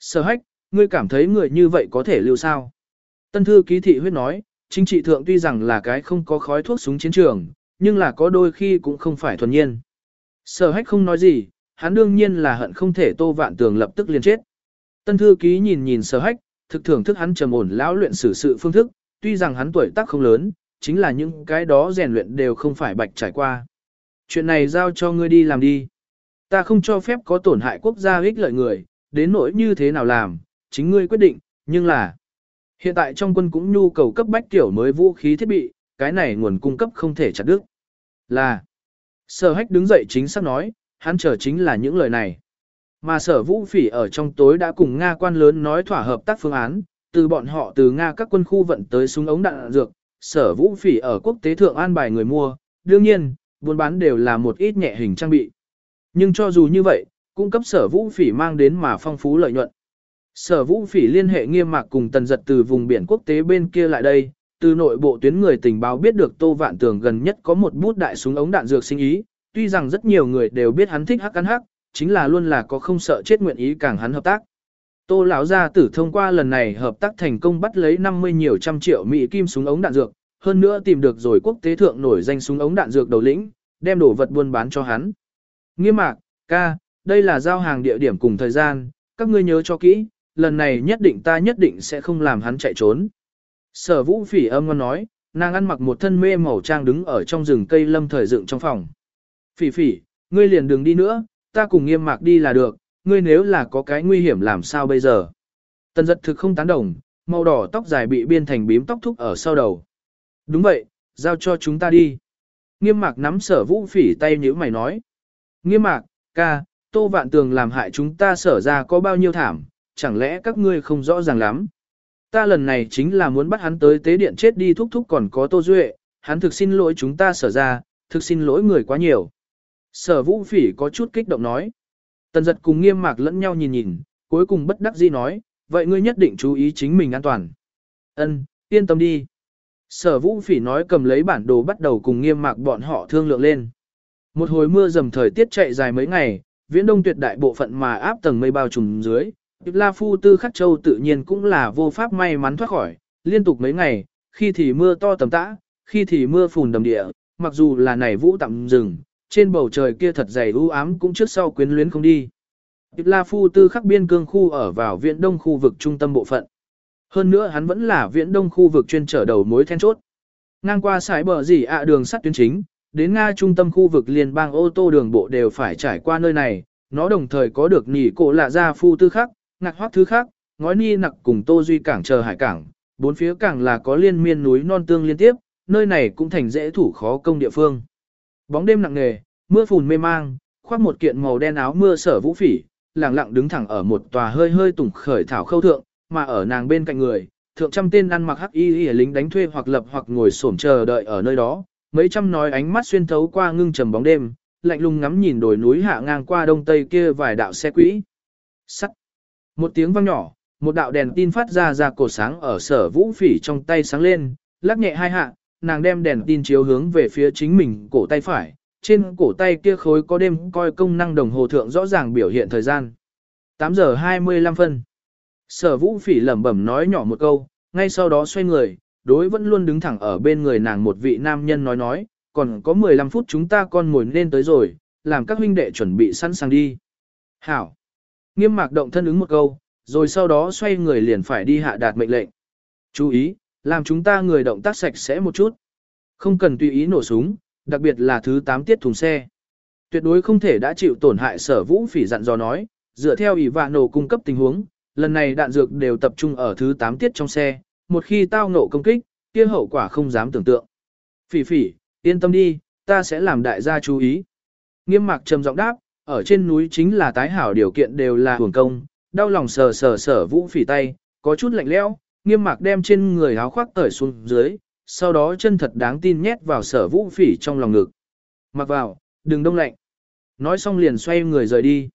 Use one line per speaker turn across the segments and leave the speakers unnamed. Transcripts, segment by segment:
Sở hách, ngươi cảm thấy người như vậy có thể lưu sao? Tân thư ký thị huyết nói, chính trị thượng tuy rằng là cái không có khói thuốc súng chiến trường, nhưng là có đôi khi cũng không phải thuần nhiên. Sở hách không nói gì, hắn đương nhiên là hận không thể tô vạn tường lập tức liền chết. Tân thư ký nhìn nhìn sở hách, thực thưởng thức hắn trầm ổn lão luyện xử sự phương thức, tuy rằng hắn tuổi tác không lớn, chính là những cái đó rèn luyện đều không phải bạch trải qua. Chuyện này giao cho ngươi đi làm đi. Ta không cho phép có tổn hại quốc gia ích lợi người, đến nỗi như thế nào làm, chính ngươi quyết định, nhưng là hiện tại trong quân cũng nhu cầu cấp bách tiểu mới vũ khí thiết bị, cái này nguồn cung cấp không thể chặt đứt. Là Sở hách đứng dậy chính xác nói, hắn chờ chính là những lời này. Mà sở vũ phỉ ở trong tối đã cùng Nga quan lớn nói thỏa hợp tác phương án, từ bọn họ từ Nga các quân khu vận tới súng ống đạn, đạn dược, sở vũ phỉ ở quốc tế thượng an bài người mua, đương nhiên, buôn bán đều là một ít nhẹ hình trang bị. Nhưng cho dù như vậy, cung cấp sở vũ phỉ mang đến mà phong phú lợi nhuận. Sở vũ phỉ liên hệ nghiêm mạc cùng tần giật từ vùng biển quốc tế bên kia lại đây, từ nội bộ tuyến người tình báo biết được Tô Vạn Tường gần nhất có một bút đại súng ống đạn dược sinh ý, tuy rằng rất nhiều người đều biết hắn thích hắc ăn hắc, chính là luôn là có không sợ chết nguyện ý càng hắn hợp tác. Tô lão gia tử thông qua lần này hợp tác thành công bắt lấy 50 nhiều trăm triệu mỹ kim súng ống đạn dược, hơn nữa tìm được rồi quốc tế thượng nổi danh súng ống đạn dược đầu lĩnh, đem đồ vật buôn bán cho hắn. Nghiêm mạc, ca, đây là giao hàng địa điểm cùng thời gian, các ngươi nhớ cho kỹ, lần này nhất định ta nhất định sẽ không làm hắn chạy trốn. Sở vũ phỉ âm ngon nói, nàng ăn mặc một thân mê màu trang đứng ở trong rừng cây lâm thời dựng trong phòng. Phỉ phỉ, ngươi liền đừng đi nữa, ta cùng nghiêm mạc đi là được, ngươi nếu là có cái nguy hiểm làm sao bây giờ. Tần giật thực không tán đồng, màu đỏ tóc dài bị biên thành bím tóc thúc ở sau đầu. Đúng vậy, giao cho chúng ta đi. Nghiêm mạc nắm sở vũ phỉ tay nhữ mày nói. Nghiêm mạc, ca, tô vạn tường làm hại chúng ta sở ra có bao nhiêu thảm, chẳng lẽ các ngươi không rõ ràng lắm. Ta lần này chính là muốn bắt hắn tới tế điện chết đi thúc thúc còn có tô duệ, hắn thực xin lỗi chúng ta sở ra, thực xin lỗi người quá nhiều. Sở vũ phỉ có chút kích động nói. Tần giật cùng nghiêm mạc lẫn nhau nhìn nhìn, cuối cùng bất đắc dĩ nói, vậy ngươi nhất định chú ý chính mình an toàn. Ân, yên tâm đi. Sở vũ phỉ nói cầm lấy bản đồ bắt đầu cùng nghiêm mạc bọn họ thương lượng lên. Một hồi mưa dầm thời tiết chạy dài mấy ngày, viễn đông tuyệt đại bộ phận mà áp tầng mây bao trùm dưới. La Phu Tư Khắc Châu tự nhiên cũng là vô pháp may mắn thoát khỏi, liên tục mấy ngày, khi thì mưa to tầm tã, khi thì mưa phùn đầm địa, mặc dù là nảy vũ tạm rừng, trên bầu trời kia thật dày u ám cũng trước sau quyến luyến không đi. La Phu Tư Khắc biên cương khu ở vào viễn đông khu vực trung tâm bộ phận. Hơn nữa hắn vẫn là viễn đông khu vực chuyên trở đầu mối then chốt. Ngang qua sải bờ gì ạ đường sắt tuyến chính, đến Nga trung tâm khu vực liên bang ô tô đường bộ đều phải trải qua nơi này, nó đồng thời có được nỉ cổ lạ ra phu tư khác, ngạc hoác thứ khác, ngói ni nặc cùng tô duy cảng chờ hải cảng, bốn phía cảng là có liên miên núi non tương liên tiếp, nơi này cũng thành dễ thủ khó công địa phương. Bóng đêm nặng nề, mưa phùn mê mang, khoác một kiện màu đen áo mưa sở vũ phỉ, lặng lặng đứng thẳng ở một tòa hơi hơi tùng khởi thảo khâu thượng, mà ở nàng bên cạnh người, thượng trăm tên ăn mặc hắc y y lính đánh thuê hoặc lập hoặc ngồi xổm chờ đợi ở nơi đó, mấy trăm nói ánh mắt xuyên thấu qua ngưng trầm bóng đêm, lạnh lùng ngắm nhìn đồi núi hạ ngang qua đông tây kia vài đạo xe quỹ. Sắt. Một tiếng vang nhỏ, một đạo đèn tin phát ra ra cổ sáng ở sở vũ phỉ trong tay sáng lên, lắc nhẹ hai hạ, nàng đem đèn tin chiếu hướng về phía chính mình cổ tay phải, trên cổ tay kia khối có đêm coi công năng đồng hồ thượng rõ ràng biểu hiện thời gian. 8 giờ 25 phân. Sở vũ phỉ lẩm bẩm nói nhỏ một câu, ngay sau đó xoay người, đối vẫn luôn đứng thẳng ở bên người nàng một vị nam nhân nói nói, còn có 15 phút chúng ta con ngồi lên tới rồi, làm các huynh đệ chuẩn bị sẵn sàng đi. Hảo. Nghiêm mạc động thân ứng một câu, rồi sau đó xoay người liền phải đi hạ đạt mệnh lệnh. Chú ý, làm chúng ta người động tác sạch sẽ một chút. Không cần tùy ý nổ súng, đặc biệt là thứ 8 tiết thùng xe. Tuyệt đối không thể đã chịu tổn hại sở vũ phỉ dặn dò nói, dựa theo ỷ vạn nổ cung cấp tình huống, lần này đạn dược đều tập trung ở thứ 8 tiết trong xe, một khi tao ngộ công kích, kia hậu quả không dám tưởng tượng. Phỉ phỉ, yên tâm đi, ta sẽ làm đại gia chú ý. Nghiêm mạc trầm giọng đáp, ở trên núi chính là tái hảo điều kiện đều là hưởng công, đau lòng sờ sờ sờ vũ phỉ tay, có chút lạnh lẽo, nghiêm mạc đem trên người áo khoác tởi xuống dưới, sau đó chân thật đáng tin nhét vào sở vũ phỉ trong lòng ngực. Mặc vào, đừng đông lạnh. Nói xong liền xoay người rời đi.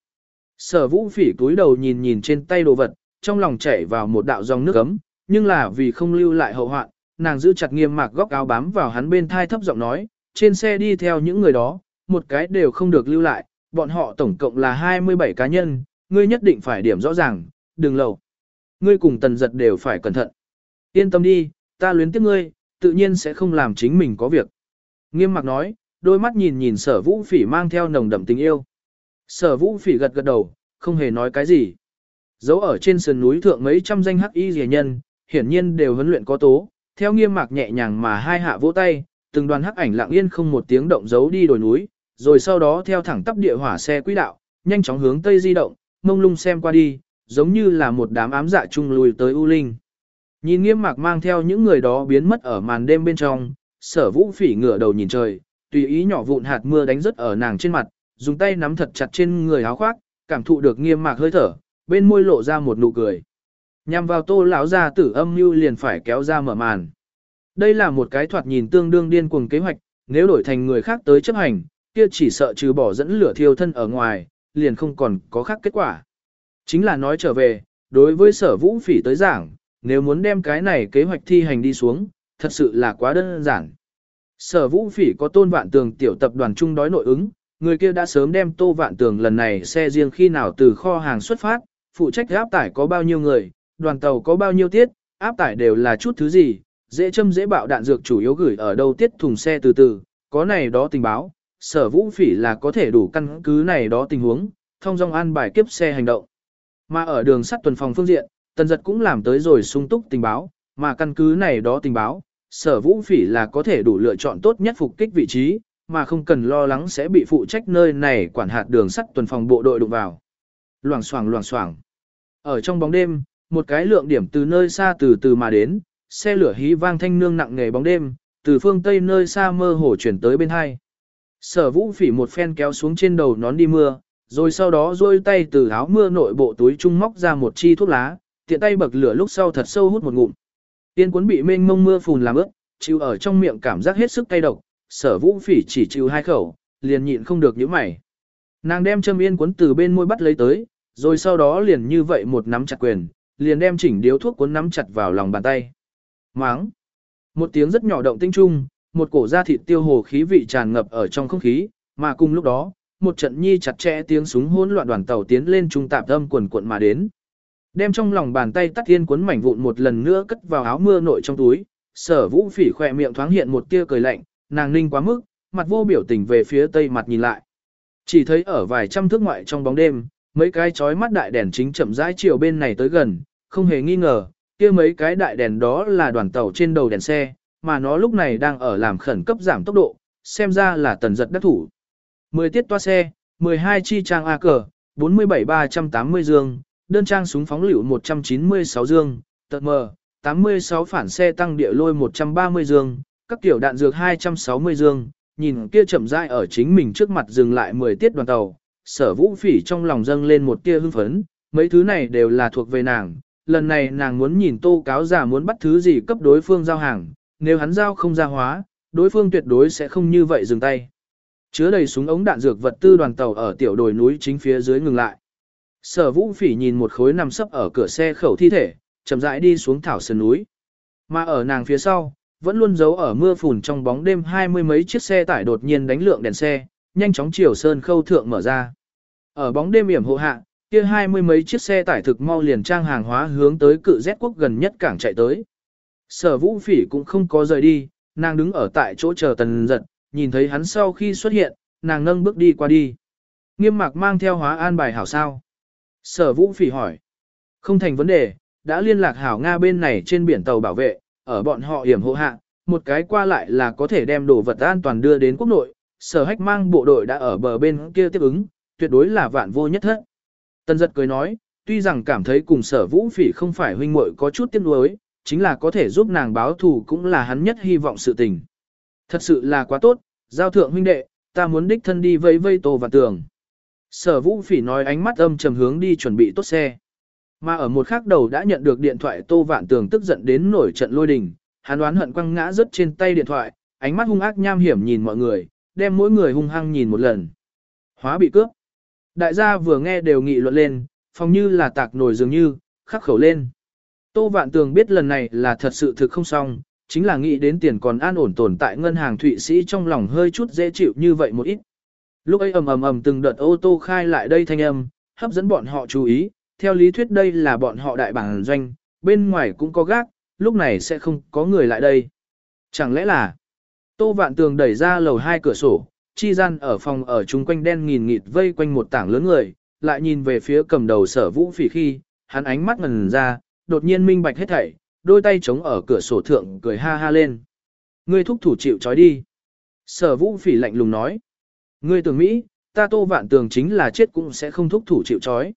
Sở vũ phỉ túi đầu nhìn nhìn trên tay đồ vật, trong lòng chảy vào một đạo dòng nước ấm, nhưng là vì không lưu lại hậu hoạn, nàng giữ chặt nghiêm mạc góc áo bám vào hắn bên thai thấp giọng nói, trên xe đi theo những người đó, một cái đều không được lưu lại, bọn họ tổng cộng là 27 cá nhân, ngươi nhất định phải điểm rõ ràng, đừng lầu. Ngươi cùng tần giật đều phải cẩn thận. Yên tâm đi, ta luyến tiếc ngươi, tự nhiên sẽ không làm chính mình có việc. Nghiêm mạc nói, đôi mắt nhìn nhìn sở vũ phỉ mang theo nồng đậm tình yêu. Sở vũ phỉ gật gật đầu, không hề nói cái gì. Dấu ở trên sườn núi thượng mấy trăm danh hắc y rìa nhân, hiển nhiên đều huấn luyện có tố, theo nghiêm mạc nhẹ nhàng mà hai hạ vỗ tay, từng đoàn hắc ảnh lặng yên không một tiếng động giấu đi đồi núi, rồi sau đó theo thẳng tắp địa hỏa xe quỹ đạo, nhanh chóng hướng tây di động, mông lung xem qua đi, giống như là một đám ám dạ chung lùi tới U Linh. Nhìn nghiêm mạc mang theo những người đó biến mất ở màn đêm bên trong, sở vũ phỉ ngửa đầu nhìn trời, tùy ý nhỏ vụn hạt mưa đánh rớt ở nàng trên mặt, dùng tay nắm thật chặt trên người áo khoác, cảm thụ được nghiêm mạc hơi thở, bên môi lộ ra một nụ cười. Nhằm vào tô lão gia tử âm mưu liền phải kéo ra mở màn. Đây là một cái thoạt nhìn tương đương điên cuồng kế hoạch, nếu đổi thành người khác tới chấp hành, kia chỉ sợ trừ bỏ dẫn lửa thiêu thân ở ngoài, liền không còn có khác kết quả. Chính là nói trở về, đối với sở vũ phỉ tới giảng, nếu muốn đem cái này kế hoạch thi hành đi xuống, thật sự là quá đơn giản. Sở vũ phỉ có tôn vạn tường tiểu tập đoàn chung đói nội ứng, người kia đã sớm đem tô vạn tường lần này xe riêng khi nào từ kho hàng xuất phát, phụ trách áp tải có bao nhiêu người, đoàn tàu có bao nhiêu tiết, áp tải đều là chút thứ gì, dễ châm dễ bạo đạn dược chủ yếu gửi ở đâu tiết thùng xe từ từ, có này đó tình báo, sở vũ phỉ là có thể đủ căn cứ này đó tình huống, thông dong an bài kiếp xe hành động. Mà ở đường sắt tuần phòng phương diện, tần giật cũng làm tới rồi sung túc tình báo, mà căn cứ này đó tình báo, sở vũ phỉ là có thể đủ lựa chọn tốt nhất phục kích vị trí, mà không cần lo lắng sẽ bị phụ trách nơi này quản hạt đường sắt tuần phòng bộ đội đụng vào. Loảng xoảng loảng xoảng. Ở trong bóng đêm, một cái lượng điểm từ nơi xa từ từ mà đến, xe lửa hí vang thanh nương nặng nghề bóng đêm, từ phương tây nơi xa mơ hồ chuyển tới bên hai. Sở vũ phỉ một phen kéo xuống trên đầu nón đi mưa, rồi sau đó duỗi tay từ áo mưa nội bộ túi trung móc ra một chi thuốc lá, tiện tay bậc lửa lúc sau thật sâu hút một ngụm. Tiên cuốn bị mênh mông mưa phùn làm ướt, chịu ở trong miệng cảm giác hết sức cay độc, sở vũ phỉ chỉ chịu hai khẩu, liền nhịn không được những mày. Nàng đem châm yên cuốn từ bên môi bắt lấy tới, rồi sau đó liền như vậy một nắm chặt quyền, liền đem chỉnh điếu thuốc cuốn nắm chặt vào lòng bàn tay. Máng! Một tiếng rất nhỏ động tinh trung, một cổ da thịt tiêu hồ khí vị tràn ngập ở trong không khí, mà cùng lúc đó, một trận nhi chặt chẽ tiếng súng hỗn loạn đoàn tàu tiến lên trung tạp âm quần cuộn mà đến. Đem trong lòng bàn tay tắt thiên cuốn mảnh vụn một lần nữa cất vào áo mưa nội trong túi, sở vũ phỉ khỏe miệng thoáng hiện một tia cười lạnh, nàng ninh quá mức, mặt vô biểu tình về phía tây mặt nhìn lại. Chỉ thấy ở vài trăm thước ngoại trong bóng đêm, mấy cái chói mắt đại đèn chính chậm rãi chiều bên này tới gần, không hề nghi ngờ, kia mấy cái đại đèn đó là đoàn tàu trên đầu đèn xe, mà nó lúc này đang ở làm khẩn cấp giảm tốc độ, xem ra là tần giật đắc thủ. 10 tiết toa xe, 12 chi trang A cờ, 47-380 dương, đơn trang súng phóng lựu 196 dương, tật mờ, 86 phản xe tăng địa lôi 130 dương, các kiểu đạn dược 260 dương, nhìn kia chậm rãi ở chính mình trước mặt dừng lại 10 tiết đoàn tàu, sở vũ phỉ trong lòng dâng lên một tia hưng phấn, mấy thứ này đều là thuộc về nàng, lần này nàng muốn nhìn tô cáo giả muốn bắt thứ gì cấp đối phương giao hàng, nếu hắn giao không ra hóa, đối phương tuyệt đối sẽ không như vậy dừng tay. Chứa đầy súng ống đạn dược vật tư đoàn tàu ở tiểu đồi núi chính phía dưới ngừng lại. Sở vũ phỉ nhìn một khối nằm sấp ở cửa xe khẩu thi thể, chậm rãi đi xuống thảo sơn núi. Mà ở nàng phía sau, vẫn luôn giấu ở mưa phùn trong bóng đêm hai mươi mấy chiếc xe tải đột nhiên đánh lượng đèn xe, nhanh chóng chiều sơn khâu thượng mở ra. Ở bóng đêm yểm hộ hạ, kia hai mươi mấy chiếc xe tải thực mau liền trang hàng hóa hướng tới cự Z quốc gần nhất cảng chạy tới. Sở vũ phỉ cũng không có rời đi, nàng đứng ở tại chỗ chờ tần giật, nhìn thấy hắn sau khi xuất hiện, nàng nâng bước đi qua đi. Nghiêm mạc mang theo hóa an bài hảo sao. Sở vũ phỉ hỏi. Không thành vấn đề, đã liên lạc hảo Nga bên này trên biển tàu bảo vệ, ở bọn họ hiểm hộ hạ, một cái qua lại là có thể đem đồ vật an toàn đưa đến quốc nội, sở hách mang bộ đội đã ở bờ bên kia tiếp ứng, tuyệt đối là vạn vô nhất thất. Tân giật cười nói, tuy rằng cảm thấy cùng sở vũ phỉ không phải huynh muội có chút tiếc nuối, chính là có thể giúp nàng báo thù cũng là hắn nhất hy vọng sự tình. Thật sự là quá tốt, giao thượng huynh đệ, ta muốn đích thân đi vây vây tô và tường. Sở vũ phỉ nói ánh mắt âm trầm hướng đi chuẩn bị tốt xe. Mà ở một khắc đầu đã nhận được điện thoại Tô Vạn Tường tức giận đến nổi trận lôi đình, hắn đoán hận quăng ngã rớt trên tay điện thoại, ánh mắt hung ác nham hiểm nhìn mọi người, đem mỗi người hung hăng nhìn một lần. Hóa bị cướp. Đại gia vừa nghe đều nghị luận lên, phòng như là tạc nổi dường như, khắc khẩu lên. Tô Vạn Tường biết lần này là thật sự thực không xong, chính là nghĩ đến tiền còn an ổn tồn tại ngân hàng Thụy Sĩ trong lòng hơi chút dễ chịu như vậy một ít. Lúc ấy ầm ầm ầm từng đợt ô tô khai lại đây thanh âm, hấp dẫn bọn họ chú ý, theo lý thuyết đây là bọn họ đại bản doanh, bên ngoài cũng có gác, lúc này sẽ không có người lại đây. Chẳng lẽ là, Tô Vạn Tường đẩy ra lầu hai cửa sổ, chi gian ở phòng ở chung quanh đen nghìn nghịt vây quanh một tảng lớn người, lại nhìn về phía cầm đầu sở vũ phỉ khi, hắn ánh mắt ngần ra, đột nhiên minh bạch hết thảy, đôi tay chống ở cửa sổ thượng cười ha ha lên. Ngươi thúc thủ chịu trói đi. Sở vũ phỉ lạnh lùng nói. Ngươi tưởng Mỹ, ta tô vạn tường chính là chết cũng sẽ không thúc thủ chịu trói.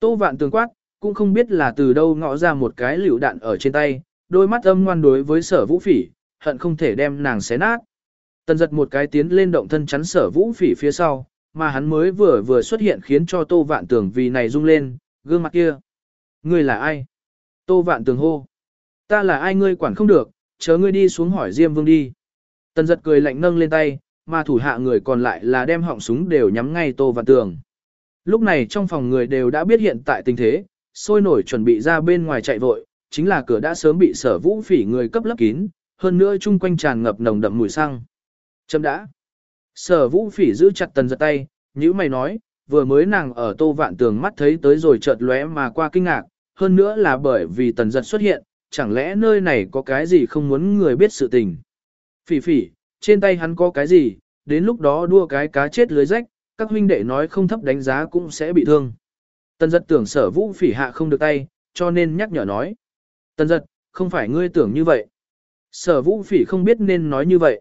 Tô vạn tường quát, cũng không biết là từ đâu ngõ ra một cái liều đạn ở trên tay, đôi mắt âm ngoan đối với sở vũ phỉ, hận không thể đem nàng xé nát. Tần giật một cái tiến lên động thân chắn sở vũ phỉ phía sau, mà hắn mới vừa vừa xuất hiện khiến cho tô vạn tường vì này rung lên, gương mặt kia. Ngươi là ai? Tô vạn tường hô. Ta là ai ngươi quản không được, chớ ngươi đi xuống hỏi Diêm Vương đi. Tần giật cười lạnh nâng lên tay, mà thủ hạ người còn lại là đem họng súng đều nhắm ngay Tô Vạn Tường. Lúc này trong phòng người đều đã biết hiện tại tình thế, sôi nổi chuẩn bị ra bên ngoài chạy vội, chính là cửa đã sớm bị sở vũ phỉ người cấp lấp kín, hơn nữa chung quanh tràn ngập nồng đậm mùi xăng. Chấm đã. Sở vũ phỉ giữ chặt tần giật tay, như mày nói, vừa mới nàng ở tô vạn tường mắt thấy tới rồi chợt lóe mà qua kinh ngạc, hơn nữa là bởi vì tần giật xuất hiện, chẳng lẽ nơi này có cái gì không muốn người biết sự tình. Phỉ phỉ, trên tay hắn có cái gì, đến lúc đó đua cái cá chết lưới rách, các huynh đệ nói không thấp đánh giá cũng sẽ bị thương. Tần giật tưởng sở vũ phỉ hạ không được tay, cho nên nhắc nhở nói. Tần giật, không phải ngươi tưởng như vậy. Sở vũ phỉ không biết nên nói như vậy.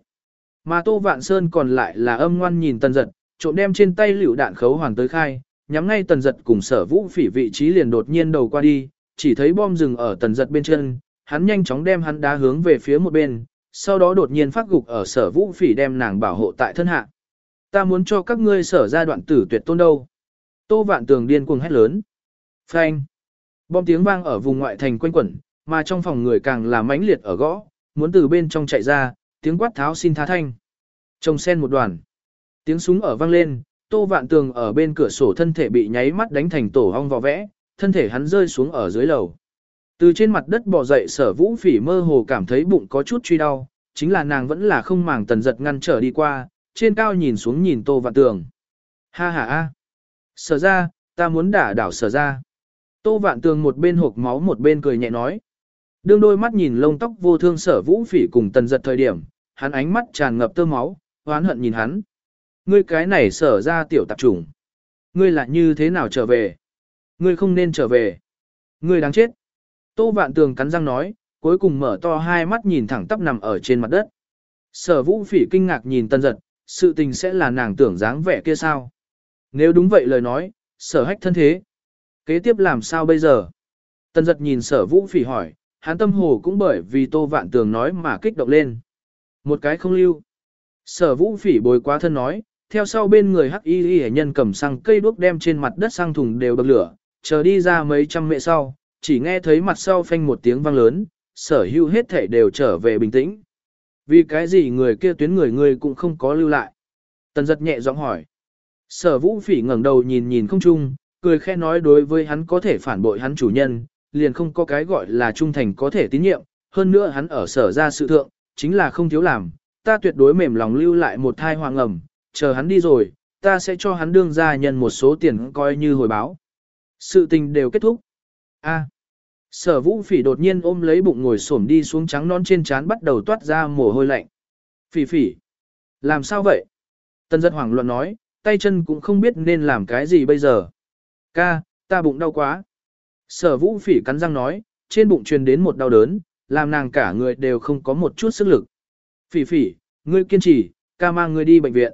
Mà Tô Vạn Sơn còn lại là âm ngoan nhìn tần giật, trộm đem trên tay liều đạn khấu hoàn tới khai, nhắm ngay tần giật cùng sở vũ phỉ vị trí liền đột nhiên đầu qua đi, chỉ thấy bom dừng ở tần giật bên chân, hắn nhanh chóng đem hắn đá hướng về phía một bên, sau đó đột nhiên phát gục ở sở vũ phỉ đem nàng bảo hộ tại thân hạ. Ta muốn cho các ngươi sở ra đoạn tử tuyệt tôn đâu. Tô vạn tường điên cuồng hét lớn. Phanh. Bom tiếng vang ở vùng ngoại thành quanh quẩn, mà trong phòng người càng là mãnh liệt ở gõ, muốn từ bên trong chạy ra, tiếng quát tháo xin tha thanh. trồng sen một đoàn. Tiếng súng ở vang lên, tô vạn tường ở bên cửa sổ thân thể bị nháy mắt đánh thành tổ hong vò vẽ, thân thể hắn rơi xuống ở dưới lầu. Từ trên mặt đất bò dậy sở vũ phỉ mơ hồ cảm thấy bụng có chút truy đau, chính là nàng vẫn là không màng tần giật ngăn trở đi qua, trên cao nhìn xuống nhìn tô vạn tường. Ha ha ha. Sở ra, ta muốn đả đảo sở ra. Tô vạn tường một bên hộp máu một bên cười nhẹ nói. Đương đôi mắt nhìn lông tóc vô thương sở vũ phỉ cùng tần giật thời điểm, hắn ánh mắt tràn ngập tơ máu, hoán hận nhìn hắn. Ngươi cái này sở ra tiểu tạp trùng. Ngươi là như thế nào trở về? Ngươi không nên trở về. Ngươi đáng chết. Tô Vạn Tường cắn răng nói, cuối cùng mở to hai mắt nhìn thẳng tắp nằm ở trên mặt đất. Sở Vũ Phỉ kinh ngạc nhìn Tân Giật, sự tình sẽ là nàng tưởng dáng vẻ kia sao? Nếu đúng vậy lời nói, sở hách thân thế. Kế tiếp làm sao bây giờ? Tân Giật nhìn sở Vũ Phỉ hỏi, hắn tâm hồ cũng bởi vì Tô Vạn Tường nói mà kích động lên. Một cái không lưu. Sở Vũ Phỉ bồi quá thân nói, theo sau bên người hắc y y nhân cầm xăng cây đuốc đem trên mặt đất sang thùng đều bậc lửa, chờ đi ra mấy trăm mẹ sau, chỉ nghe thấy mặt sau phanh một tiếng vang lớn, sở hữu hết thể đều trở về bình tĩnh. Vì cái gì người kia tuyến người người cũng không có lưu lại. Tần giật nhẹ giọng hỏi. Sở vũ phỉ ngẩng đầu nhìn nhìn không chung, cười khẽ nói đối với hắn có thể phản bội hắn chủ nhân, liền không có cái gọi là trung thành có thể tín nhiệm, hơn nữa hắn ở sở ra sự thượng, chính là không thiếu làm, ta tuyệt đối mềm lòng lưu lại một thai hoàng ẩm, chờ hắn đi rồi, ta sẽ cho hắn đương ra nhân một số tiền coi như hồi báo. Sự tình đều kết thúc. A. Sở vũ phỉ đột nhiên ôm lấy bụng ngồi xổm đi xuống trắng non trên trán bắt đầu toát ra mồ hôi lạnh. Phỉ phỉ. Làm sao vậy? Tân giật hoảng loạn nói, tay chân cũng không biết nên làm cái gì bây giờ. Ca, ta bụng đau quá. Sở vũ phỉ cắn răng nói, trên bụng truyền đến một đau đớn, làm nàng cả người đều không có một chút sức lực. Phỉ phỉ, ngươi kiên trì, ca mang ngươi đi bệnh viện.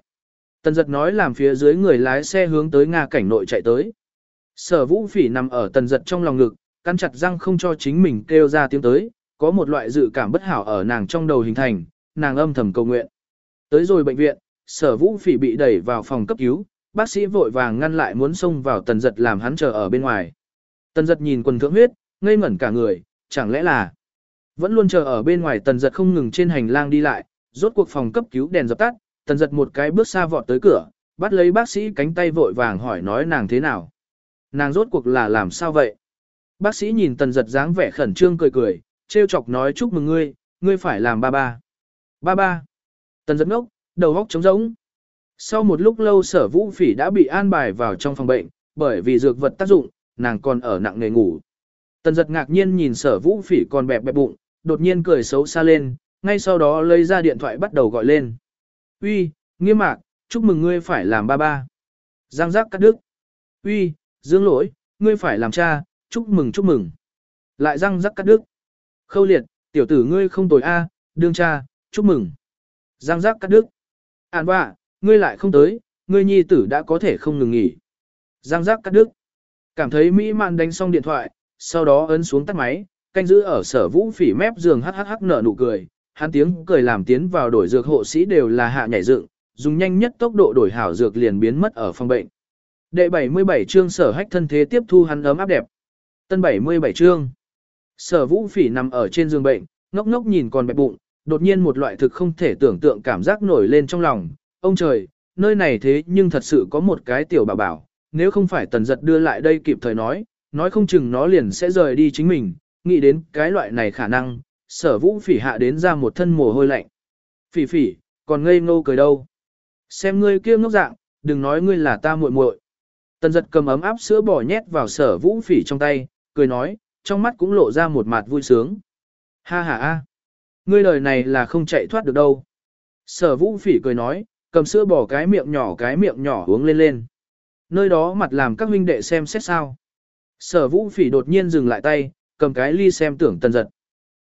Tần giật nói làm phía dưới người lái xe hướng tới Nga cảnh nội chạy tới. Sở vũ phỉ nằm ở tần giật trong lòng ngực, cắn chặt răng không cho chính mình kêu ra tiếng tới, có một loại dự cảm bất hảo ở nàng trong đầu hình thành, nàng âm thầm cầu nguyện. Tới rồi bệnh viện, sở vũ phỉ bị đẩy vào phòng cấp cứu, bác sĩ vội vàng ngăn lại muốn xông vào tần giật làm hắn chờ ở bên ngoài. Tần giật nhìn quần thượng huyết, ngây ngẩn cả người, chẳng lẽ là vẫn luôn chờ ở bên ngoài tần giật không ngừng trên hành lang đi lại, rốt cuộc phòng cấp cứu đèn dập tắt, tần giật một cái bước xa vọt tới cửa, bắt lấy bác sĩ cánh tay vội vàng hỏi nói nàng thế nào. Nàng rốt cuộc là làm sao vậy? Bác sĩ nhìn tần giật dáng vẻ khẩn trương cười cười, trêu chọc nói chúc mừng ngươi, ngươi phải làm ba ba. Ba ba. Tần giật ngốc, đầu góc trống rỗng. Sau một lúc lâu sở vũ phỉ đã bị an bài vào trong phòng bệnh, bởi vì dược vật tác dụng, nàng còn ở nặng nề ngủ. Tần giật ngạc nhiên nhìn sở vũ phỉ còn bẹp bẹp bụng, đột nhiên cười xấu xa lên, ngay sau đó lấy ra điện thoại bắt đầu gọi lên. Uy, nghiêm mạc, chúc mừng ngươi phải làm ba ba. Giang giác cắt đứt. Uy, dương lỗi, ngươi phải làm cha, chúc mừng chúc mừng. Lại răng rắc cắt đứt. Khâu liệt, tiểu tử ngươi không tồi a, đương cha, chúc mừng. Giang rắc cắt đứt. An bạ, ngươi lại không tới, ngươi nhi tử đã có thể không ngừng nghỉ. Giang rắc cắt đứt. Cảm thấy mỹ man đánh xong điện thoại, sau đó ấn xuống tắt máy, canh giữ ở sở vũ phỉ mép giường hắc nở nụ cười, hắn tiếng cười làm tiến vào đổi dược hộ sĩ đều là hạ nhảy dựng, dùng nhanh nhất tốc độ đổi hảo dược liền biến mất ở phòng bệnh. Đệ 77 chương sở hách thân thế tiếp thu hắn ấm áp đẹp. Tân 77 chương. Sở vũ phỉ nằm ở trên giường bệnh, ngốc ngốc nhìn con bẹp bụng, đột nhiên một loại thực không thể tưởng tượng cảm giác nổi lên trong lòng. Ông trời, nơi này thế nhưng thật sự có một cái tiểu bảo bảo, nếu không phải tần giật đưa lại đây kịp thời nói, nói không chừng nó liền sẽ rời đi chính mình, nghĩ đến cái loại này khả năng, sở vũ phỉ hạ đến ra một thân mồ hôi lạnh. Phỉ phỉ, còn ngây ngô cười đâu. Xem ngươi kia ngốc dạng, đừng nói ngươi là ta muội muội. Tần giật cầm ấm áp sữa bò nhét vào sở vũ phỉ trong tay, cười nói, trong mắt cũng lộ ra một mặt vui sướng. Ha ha ha, ngươi lời này là không chạy thoát được đâu. Sở vũ phỉ cười nói, cầm sữa bò cái miệng nhỏ cái miệng nhỏ uống lên lên. Nơi đó mặt làm các huynh đệ xem xét sao. Sở vũ phỉ đột nhiên dừng lại tay, cầm cái ly xem tưởng tần giật.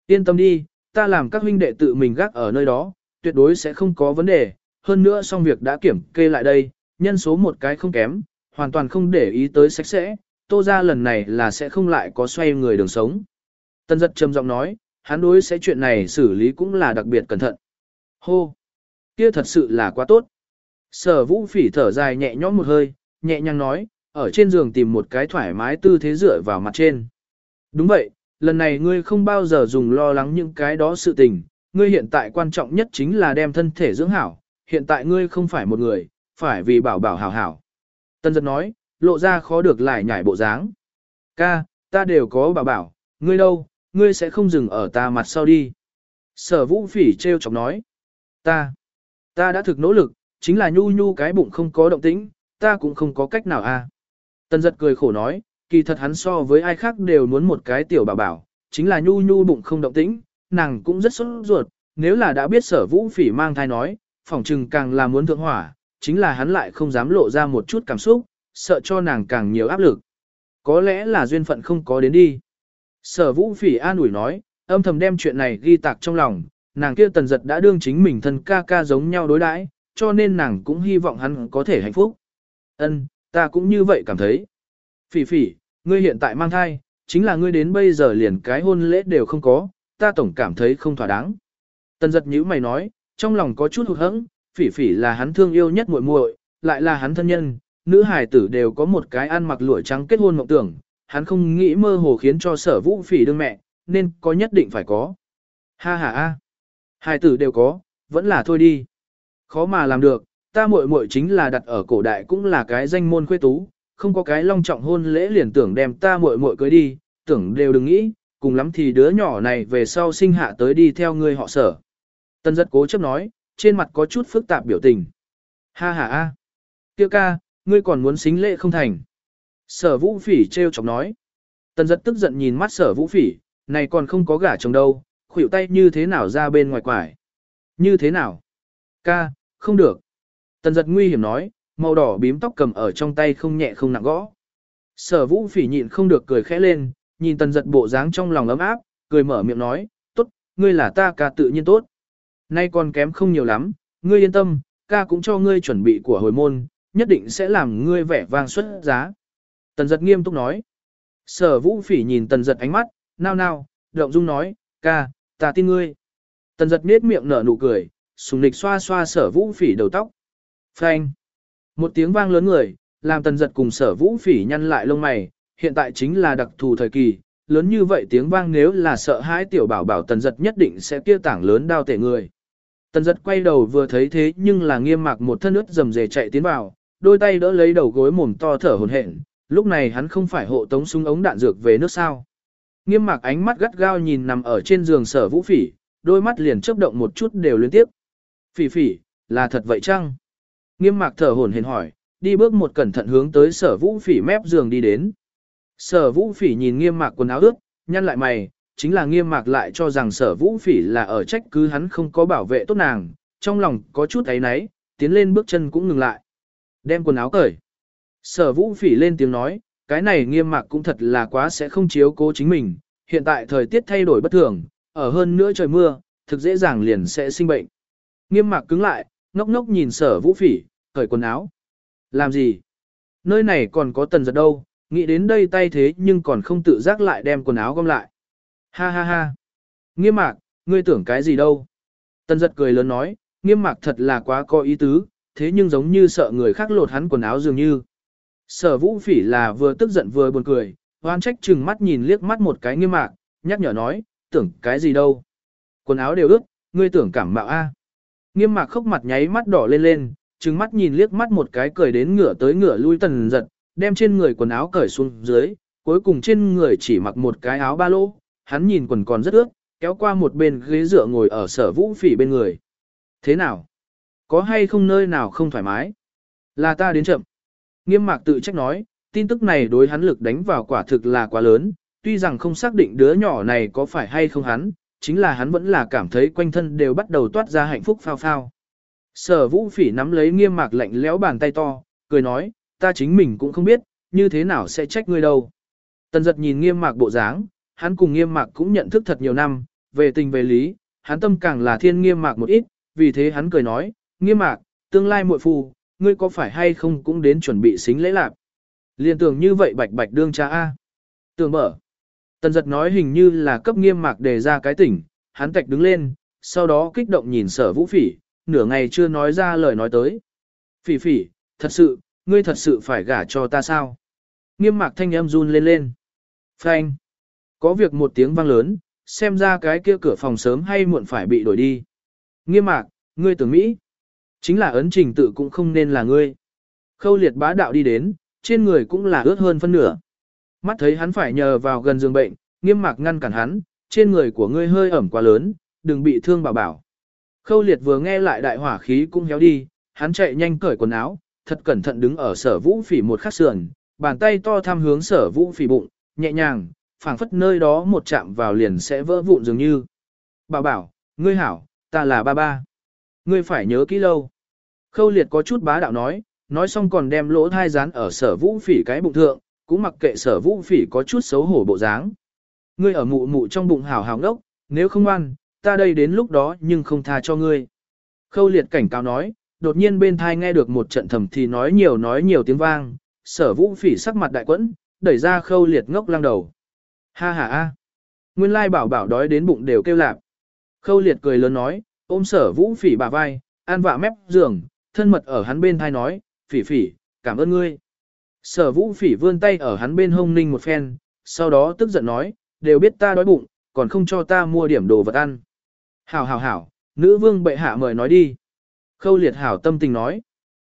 Yên tâm đi, ta làm các huynh đệ tự mình gác ở nơi đó, tuyệt đối sẽ không có vấn đề. Hơn nữa xong việc đã kiểm kê lại đây, nhân số một cái không kém, hoàn toàn không để ý tới sạch sẽ, tô ra lần này là sẽ không lại có xoay người đường sống. Tân giật trầm giọng nói, hắn đối sẽ chuyện này xử lý cũng là đặc biệt cẩn thận. Hô! Kia thật sự là quá tốt. Sở vũ phỉ thở dài nhẹ nhõm một hơi, nhẹ nhàng nói, ở trên giường tìm một cái thoải mái tư thế dựa vào mặt trên. Đúng vậy, lần này ngươi không bao giờ dùng lo lắng những cái đó sự tình, ngươi hiện tại quan trọng nhất chính là đem thân thể dưỡng hảo, hiện tại ngươi không phải một người, phải vì bảo bảo hảo hảo. Tân giật nói, lộ ra khó được lại nhảy bộ dáng. Ca, ta đều có bảo bảo, ngươi đâu, ngươi sẽ không dừng ở ta mặt sau đi. Sở vũ phỉ treo chọc nói. Ta, ta đã thực nỗ lực, chính là nhu nhu cái bụng không có động tĩnh, ta cũng không có cách nào a. À. Giật cười khổ nói, kỳ thật hắn so với ai khác đều muốn một cái tiểu bảo bảo, chính là nhu nhu bụng không động tĩnh, nàng cũng rất sốt ruột, nếu là đã biết sở vũ phỉ mang thai nói, phỏng chừng càng là muốn thượng hỏa, chính là hắn lại không dám lộ ra một chút cảm xúc, sợ cho nàng càng nhiều áp lực. Có lẽ là duyên phận không có đến đi. Sở vũ phỉ an ủi nói, âm thầm đem chuyện này ghi tạc trong lòng, nàng kia tần giật đã đương chính mình thân ca ca giống nhau đối đãi, cho nên nàng cũng hy vọng hắn có thể hạnh phúc. Ân, ta cũng như vậy cảm thấy. Phỉ phỉ, ngươi hiện tại mang thai, chính là ngươi đến bây giờ liền cái hôn lễ đều không có, ta tổng cảm thấy không thỏa đáng. Tần giật nhữ mày nói, trong lòng có chút hụt hẫng, phỉ phỉ là hắn thương yêu nhất muội muội, lại là hắn thân nhân, nữ hài tử đều có một cái ăn mặc lụa trắng kết hôn mộng tưởng, hắn không nghĩ mơ hồ khiến cho sở vũ phỉ đương mẹ, nên có nhất định phải có. Ha ha ha, hài tử đều có, vẫn là thôi đi. Khó mà làm được, ta muội muội chính là đặt ở cổ đại cũng là cái danh môn khuê tú, không có cái long trọng hôn lễ liền tưởng đem ta muội muội cưới đi, tưởng đều đừng nghĩ, cùng lắm thì đứa nhỏ này về sau sinh hạ tới đi theo ngươi họ sở. Tân giật cố chấp nói, trên mặt có chút phức tạp biểu tình. Ha ha ha, tiêu ca, ngươi còn muốn xính lễ không thành. Sở vũ phỉ treo chọc nói. Tân giật tức giận nhìn mắt sở vũ phỉ, này còn không có gả chồng đâu, khuỷu tay như thế nào ra bên ngoài quải. Như thế nào? Ca, không được. Tần giật nguy hiểm nói, màu đỏ bím tóc cầm ở trong tay không nhẹ không nặng gõ. Sở vũ phỉ nhịn không được cười khẽ lên, nhìn tần giật bộ dáng trong lòng ấm áp, cười mở miệng nói, tốt, ngươi là ta ca tự nhiên tốt. Nay còn kém không nhiều lắm, ngươi yên tâm, ca cũng cho ngươi chuẩn bị của hồi môn, nhất định sẽ làm ngươi vẻ vang xuất giá. Tần giật nghiêm túc nói. Sở vũ phỉ nhìn tần giật ánh mắt, nao nao, động dung nói, ca, ta tin ngươi. Tần giật nết miệng nở nụ cười, sùng lịch xoa xoa sở vũ phỉ đầu tóc. Phanh. Một tiếng vang lớn người, làm tần giật cùng sở vũ phỉ nhăn lại lông mày, hiện tại chính là đặc thù thời kỳ, lớn như vậy tiếng vang nếu là sợ hãi tiểu bảo bảo tần giật nhất định sẽ kia tảng lớn đao tể người. Tần giật quay đầu vừa thấy thế nhưng là nghiêm mạc một thân ướt dầm dề chạy tiến vào, đôi tay đỡ lấy đầu gối mồm to thở hồn hển. lúc này hắn không phải hộ tống súng ống đạn dược về nước sao. Nghiêm mạc ánh mắt gắt gao nhìn nằm ở trên giường sở vũ phỉ, đôi mắt liền chớp động một chút đều liên tiếp. Phỉ phỉ, là thật vậy chăng? Nghiêm mạc thở hồn hển hỏi, đi bước một cẩn thận hướng tới sở vũ phỉ mép giường đi đến. Sở vũ phỉ nhìn nghiêm mạc quần áo ướt, nhăn lại mày, chính là nghiêm mạc lại cho rằng sở vũ phỉ là ở trách cứ hắn không có bảo vệ tốt nàng, trong lòng có chút ấy náy, tiến lên bước chân cũng ngừng lại. Đem quần áo cởi. Sở vũ phỉ lên tiếng nói, cái này nghiêm mạc cũng thật là quá sẽ không chiếu cố chính mình, hiện tại thời tiết thay đổi bất thường, ở hơn nữa trời mưa, thực dễ dàng liền sẽ sinh bệnh. Nghiêm mạc cứng lại, ngốc ngốc nhìn sở vũ phỉ, cởi quần áo. Làm gì? Nơi này còn có tần giật đâu, nghĩ đến đây tay thế nhưng còn không tự giác lại đem quần áo gom lại. Ha ha ha. Nghiêm mạc, ngươi tưởng cái gì đâu? Tần giật cười lớn nói, nghiêm mạc thật là quá có ý tứ, thế nhưng giống như sợ người khác lột hắn quần áo dường như. Sở vũ phỉ là vừa tức giận vừa buồn cười, hoan trách chừng mắt nhìn liếc mắt một cái nghiêm mạc, nhắc nhở nói, tưởng cái gì đâu. Quần áo đều ướt, ngươi tưởng cảm mạo a. Nghiêm mạc khóc mặt nháy mắt đỏ lên lên, trừng mắt nhìn liếc mắt một cái cười đến ngửa tới ngửa lui tần giật, đem trên người quần áo cởi xuống dưới, cuối cùng trên người chỉ mặc một cái áo ba lô, hắn nhìn quần còn rất ướt, kéo qua một bên ghế dựa ngồi ở sở vũ phỉ bên người. Thế nào? Có hay không nơi nào không thoải mái? Là ta đến chậm. Nghiêm mạc tự trách nói, tin tức này đối hắn lực đánh vào quả thực là quá lớn, tuy rằng không xác định đứa nhỏ này có phải hay không hắn, chính là hắn vẫn là cảm thấy quanh thân đều bắt đầu toát ra hạnh phúc phao phao. Sở vũ phỉ nắm lấy nghiêm mạc lạnh lẽo bàn tay to, cười nói, ta chính mình cũng không biết, như thế nào sẽ trách ngươi đâu. Tần giật nhìn nghiêm mạc bộ dáng, hắn cùng nghiêm mạc cũng nhận thức thật nhiều năm, về tình về lý, hắn tâm càng là thiên nghiêm mạc một ít, vì thế hắn cười nói, nghiêm mạc, tương lai muội phu, ngươi có phải hay không cũng đến chuẩn bị xính lễ lạc. Liên tưởng như vậy bạch bạch đương cha A. Tưởng mở. Tần giật nói hình như là cấp nghiêm mạc đề ra cái tỉnh, hắn tạch đứng lên, sau đó kích động nhìn sở vũ phỉ, nửa ngày chưa nói ra lời nói tới. Phỉ phỉ, thật sự, ngươi thật sự phải gả cho ta sao? Nghiêm mạc thanh âm run lên lên. Phanh. Có việc một tiếng vang lớn, xem ra cái kia cửa phòng sớm hay muộn phải bị đổi đi. Nghiêm mạc, ngươi tưởng Mỹ. Chính là ấn trình tự cũng không nên là ngươi. Khâu liệt bá đạo đi đến, trên người cũng là ướt hơn phân nửa. Mắt thấy hắn phải nhờ vào gần giường bệnh, nghiêm mạc ngăn cản hắn, trên người của ngươi hơi ẩm quá lớn, đừng bị thương bảo bảo. Khâu liệt vừa nghe lại đại hỏa khí cũng héo đi, hắn chạy nhanh cởi quần áo, thật cẩn thận đứng ở sở vũ phỉ một khắc sườn, bàn tay to tham hướng sở vũ phỉ bụng, nhẹ nhàng, phảng phất nơi đó một chạm vào liền sẽ vỡ vụn dường như. Bảo bảo, ngươi hảo, ta là ba ba. Ngươi phải nhớ kỹ lâu. Khâu liệt có chút bá đạo nói, nói xong còn đem lỗ thai dán ở sở vũ phỉ cái bụng thượng, cũng mặc kệ sở vũ phỉ có chút xấu hổ bộ dáng. Ngươi ở mụ mụ trong bụng hảo hảo ngốc, nếu không ăn, ta đây đến lúc đó nhưng không tha cho ngươi. Khâu liệt cảnh cáo nói, đột nhiên bên thai nghe được một trận thầm thì nói nhiều nói nhiều tiếng vang, sở vũ phỉ sắc mặt đại quẫn, đẩy ra khâu liệt ngốc lăng đầu. Ha ha ha. Nguyên lai bảo bảo đói đến bụng đều kêu lạp. Khâu liệt cười lớn nói, ôm sở vũ phỉ bà vai, an vạ mép giường, thân mật ở hắn bên thai nói, phỉ phỉ, cảm ơn ngươi. Sở vũ phỉ vươn tay ở hắn bên hông ninh một phen, sau đó tức giận nói, đều biết ta đói bụng, còn không cho ta mua điểm đồ vật ăn. Hảo hảo hảo, nữ vương bệ hạ mời nói đi. Khâu liệt hảo tâm tình nói.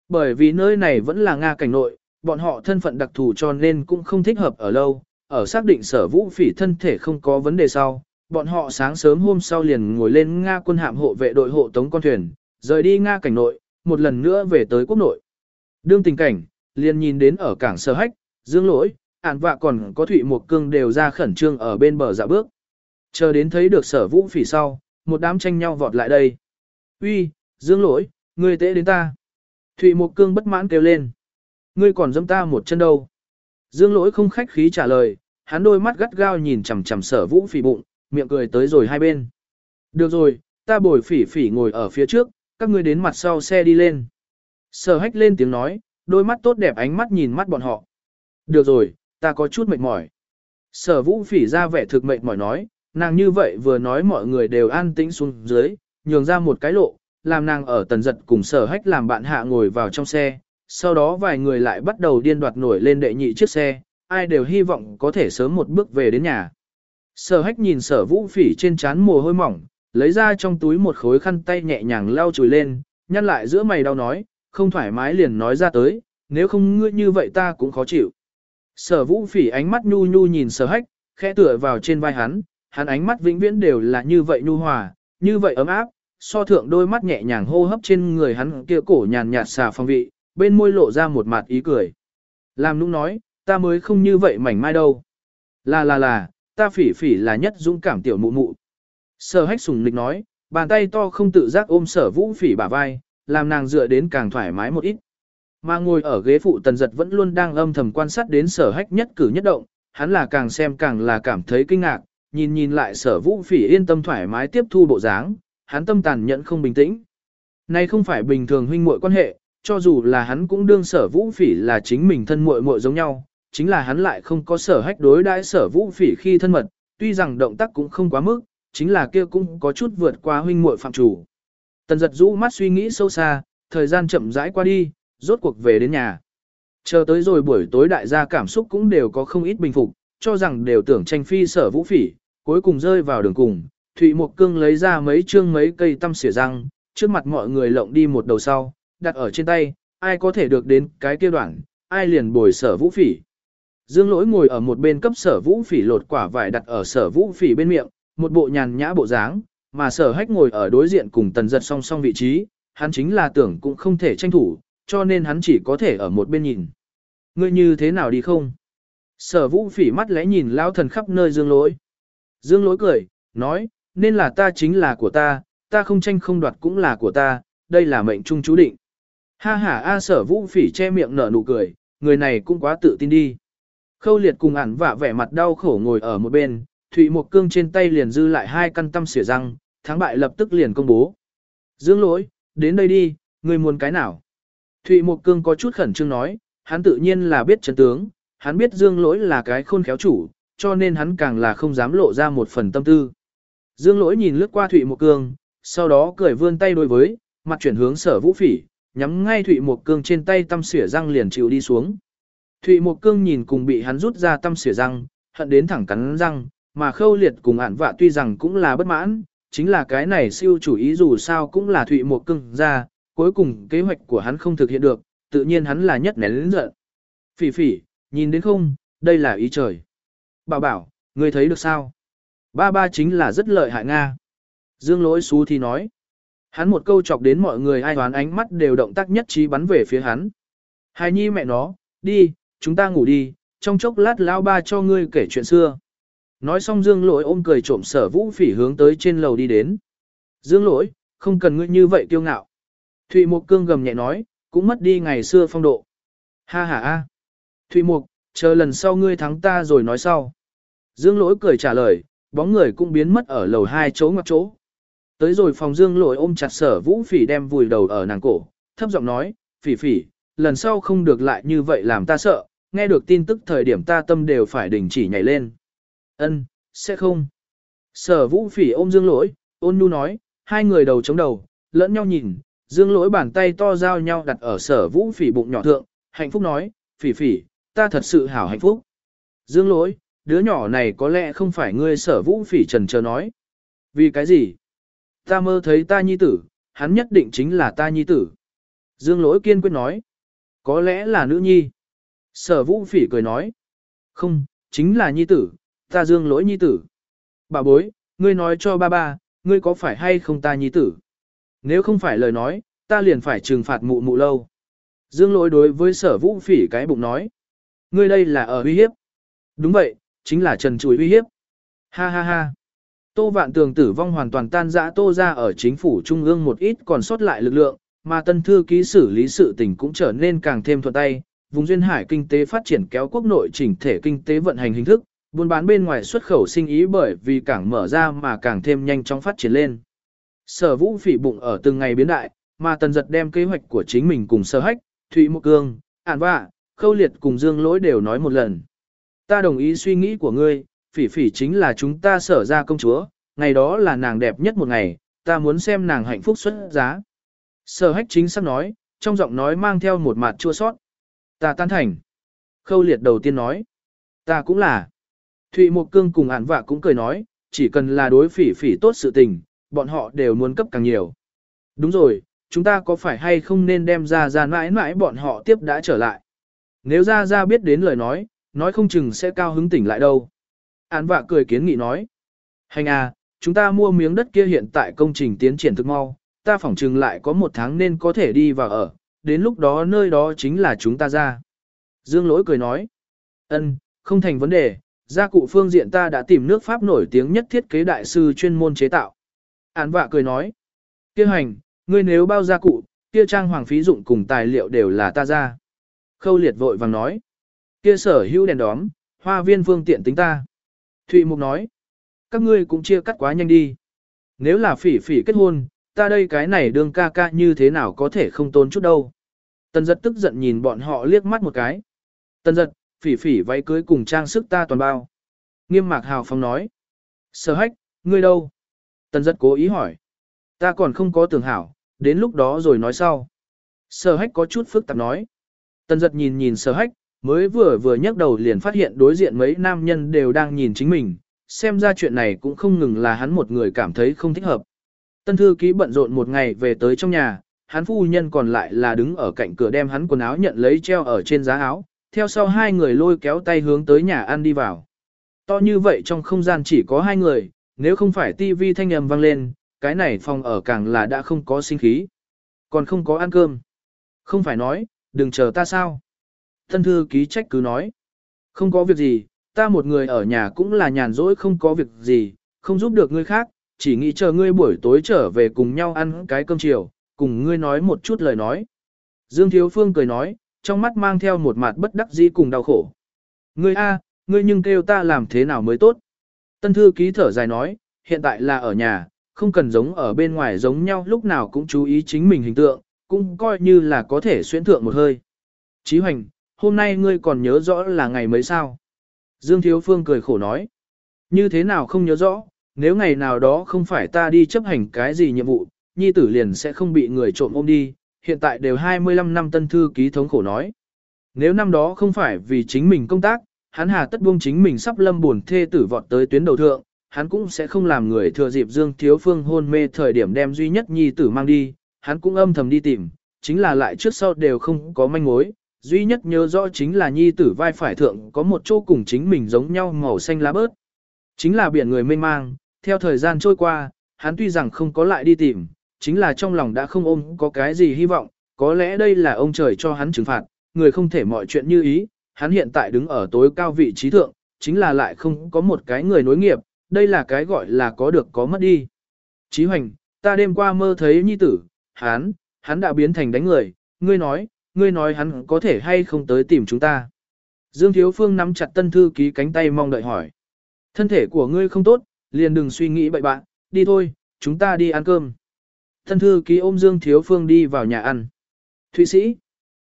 Bởi vì nơi này vẫn là Nga cảnh nội, bọn họ thân phận đặc thù cho nên cũng không thích hợp ở lâu, ở xác định sở vũ phỉ thân thể không có vấn đề sau. Bọn họ sáng sớm hôm sau liền ngồi lên Nga quân hạm hộ vệ đội hộ tống con thuyền, rời đi Nga cảnh nội, một lần nữa về tới quốc nội. Đương tình cảnh, liền nhìn đến ở cảng sở hách, dương lỗi, ản vạ còn có thụy một cương đều ra khẩn trương ở bên bờ dạ bước. Chờ đến thấy được sở vũ phỉ sau, một đám tranh nhau vọt lại đây. Uy, dương lỗi, ngươi tệ đến ta. Thụy một cương bất mãn kêu lên. Ngươi còn dâm ta một chân đâu. Dương lỗi không khách khí trả lời, hắn đôi mắt gắt gao nhìn chằm chằm sở vũ phỉ bụng, miệng cười tới rồi hai bên. Được rồi, ta bồi phỉ phỉ ngồi ở phía trước, các ngươi đến mặt sau xe đi lên. Sở hách lên tiếng nói, đôi mắt tốt đẹp ánh mắt nhìn mắt bọn họ. Được rồi, ta có chút mệt mỏi. Sở vũ phỉ ra vẻ thực mệt mỏi nói, nàng như vậy vừa nói mọi người đều an tĩnh xuống dưới, nhường ra một cái lộ, làm nàng ở tần giật cùng sở hách làm bạn hạ ngồi vào trong xe. Sau đó vài người lại bắt đầu điên đoạt nổi lên đệ nhị chiếc xe, ai đều hy vọng có thể sớm một bước về đến nhà. Sở hách nhìn sở vũ phỉ trên chán mồ hôi mỏng, lấy ra trong túi một khối khăn tay nhẹ nhàng lau chùi lên, nhăn lại giữa mày đau nói, không thoải mái liền nói ra tới, nếu không ngươi như vậy ta cũng khó chịu. Sở vũ phỉ ánh mắt nhu nhu nhìn sở hách, khẽ tựa vào trên vai hắn, hắn ánh mắt vĩnh viễn đều là như vậy nhu hòa, như vậy ấm áp, so thượng đôi mắt nhẹ nhàng hô hấp trên người hắn kia cổ nhàn nhạt xà phong vị, bên môi lộ ra một mặt ý cười. Làm nũng nói, ta mới không như vậy mảnh mai đâu. Là là là, ta phỉ phỉ là nhất dũng cảm tiểu mụ mụ. Sở hách sùng lịch nói, bàn tay to không tự giác ôm sở vũ phỉ bả vai, làm nàng dựa đến càng thoải mái một ít. Mà ngồi ở ghế phụ tần giật vẫn luôn đang âm thầm quan sát đến sở hách nhất cử nhất động, hắn là càng xem càng là cảm thấy kinh ngạc, nhìn nhìn lại sở vũ phỉ yên tâm thoải mái tiếp thu bộ dáng, hắn tâm tàn nhẫn không bình tĩnh. Này không phải bình thường huynh muội quan hệ, cho dù là hắn cũng đương sở vũ phỉ là chính mình thân muội muội giống nhau, chính là hắn lại không có sở hách đối đãi sở vũ phỉ khi thân mật, tuy rằng động tác cũng không quá mức, chính là kia cũng có chút vượt qua huynh muội phạm chủ. Tần giật rũ mắt suy nghĩ sâu xa, thời gian chậm rãi qua đi, rốt cuộc về đến nhà. Chờ tới rồi buổi tối đại gia cảm xúc cũng đều có không ít bình phục, cho rằng đều tưởng tranh phi sở vũ phỉ, cuối cùng rơi vào đường cùng. Thụy Mộc Cương lấy ra mấy chương mấy cây tăm xỉa răng, trước mặt mọi người lộng đi một đầu sau, đặt ở trên tay, ai có thể được đến cái kia đoạn, ai liền bồi sở vũ phỉ. Dương lỗi ngồi ở một bên cấp sở vũ phỉ lột quả vải đặt ở sở vũ phỉ bên miệng, một bộ nhàn nhã bộ dáng, mà sở hách ngồi ở đối diện cùng tần giật song song vị trí, hắn chính là tưởng cũng không thể tranh thủ, cho nên hắn chỉ có thể ở một bên nhìn. Ngươi như thế nào đi không? Sở vũ phỉ mắt lẽ nhìn lão thần khắp nơi dương lỗi. Dương lỗi cười, nói, nên là ta chính là của ta, ta không tranh không đoạt cũng là của ta, đây là mệnh trung chú định. Ha ha a sở vũ phỉ che miệng nở nụ cười, người này cũng quá tự tin đi. Khâu liệt cùng ản vạ vẻ mặt đau khổ ngồi ở một bên, Thụy Một Cương trên tay liền dư lại hai căn tâm xỉa răng, thắng bại lập tức liền công bố. Dương lỗi, đến đây đi, người muốn cái nào? Thụy Mộc Cương có chút khẩn trương nói, hắn tự nhiên là biết chấn tướng, hắn biết Dương lỗi là cái khôn khéo chủ, cho nên hắn càng là không dám lộ ra một phần tâm tư. Dương lỗi nhìn lướt qua Thụy Mộc Cương, sau đó cười vươn tay đối với, mặt chuyển hướng sở vũ phỉ, nhắm ngay Thụy Mộc Cương trên tay tâm xỉa răng liền chịu đi xuống. Thụy Mộc Cương nhìn cùng bị hắn rút ra tâm xỉa răng, hận đến thẳng cắn răng, mà khâu liệt cùng ản vạ tuy rằng cũng là bất mãn, chính là cái này siêu chủ ý dù sao cũng là Thụy Một cưng ra, cuối cùng kế hoạch của hắn không thực hiện được, tự nhiên hắn là nhất nén lĩnh giận. Phỉ phỉ, nhìn đến không, đây là ý trời. Bảo bảo, ngươi thấy được sao? Ba ba chính là rất lợi hại Nga. Dương lỗi xú thì nói. Hắn một câu chọc đến mọi người ai đoán ánh mắt đều động tác nhất trí bắn về phía hắn. Hài nhi mẹ nó, đi, chúng ta ngủ đi, trong chốc lát lao ba cho ngươi kể chuyện xưa. Nói xong dương lỗi ôm cười trộm sở vũ phỉ hướng tới trên lầu đi đến. Dương lỗi, không cần ngươi như vậy kiêu ngạo. Thụy Mục cương gầm nhẹ nói, cũng mất đi ngày xưa phong độ. Ha ha ha. Thụy Mục, chờ lần sau ngươi thắng ta rồi nói sau. Dương lỗi cười trả lời, bóng người cũng biến mất ở lầu hai chỗ ngoặc chỗ. Tới rồi phòng dương lỗi ôm chặt sở vũ phỉ đem vùi đầu ở nàng cổ, thấp giọng nói, phỉ phỉ, lần sau không được lại như vậy làm ta sợ, nghe được tin tức thời điểm ta tâm đều phải đình chỉ nhảy lên. Ân, sẽ không. Sở vũ phỉ ôm dương lỗi, ôn nhu nói, hai người đầu chống đầu, lẫn nhau nhìn, dương lỗi bàn tay to giao nhau đặt ở sở vũ phỉ bụng nhỏ thượng, hạnh phúc nói, phỉ phỉ, ta thật sự hảo hạnh phúc. Dương lỗi, đứa nhỏ này có lẽ không phải ngươi sở vũ phỉ trần chờ nói. Vì cái gì? Ta mơ thấy ta nhi tử, hắn nhất định chính là ta nhi tử. Dương lỗi kiên quyết nói. Có lẽ là nữ nhi. Sở vũ phỉ cười nói. Không, chính là nhi tử, ta dương lỗi nhi tử. Bà bối, ngươi nói cho ba ba, ngươi có phải hay không ta nhi tử? Nếu không phải lời nói, ta liền phải trừng phạt mụ mụ lâu. Dương lỗi đối với sở vũ phỉ cái bụng nói. Ngươi đây là ở uy hiếp. Đúng vậy, chính là trần chùi uy hiếp. Ha ha ha. Tô vạn tường tử vong hoàn toàn tan rã tô ra ở chính phủ trung ương một ít còn sót lại lực lượng, mà tân thư ký xử lý sự tình cũng trở nên càng thêm thuận tay. Vùng duyên hải kinh tế phát triển kéo quốc nội chỉnh thể kinh tế vận hành hình thức, buôn bán bên ngoài xuất khẩu sinh ý bởi vì cảng mở ra mà càng thêm nhanh chóng phát triển lên. Sở vũ phỉ bụng ở từng ngày biến đại, mà tần giật đem kế hoạch của chính mình cùng Sở hách, Thụy Mộ Cương, Ản Vạ, Khâu Liệt cùng Dương Lỗi đều nói một lần. Ta đồng ý suy nghĩ của ngươi, phỉ phỉ chính là chúng ta sở ra công chúa, ngày đó là nàng đẹp nhất một ngày, ta muốn xem nàng hạnh phúc xuất giá. Sở hách chính xác nói, trong giọng nói mang theo một mặt chua sót. Ta tan thành. Khâu liệt đầu tiên nói. Ta cũng là. Thụy Mộc Cương cùng ản vạ cũng cười nói, chỉ cần là đối phỉ phỉ tốt sự tình, bọn họ đều muốn cấp càng nhiều. Đúng rồi, chúng ta có phải hay không nên đem ra ra mãi mãi bọn họ tiếp đã trở lại. Nếu ra ra biết đến lời nói, nói không chừng sẽ cao hứng tỉnh lại đâu. Án vạ cười kiến nghị nói. Hành à, chúng ta mua miếng đất kia hiện tại công trình tiến triển thực mau, ta phỏng chừng lại có một tháng nên có thể đi vào ở, đến lúc đó nơi đó chính là chúng ta ra. Dương lỗi cười nói. Ân, không thành vấn đề, gia cụ phương diện ta đã tìm nước Pháp nổi tiếng nhất thiết kế đại sư chuyên môn chế tạo. Án vạ cười nói, kia hành, ngươi nếu bao gia cụ, kia trang hoàng phí dụng cùng tài liệu đều là ta ra. Khâu liệt vội vàng nói, kia sở hữu đèn đóm, hoa viên phương tiện tính ta. Thụy Mục nói, các ngươi cũng chia cắt quá nhanh đi. Nếu là phỉ phỉ kết hôn, ta đây cái này đương ca ca như thế nào có thể không tốn chút đâu. Tần giật tức giận nhìn bọn họ liếc mắt một cái. Tần giật, phỉ phỉ váy cưới cùng trang sức ta toàn bao. Nghiêm mạc hào phong nói. Sở hách, ngươi đâu? Tần giật cố ý hỏi. Ta còn không có tưởng hảo, đến lúc đó rồi nói sau. Sở hách có chút phức tạp nói. Tần giật nhìn nhìn sở hách, mới vừa vừa nhấc đầu liền phát hiện đối diện mấy nam nhân đều đang nhìn chính mình, xem ra chuyện này cũng không ngừng là hắn một người cảm thấy không thích hợp. Tân thư ký bận rộn một ngày về tới trong nhà, hắn phu nhân còn lại là đứng ở cạnh cửa đem hắn quần áo nhận lấy treo ở trên giá áo, theo sau hai người lôi kéo tay hướng tới nhà ăn đi vào. To như vậy trong không gian chỉ có hai người, nếu không phải tivi thanh âm vang lên, cái này phòng ở càng là đã không có sinh khí. Còn không có ăn cơm. Không phải nói, đừng chờ ta sao. Thân thư ký trách cứ nói. Không có việc gì, ta một người ở nhà cũng là nhàn rỗi không có việc gì, không giúp được ngươi khác, chỉ nghĩ chờ ngươi buổi tối trở về cùng nhau ăn cái cơm chiều, cùng ngươi nói một chút lời nói. Dương Thiếu Phương cười nói, trong mắt mang theo một mặt bất đắc dĩ cùng đau khổ. Ngươi a, ngươi nhưng kêu ta làm thế nào mới tốt. Tân thư ký thở dài nói, hiện tại là ở nhà, không cần giống ở bên ngoài giống nhau lúc nào cũng chú ý chính mình hình tượng, cũng coi như là có thể xuyên thượng một hơi. Chí hoành, hôm nay ngươi còn nhớ rõ là ngày mấy sao? Dương Thiếu Phương cười khổ nói. Như thế nào không nhớ rõ, nếu ngày nào đó không phải ta đi chấp hành cái gì nhiệm vụ, nhi tử liền sẽ không bị người trộm ôm đi, hiện tại đều 25 năm tân thư ký thống khổ nói. Nếu năm đó không phải vì chính mình công tác, hắn hà tất buông chính mình sắp lâm buồn thê tử vọt tới tuyến đầu thượng, hắn cũng sẽ không làm người thừa dịp Dương Thiếu Phương hôn mê thời điểm đem duy nhất nhi tử mang đi, hắn cũng âm thầm đi tìm, chính là lại trước sau đều không có manh mối, duy nhất nhớ rõ chính là nhi tử vai phải thượng có một chỗ cùng chính mình giống nhau màu xanh lá bớt. Chính là biển người mênh mang, theo thời gian trôi qua, hắn tuy rằng không có lại đi tìm, chính là trong lòng đã không ôm có cái gì hy vọng, có lẽ đây là ông trời cho hắn trừng phạt, người không thể mọi chuyện như ý, hắn hiện tại đứng ở tối cao vị trí thượng, chính là lại không có một cái người nối nghiệp, đây là cái gọi là có được có mất đi. Chí hoành, ta đêm qua mơ thấy nhi tử, hắn, hắn đã biến thành đánh người, ngươi nói, ngươi nói hắn có thể hay không tới tìm chúng ta. Dương Thiếu Phương nắm chặt tân thư ký cánh tay mong đợi hỏi. Thân thể của ngươi không tốt, liền đừng suy nghĩ bậy bạn, đi thôi, chúng ta đi ăn cơm thân thư ký ôm Dương Thiếu Phương đi vào nhà ăn. Thụy Sĩ.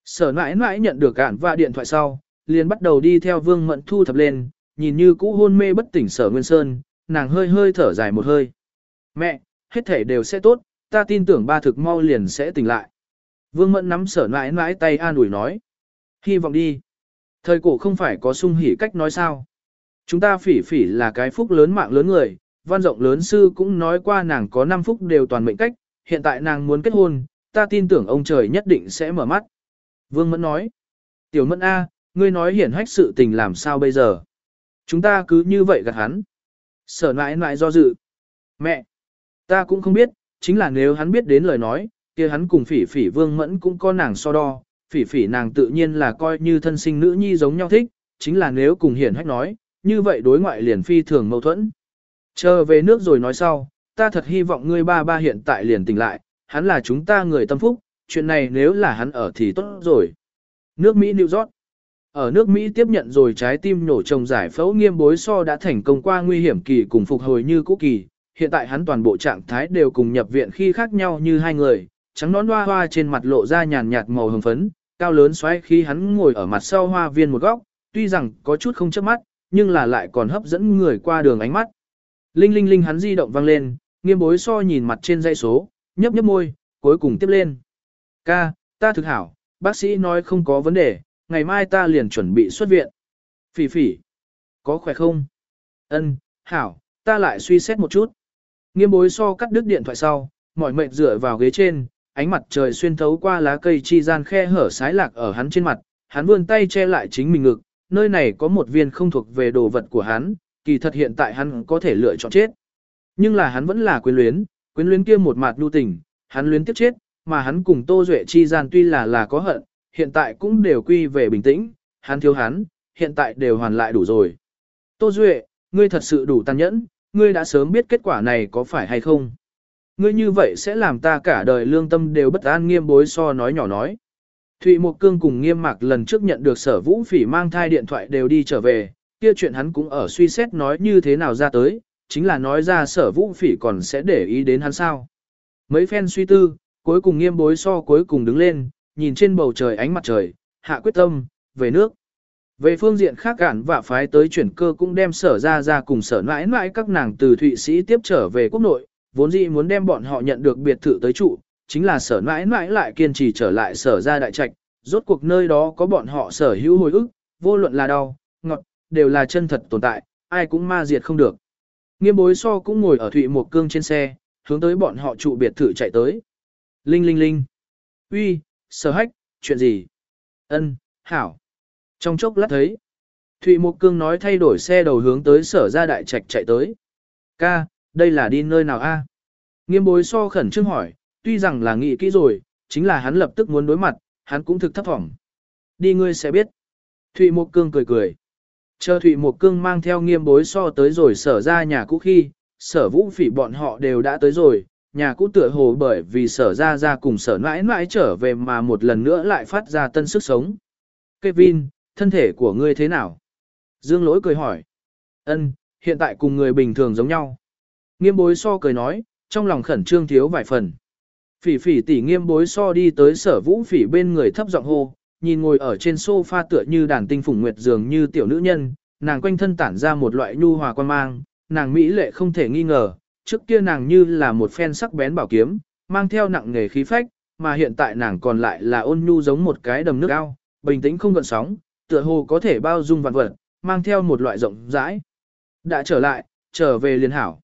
Sở mãi mãi nhận được cản và điện thoại sau, liền bắt đầu đi theo Vương Mận thu thập lên, nhìn như cũ hôn mê bất tỉnh sở Nguyên Sơn, nàng hơi hơi thở dài một hơi. Mẹ, hết thể đều sẽ tốt, ta tin tưởng ba thực mau liền sẽ tỉnh lại. Vương Mẫn nắm sở mãi mãi tay an ủi nói. Hy vọng đi. Thời cổ không phải có sung hỉ cách nói sao. Chúng ta phỉ phỉ là cái phúc lớn mạng lớn người, văn rộng lớn sư cũng nói qua nàng có 5 phúc đều toàn mệnh cách, hiện tại nàng muốn kết hôn, ta tin tưởng ông trời nhất định sẽ mở mắt. Vương Mẫn nói. Tiểu Mẫn A, ngươi nói hiển hách sự tình làm sao bây giờ? Chúng ta cứ như vậy gạt hắn. Sở nãi nãi do dự. Mẹ, ta cũng không biết, chính là nếu hắn biết đến lời nói, kia hắn cùng phỉ phỉ vương mẫn cũng có nàng so đo, phỉ phỉ nàng tự nhiên là coi như thân sinh nữ nhi giống nhau thích, chính là nếu cùng hiển hách nói, như vậy đối ngoại liền phi thường mâu thuẫn. Chờ về nước rồi nói sau, ta thật hy vọng ngươi ba ba hiện tại liền tỉnh lại, hắn là chúng ta người tâm phúc, chuyện này nếu là hắn ở thì tốt rồi. Nước Mỹ New York Ở nước Mỹ tiếp nhận rồi trái tim nổ trồng giải phẫu nghiêm bối so đã thành công qua nguy hiểm kỳ cùng phục hồi như cũ kỳ, hiện tại hắn toàn bộ trạng thái đều cùng nhập viện khi khác nhau như hai người, trắng nón hoa hoa trên mặt lộ ra nhàn nhạt màu hồng phấn, cao lớn xoáy khi hắn ngồi ở mặt sau hoa viên một góc, tuy rằng có chút không chớp mắt, nhưng là lại còn hấp dẫn người qua đường ánh mắt. Linh linh linh hắn di động vang lên, nghiêm bối so nhìn mặt trên dây số, nhấp nhấp môi, cuối cùng tiếp lên. Ca, ta thực hảo, bác sĩ nói không có vấn đề, ngày mai ta liền chuẩn bị xuất viện. Phỉ phỉ, có khỏe không? Ân, hảo, ta lại suy xét một chút. Nghiêm bối so cắt đứt điện thoại sau, mỏi mệt dựa vào ghế trên, ánh mặt trời xuyên thấu qua lá cây chi gian khe hở sái lạc ở hắn trên mặt, hắn vươn tay che lại chính mình ngực, nơi này có một viên không thuộc về đồ vật của hắn, kỳ thật hiện tại hắn có thể lựa chọn chết. Nhưng là hắn vẫn là quyến luyến, quyến luyến kia một mặt nhu tình, hắn luyến tiếp chết, mà hắn cùng Tô Duệ chi gian tuy là là có hận, hiện tại cũng đều quy về bình tĩnh, hắn thiếu hắn, hiện tại đều hoàn lại đủ rồi. Tô Duệ, ngươi thật sự đủ tàn nhẫn, ngươi đã sớm biết kết quả này có phải hay không. Ngươi như vậy sẽ làm ta cả đời lương tâm đều bất an nghiêm bối so nói nhỏ nói. Thụy Mộc Cương cùng nghiêm mạc lần trước nhận được sở vũ phỉ mang thai điện thoại đều đi trở về, kia chuyện hắn cũng ở suy xét nói như thế nào ra tới, chính là nói ra sở vũ phỉ còn sẽ để ý đến hắn sao. Mấy phen suy tư, cuối cùng nghiêm bối so cuối cùng đứng lên, nhìn trên bầu trời ánh mặt trời, hạ quyết tâm, về nước. Về phương diện khác cản và phái tới chuyển cơ cũng đem sở ra ra cùng sở mãi mãi các nàng từ Thụy Sĩ tiếp trở về quốc nội, vốn dĩ muốn đem bọn họ nhận được biệt thự tới trụ, chính là sở mãi mãi lại kiên trì trở lại sở ra đại trạch, rốt cuộc nơi đó có bọn họ sở hữu hồi ức, vô luận là đau, ngọt, đều là chân thật tồn tại, ai cũng ma diệt không được. Nghiêm bối so cũng ngồi ở Thụy một cương trên xe, hướng tới bọn họ trụ biệt thự chạy tới. Linh linh linh. Uy, sở hách, chuyện gì? Ân, hảo. Trong chốc lát thấy. Thụy Mộc Cương nói thay đổi xe đầu hướng tới sở ra đại trạch chạy tới. Ca, đây là đi nơi nào a? Nghiêm bối so khẩn trương hỏi, tuy rằng là nghĩ kỹ rồi, chính là hắn lập tức muốn đối mặt, hắn cũng thực thấp thỏm. Đi ngươi sẽ biết. Thụy Mộc Cương cười cười. Chờ Thụy Mộc Cương mang theo nghiêm bối so tới rồi sở ra nhà cũ khi, sở vũ phỉ bọn họ đều đã tới rồi, nhà cũ tựa hồ bởi vì sở ra ra cùng sở mãi mãi trở về mà một lần nữa lại phát ra tân sức sống. Kevin, thân thể của ngươi thế nào? Dương lỗi cười hỏi. Ân, hiện tại cùng người bình thường giống nhau. Nghiêm bối so cười nói, trong lòng khẩn trương thiếu vài phần. Phỉ phỉ tỉ nghiêm bối so đi tới sở vũ phỉ bên người thấp giọng hô, nhìn ngồi ở trên sofa tựa như đàn tinh phủng nguyệt dường như tiểu nữ nhân, nàng quanh thân tản ra một loại nhu hòa quan mang, nàng mỹ lệ không thể nghi ngờ, trước kia nàng như là một phen sắc bén bảo kiếm, mang theo nặng nghề khí phách, mà hiện tại nàng còn lại là ôn nhu giống một cái đầm nước ao, bình tĩnh không gợn sóng, tựa hồ có thể bao dung vạn vật, mang theo một loại rộng rãi. Đã trở lại, trở về liền hảo.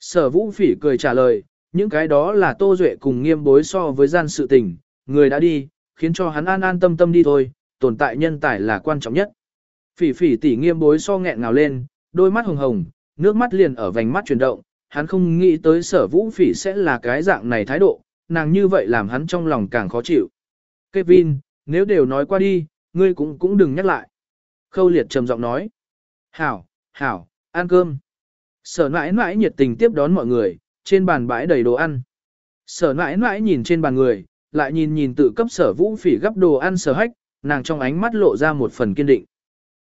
Sở vũ phỉ cười trả lời, những cái đó là tô duệ cùng nghiêm bối so với gian sự tình, người đã đi, khiến cho hắn an an tâm tâm đi thôi, tồn tại nhân tài là quan trọng nhất. Phỉ phỉ tỉ nghiêm bối so nghẹn ngào lên, đôi mắt hồng hồng, nước mắt liền ở vành mắt chuyển động, hắn không nghĩ tới sở vũ phỉ sẽ là cái dạng này thái độ, nàng như vậy làm hắn trong lòng càng khó chịu. Kevin, nếu đều nói qua đi, ngươi cũng cũng đừng nhắc lại. Khâu liệt trầm giọng nói. Hảo, hảo, ăn cơm. Sở nãi nãi nhiệt tình tiếp đón mọi người, trên bàn bãi đầy đồ ăn. Sở nãi nãi nhìn trên bàn người, lại nhìn nhìn tự cấp sở vũ phỉ gấp đồ ăn sở hách, nàng trong ánh mắt lộ ra một phần kiên định.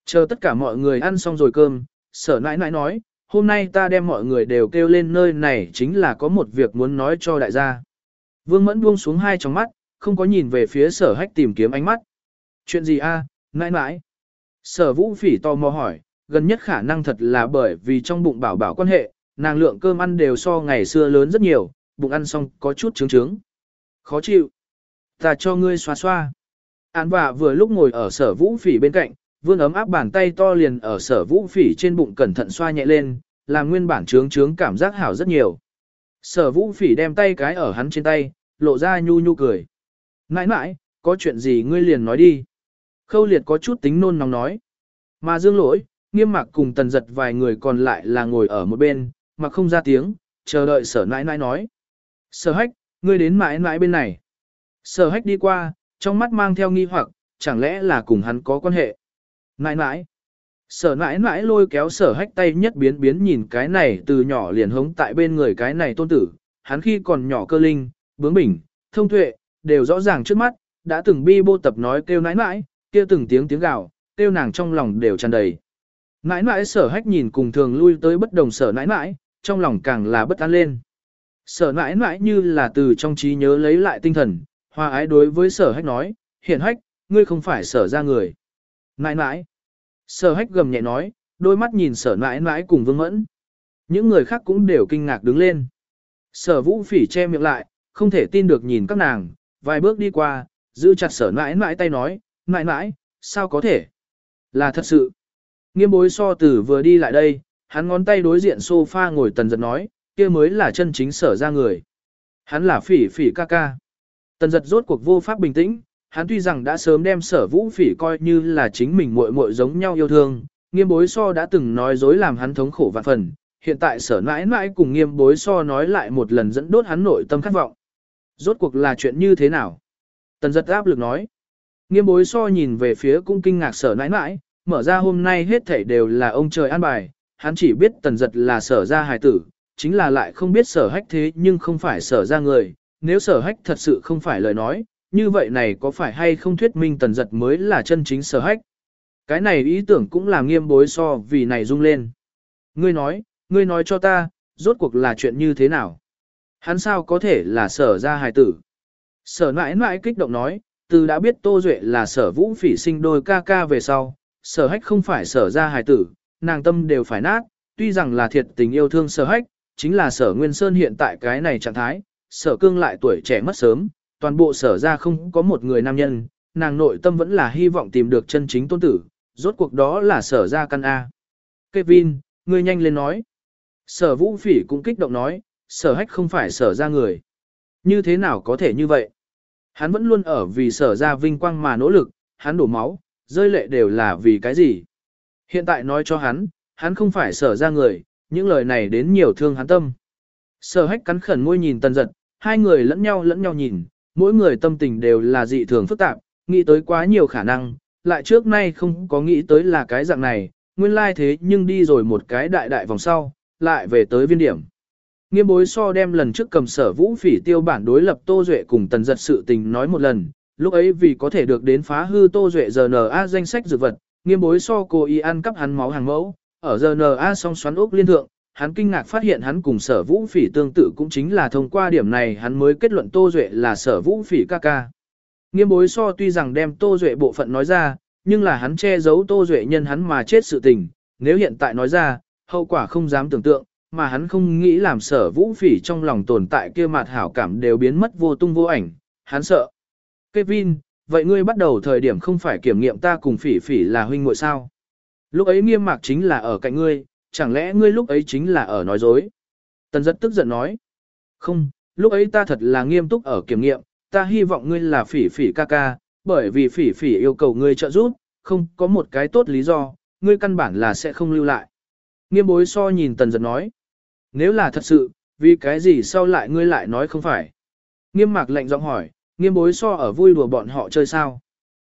Chờ tất cả mọi người ăn xong rồi cơm, sở nãi nãi nói, hôm nay ta đem mọi người đều kêu lên nơi này chính là có một việc muốn nói cho đại gia. Vương mẫn buông xuống hai trong mắt, không có nhìn về phía sở hách tìm kiếm ánh mắt. Chuyện gì a, à, nãi nãi? Sở vũ phỉ tò mò hỏi, gần nhất khả năng thật là bởi vì trong bụng bảo bảo quan hệ, nàng lượng cơm ăn đều so ngày xưa lớn rất nhiều, bụng ăn xong có chút trướng trướng. Khó chịu. Ta cho ngươi xoa xoa. Án bà vừa lúc ngồi ở sở vũ phỉ bên cạnh, vươn ấm áp bàn tay to liền ở sở vũ phỉ trên bụng cẩn thận xoa nhẹ lên, làm nguyên bản trướng trướng cảm giác hảo rất nhiều. Sở vũ phỉ đem tay cái ở hắn trên tay, lộ ra nhu nhu cười. Nãi nãi, có chuyện gì ngươi liền nói đi. Khâu liệt có chút tính nôn nóng nói. Mà dương lỗi, nghiêm mặc cùng tần giật vài người còn lại là ngồi ở một bên, mà không ra tiếng, chờ đợi sở nãi nãi nói. Sở hách, ngươi đến mãi mãi bên này. Sở hách đi qua, trong mắt mang theo nghi hoặc, chẳng lẽ là cùng hắn có quan hệ. Nãi nãi. Sở nãi nãi lôi kéo sở hách tay nhất biến biến nhìn cái này từ nhỏ liền hống tại bên người cái này tôn tử, hắn khi còn nhỏ cơ linh, bướng bỉnh, thông tuệ, đều rõ ràng trước mắt, đã từng bi bô tập nói kêu nãi nãi, kia từng tiếng tiếng gào, kêu nàng trong lòng đều tràn đầy. Nãi nãi sở hách nhìn cùng thường lui tới bất đồng sở nãi nãi, trong lòng càng là bất an lên. Sở nãi nãi như là từ trong trí nhớ lấy lại tinh thần, hoa ái đối với sở hách nói, hiện hách, ngươi không phải sở ra người. Nãi nãi. Sở hách gầm nhẹ nói, đôi mắt nhìn sở nãi nãi cùng vương mẫn. Những người khác cũng đều kinh ngạc đứng lên. Sở vũ phỉ che miệng lại, không thể tin được nhìn các nàng, vài bước đi qua, giữ chặt sở nãi nãi tay nói, nãi nãi, sao có thể? Là thật sự. Nghiêm bối so tử vừa đi lại đây, hắn ngón tay đối diện sofa ngồi tần giật nói, kia mới là chân chính sở ra người. Hắn là phỉ phỉ ca ca. Tần giật rốt cuộc vô pháp bình tĩnh, hắn tuy rằng đã sớm đem sở vũ phỉ coi như là chính mình muội muội giống nhau yêu thương, nghiêm bối so đã từng nói dối làm hắn thống khổ vạn phần, hiện tại sở mãi mãi cùng nghiêm bối so nói lại một lần dẫn đốt hắn nội tâm khát vọng. Rốt cuộc là chuyện như thế nào? Tần giật áp lực nói. Nghiêm bối so nhìn về phía cũng kinh ngạc sở nãi nãi, mở ra hôm nay hết thảy đều là ông trời an bài, hắn chỉ biết tần giật là sở ra hài tử, chính là lại không biết sở hách thế nhưng không phải sở ra người, nếu sở hách thật sự không phải lời nói, như vậy này có phải hay không thuyết minh tần giật mới là chân chính sở hách. Cái này ý tưởng cũng làm nghiêm bối so vì này rung lên. Ngươi nói, ngươi nói cho ta, rốt cuộc là chuyện như thế nào? Hắn sao có thể là sở ra hài tử? Sở mãi mãi kích động nói, từ đã biết Tô Duệ là sở vũ phỉ sinh đôi ca ca về sau, sở hách không phải sở ra hài tử, nàng tâm đều phải nát, tuy rằng là thiệt tình yêu thương sở hách, chính là sở Nguyên Sơn hiện tại cái này trạng thái, sở cương lại tuổi trẻ mất sớm, toàn bộ sở ra không có một người nam nhân, nàng nội tâm vẫn là hy vọng tìm được chân chính tôn tử, rốt cuộc đó là sở ra căn A. Kevin, ngươi nhanh lên nói. Sở vũ phỉ cũng kích động nói, sở hách không phải sở ra người. Như thế nào có thể như vậy? Hắn vẫn luôn ở vì sở ra vinh quang mà nỗ lực, hắn đổ máu, rơi lệ đều là vì cái gì? Hiện tại nói cho hắn, hắn không phải sở ra người, những lời này đến nhiều thương hắn tâm. Sở hách cắn khẩn môi nhìn tần giật, hai người lẫn nhau lẫn nhau nhìn, mỗi người tâm tình đều là dị thường phức tạp, nghĩ tới quá nhiều khả năng, lại trước nay không có nghĩ tới là cái dạng này, nguyên lai thế nhưng đi rồi một cái đại đại vòng sau, lại về tới viên điểm. Nghiêm bối so đem lần trước cầm sở vũ phỉ tiêu bản đối lập Tô Duệ cùng tần giật sự tình nói một lần, lúc ấy vì có thể được đến phá hư Tô Duệ GNA danh sách dược vật, nghiêm bối so cô y ăn cắp hắn máu hàng mẫu, ở GNA song xoắn ốc liên thượng, hắn kinh ngạc phát hiện hắn cùng sở vũ phỉ tương tự cũng chính là thông qua điểm này hắn mới kết luận Tô Duệ là sở vũ phỉ ca ca. Nghiêm bối so tuy rằng đem Tô Duệ bộ phận nói ra, nhưng là hắn che giấu Tô Duệ nhân hắn mà chết sự tình, nếu hiện tại nói ra, hậu quả không dám tưởng tượng, mà hắn không nghĩ làm sở vũ phỉ trong lòng tồn tại kia mặt hảo cảm đều biến mất vô tung vô ảnh, hắn sợ. Kevin, vậy ngươi bắt đầu thời điểm không phải kiểm nghiệm ta cùng phỉ phỉ là huynh muội sao? Lúc ấy nghiêm mạc chính là ở cạnh ngươi, chẳng lẽ ngươi lúc ấy chính là ở nói dối? Tần rất tức giận nói. Không, lúc ấy ta thật là nghiêm túc ở kiểm nghiệm, ta hy vọng ngươi là phỉ phỉ ca ca, bởi vì phỉ phỉ yêu cầu ngươi trợ giúp, không có một cái tốt lý do, ngươi căn bản là sẽ không lưu lại. Nghiêm bối so nhìn tần giật nói. Nếu là thật sự, vì cái gì sau lại ngươi lại nói không phải? Nghiêm mạc lệnh giọng hỏi, nghiêm bối so ở vui đùa bọn họ chơi sao?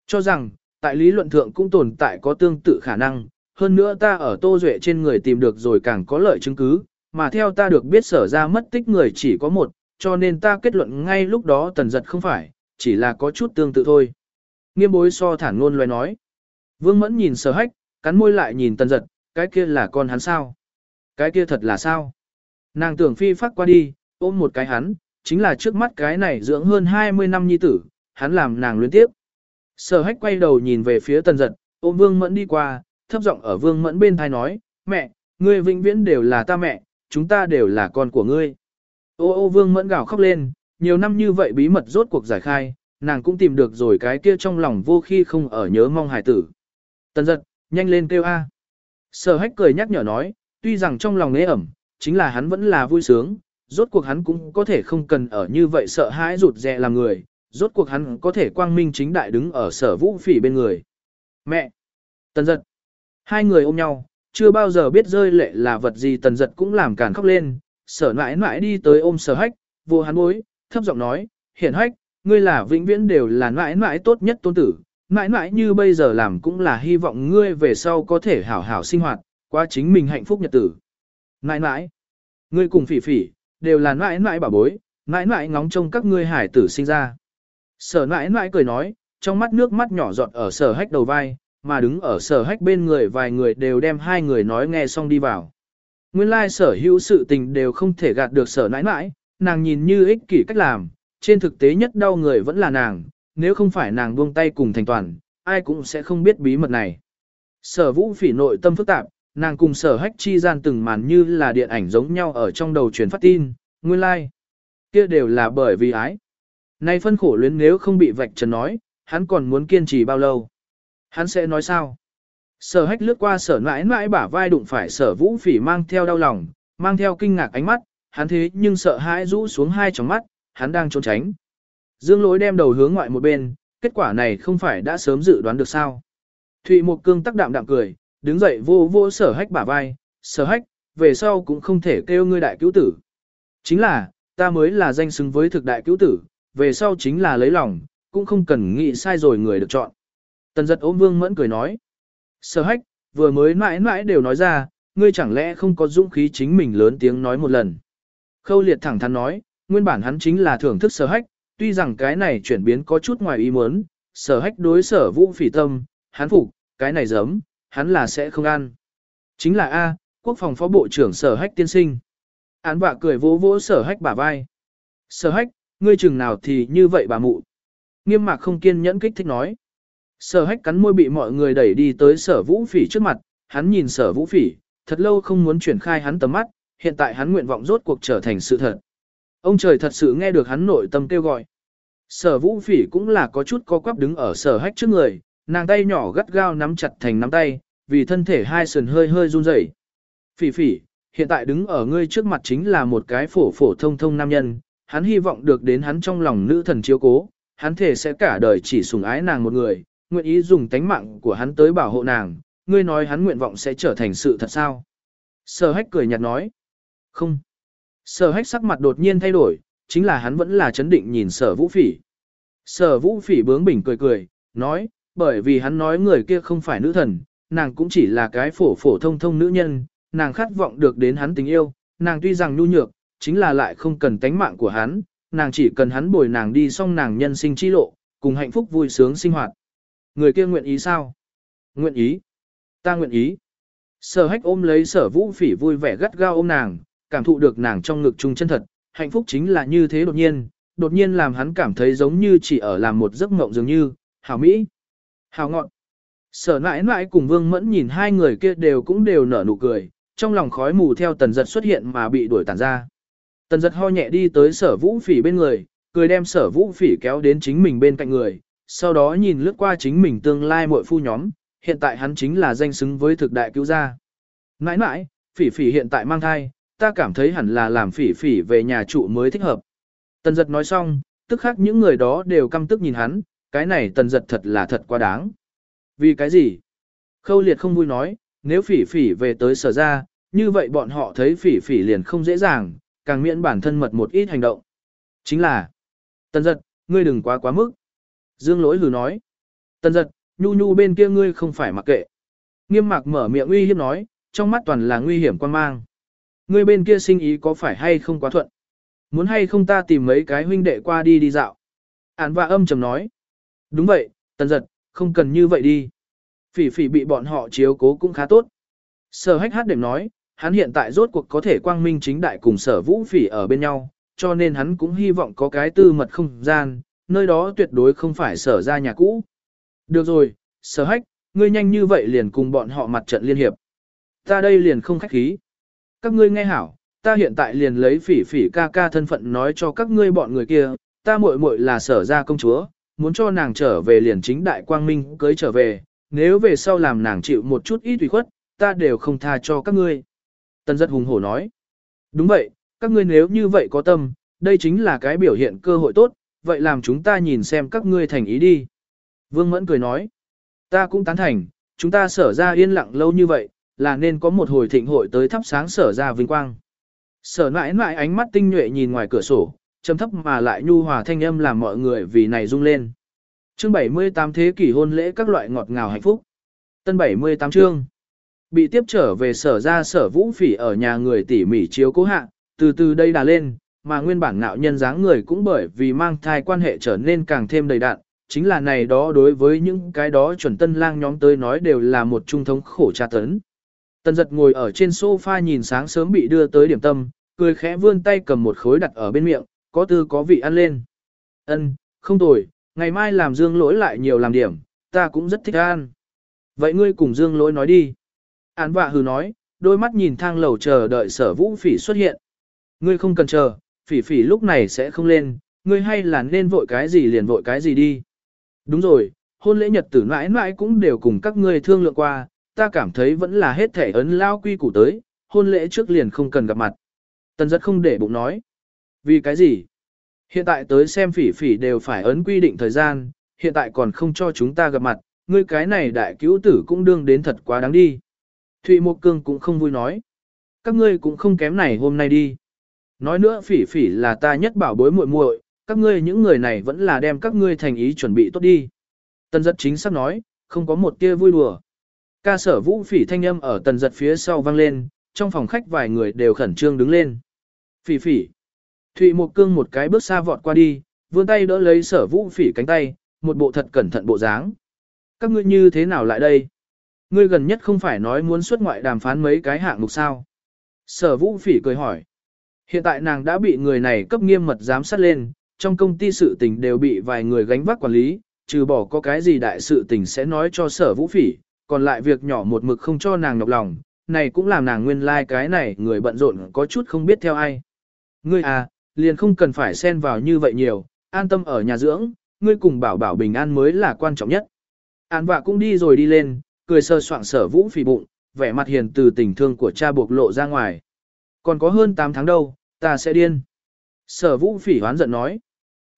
Cho rằng, tại lý luận thượng cũng tồn tại có tương tự khả năng, hơn nữa ta ở Tô Duệ trên người tìm được rồi càng có lợi chứng cứ, mà theo ta được biết sở ra mất tích người chỉ có một, cho nên ta kết luận ngay lúc đó tần giật không phải, chỉ là có chút tương tự thôi. Nghiêm bối so thản ngôn loài nói. Vương Mẫn nhìn sở hách, cắn môi lại nhìn tần giật, cái kia là con hắn sao? Cái kia thật là sao? Nàng tưởng phi phát qua đi, ôm một cái hắn, chính là trước mắt cái này dưỡng hơn 20 năm nhi tử, hắn làm nàng luyến tiếp. Sở hách quay đầu nhìn về phía tần giật, ôm vương mẫn đi qua, thấp giọng ở vương mẫn bên thai nói, mẹ, ngươi vĩnh viễn đều là ta mẹ, chúng ta đều là con của ngươi. Ô ô vương mẫn gào khóc lên, nhiều năm như vậy bí mật rốt cuộc giải khai, nàng cũng tìm được rồi cái kia trong lòng vô khi không ở nhớ mong hải tử. Tần giật, nhanh lên kêu A. Sở hách cười nhắc nhở nói, tuy rằng trong lòng nế ẩm, chính là hắn vẫn là vui sướng, rốt cuộc hắn cũng có thể không cần ở như vậy sợ hãi rụt rè làm người, rốt cuộc hắn có thể quang minh chính đại đứng ở sở vũ phỉ bên người. Mẹ! Tần giật! Hai người ôm nhau, chưa bao giờ biết rơi lệ là vật gì tần giật cũng làm càn khóc lên, sở mãi mãi đi tới ôm sở hách, vô hắn bối, thấp giọng nói, hiển hách, ngươi là vĩnh viễn đều là mãi mãi tốt nhất tôn tử, mãi mãi như bây giờ làm cũng là hy vọng ngươi về sau có thể hảo hảo sinh hoạt, qua chính mình hạnh phúc nhật tử. Mãi mãi, ngươi cùng phỉ phỉ, đều là mãi mãi bảo bối, mãi mãi ngóng trông các ngươi hải tử sinh ra. Sở mãi mãi cười nói, trong mắt nước mắt nhỏ giọt ở sở hách đầu vai, mà đứng ở sở hách bên người vài người đều đem hai người nói nghe xong đi vào. Nguyên lai sở hữu sự tình đều không thể gạt được sở nãi nãi, nàng nhìn như ích kỷ cách làm, trên thực tế nhất đau người vẫn là nàng, nếu không phải nàng buông tay cùng thành toàn, ai cũng sẽ không biết bí mật này. Sở vũ phỉ nội tâm phức tạp, nàng cùng sở hách chi gian từng màn như là điện ảnh giống nhau ở trong đầu truyền phát tin, nguyên lai. Like. kia đều là bởi vì ái. Nay phân khổ luyến nếu không bị vạch trần nói, hắn còn muốn kiên trì bao lâu. Hắn sẽ nói sao? Sở hách lướt qua sở mãi mãi bả vai đụng phải sở vũ phỉ mang theo đau lòng, mang theo kinh ngạc ánh mắt, hắn thế nhưng sợ hãi rũ xuống hai tròng mắt, hắn đang trốn tránh. Dương lối đem đầu hướng ngoại một bên, kết quả này không phải đã sớm dự đoán được sao. Thụy một cương tắc đạm đạm cười, đứng dậy vô vô sở hách bả vai, sở hách, về sau cũng không thể kêu ngươi đại cứu tử. Chính là, ta mới là danh xứng với thực đại cứu tử, về sau chính là lấy lòng, cũng không cần nghĩ sai rồi người được chọn. Tần giật ôm vương mẫn cười nói. Sở hách, vừa mới mãi mãi đều nói ra, ngươi chẳng lẽ không có dũng khí chính mình lớn tiếng nói một lần. Khâu liệt thẳng thắn nói, nguyên bản hắn chính là thưởng thức sở hách, tuy rằng cái này chuyển biến có chút ngoài ý muốn, sở hách đối sở vũ phỉ tâm, hắn phục, cái này giấm, hắn là sẽ không ăn. Chính là A, quốc phòng phó bộ trưởng sở hách tiên sinh. Án bạ cười vỗ vỗ sở hách bả vai. Sở hách, ngươi chừng nào thì như vậy bà mụ. Nghiêm mạc không kiên nhẫn kích thích nói. Sở hách cắn môi bị mọi người đẩy đi tới sở vũ phỉ trước mặt, hắn nhìn sở vũ phỉ, thật lâu không muốn chuyển khai hắn tầm mắt, hiện tại hắn nguyện vọng rốt cuộc trở thành sự thật. Ông trời thật sự nghe được hắn nội tâm kêu gọi. Sở vũ phỉ cũng là có chút co quắp đứng ở sở hách trước người, nàng tay nhỏ gắt gao nắm chặt thành nắm tay, vì thân thể hai sườn hơi hơi run rẩy. Phỉ phỉ, hiện tại đứng ở ngươi trước mặt chính là một cái phổ phổ thông thông nam nhân, hắn hy vọng được đến hắn trong lòng nữ thần chiếu cố, hắn thể sẽ cả đời chỉ sủng ái nàng một người, nguyện ý dùng tánh mạng của hắn tới bảo hộ nàng, ngươi nói hắn nguyện vọng sẽ trở thành sự thật sao? Sở hách cười nhạt nói. Không. Sở hách sắc mặt đột nhiên thay đổi, chính là hắn vẫn là chấn định nhìn sở vũ phỉ. Sở vũ phỉ bướng bỉnh cười cười, nói, bởi vì hắn nói người kia không phải nữ thần, nàng cũng chỉ là cái phổ phổ thông thông nữ nhân, nàng khát vọng được đến hắn tình yêu, nàng tuy rằng nhu nhược, chính là lại không cần tánh mạng của hắn, nàng chỉ cần hắn bồi nàng đi xong nàng nhân sinh chi lộ, cùng hạnh phúc vui sướng sinh hoạt. Người kia nguyện ý sao? Nguyện ý. Ta nguyện ý. Sở hách ôm lấy sở vũ phỉ vui vẻ gắt gao ôm nàng, cảm thụ được nàng trong ngực chung chân thật, hạnh phúc chính là như thế đột nhiên, đột nhiên làm hắn cảm thấy giống như chỉ ở làm một giấc mộng dường như, hảo mỹ, hảo ngọn. Sở nãi nãi cùng vương mẫn nhìn hai người kia đều cũng đều nở nụ cười, trong lòng khói mù theo tần giật xuất hiện mà bị đuổi tàn ra. Tần giật ho nhẹ đi tới sở vũ phỉ bên người, cười đem sở vũ phỉ kéo đến chính mình bên cạnh người, sau đó nhìn lướt qua chính mình tương lai muội phu nhóm, hiện tại hắn chính là danh xứng với thực đại cứu gia. Nãi nãi, phỉ phỉ hiện tại mang thai, ta cảm thấy hẳn là làm phỉ phỉ về nhà trụ mới thích hợp. Tần giật nói xong, tức khác những người đó đều căm tức nhìn hắn, cái này tần giật thật là thật quá đáng. Vì cái gì? Khâu liệt không vui nói, nếu phỉ phỉ về tới sở ra, như vậy bọn họ thấy phỉ phỉ liền không dễ dàng, càng miễn bản thân mật một ít hành động. Chính là, tần giật, ngươi đừng quá quá mức. Dương lỗi hừ nói, tần giật, nhu nhu bên kia ngươi không phải mặc kệ. Nghiêm mạc mở miệng uy hiếp nói, trong mắt toàn là nguy hiểm quan mang. Ngươi bên kia sinh ý có phải hay không quá thuận? Muốn hay không ta tìm mấy cái huynh đệ qua đi đi dạo? Án và âm trầm nói. Đúng vậy, tần giật, không cần như vậy đi. Phỉ phỉ bị bọn họ chiếu cố cũng khá tốt. Sở hách hát đệm nói, hắn hiện tại rốt cuộc có thể quang minh chính đại cùng sở vũ phỉ ở bên nhau, cho nên hắn cũng hy vọng có cái tư mật không gian, nơi đó tuyệt đối không phải sở ra nhà cũ. Được rồi, sở hách, ngươi nhanh như vậy liền cùng bọn họ mặt trận liên hiệp. Ta đây liền không khách khí. Các ngươi nghe hảo, ta hiện tại liền lấy phỉ phỉ ca ca thân phận nói cho các ngươi bọn người kia, ta muội muội là sở ra công chúa, muốn cho nàng trở về liền chính đại quang minh cưới trở về, nếu về sau làm nàng chịu một chút ít tùy khuất, ta đều không tha cho các ngươi. Tân rất hùng hổ nói. Đúng vậy, các ngươi nếu như vậy có tâm, đây chính là cái biểu hiện cơ hội tốt, vậy làm chúng ta nhìn xem các ngươi thành ý đi. Vương Mẫn cười nói. Ta cũng tán thành, chúng ta sở ra yên lặng lâu như vậy, là nên có một hồi thịnh hội tới thắp sáng sở ra vinh quang. Sở mãi mãi ánh mắt tinh nhuệ nhìn ngoài cửa sổ, trầm thấp mà lại nhu hòa thanh âm làm mọi người vì này rung lên. Chương 78 thế kỷ hôn lễ các loại ngọt ngào hạnh phúc. Tân 78 chương. Bị tiếp trở về sở ra sở vũ phỉ ở nhà người tỉ mỉ chiếu cố hạ, từ từ đây đà lên, mà nguyên bản ngạo nhân dáng người cũng bởi vì mang thai quan hệ trở nên càng thêm đầy đạn, chính là này đó đối với những cái đó chuẩn tân lang nhóm tới nói đều là một trung thống khổ tra tấn. Tần giật ngồi ở trên sofa nhìn sáng sớm bị đưa tới điểm tâm, cười khẽ vươn tay cầm một khối đặt ở bên miệng, có tư có vị ăn lên. Ân, không tồi, ngày mai làm dương lỗi lại nhiều làm điểm, ta cũng rất thích ăn. Vậy ngươi cùng dương lỗi nói đi. Án vạ hừ nói, đôi mắt nhìn thang lầu chờ đợi sở vũ phỉ xuất hiện. Ngươi không cần chờ, phỉ phỉ lúc này sẽ không lên, ngươi hay là nên vội cái gì liền vội cái gì đi. Đúng rồi, hôn lễ nhật tử mãi mãi cũng đều cùng các ngươi thương lượng qua, ta cảm thấy vẫn là hết thể ấn lao quy củ tới, hôn lễ trước liền không cần gặp mặt. Tần giật không để bụng nói. Vì cái gì? Hiện tại tới xem phỉ phỉ đều phải ấn quy định thời gian, hiện tại còn không cho chúng ta gặp mặt, ngươi cái này đại cứu tử cũng đương đến thật quá đáng đi. Thụy Mộc Cương cũng không vui nói. Các ngươi cũng không kém này hôm nay đi. Nói nữa phỉ phỉ là ta nhất bảo bối muội muội, các ngươi những người này vẫn là đem các ngươi thành ý chuẩn bị tốt đi. Tần giật chính xác nói, không có một tia vui đùa. Ca sở vũ phỉ thanh âm ở tần giật phía sau vang lên, trong phòng khách vài người đều khẩn trương đứng lên. Phỉ phỉ. Thụy một cương một cái bước xa vọt qua đi, vươn tay đỡ lấy sở vũ phỉ cánh tay, một bộ thật cẩn thận bộ dáng. Các ngươi như thế nào lại đây? Ngươi gần nhất không phải nói muốn xuất ngoại đàm phán mấy cái hạng mục sao? Sở vũ phỉ cười hỏi. Hiện tại nàng đã bị người này cấp nghiêm mật giám sát lên, trong công ty sự tình đều bị vài người gánh vác quản lý, trừ bỏ có cái gì đại sự tình sẽ nói cho sở vũ phỉ, còn lại việc nhỏ một mực không cho nàng nhọc lòng, này cũng làm nàng nguyên lai like cái này người bận rộn có chút không biết theo ai. Ngươi à, liền không cần phải xen vào như vậy nhiều, an tâm ở nhà dưỡng, ngươi cùng bảo bảo bình an mới là quan trọng nhất. An vạ cũng đi rồi đi lên, cười sơ soạn sở vũ phỉ bụng, vẻ mặt hiền từ tình thương của cha buộc lộ ra ngoài. Còn có hơn 8 tháng đâu, ta sẽ điên. Sở vũ phỉ hoán giận nói.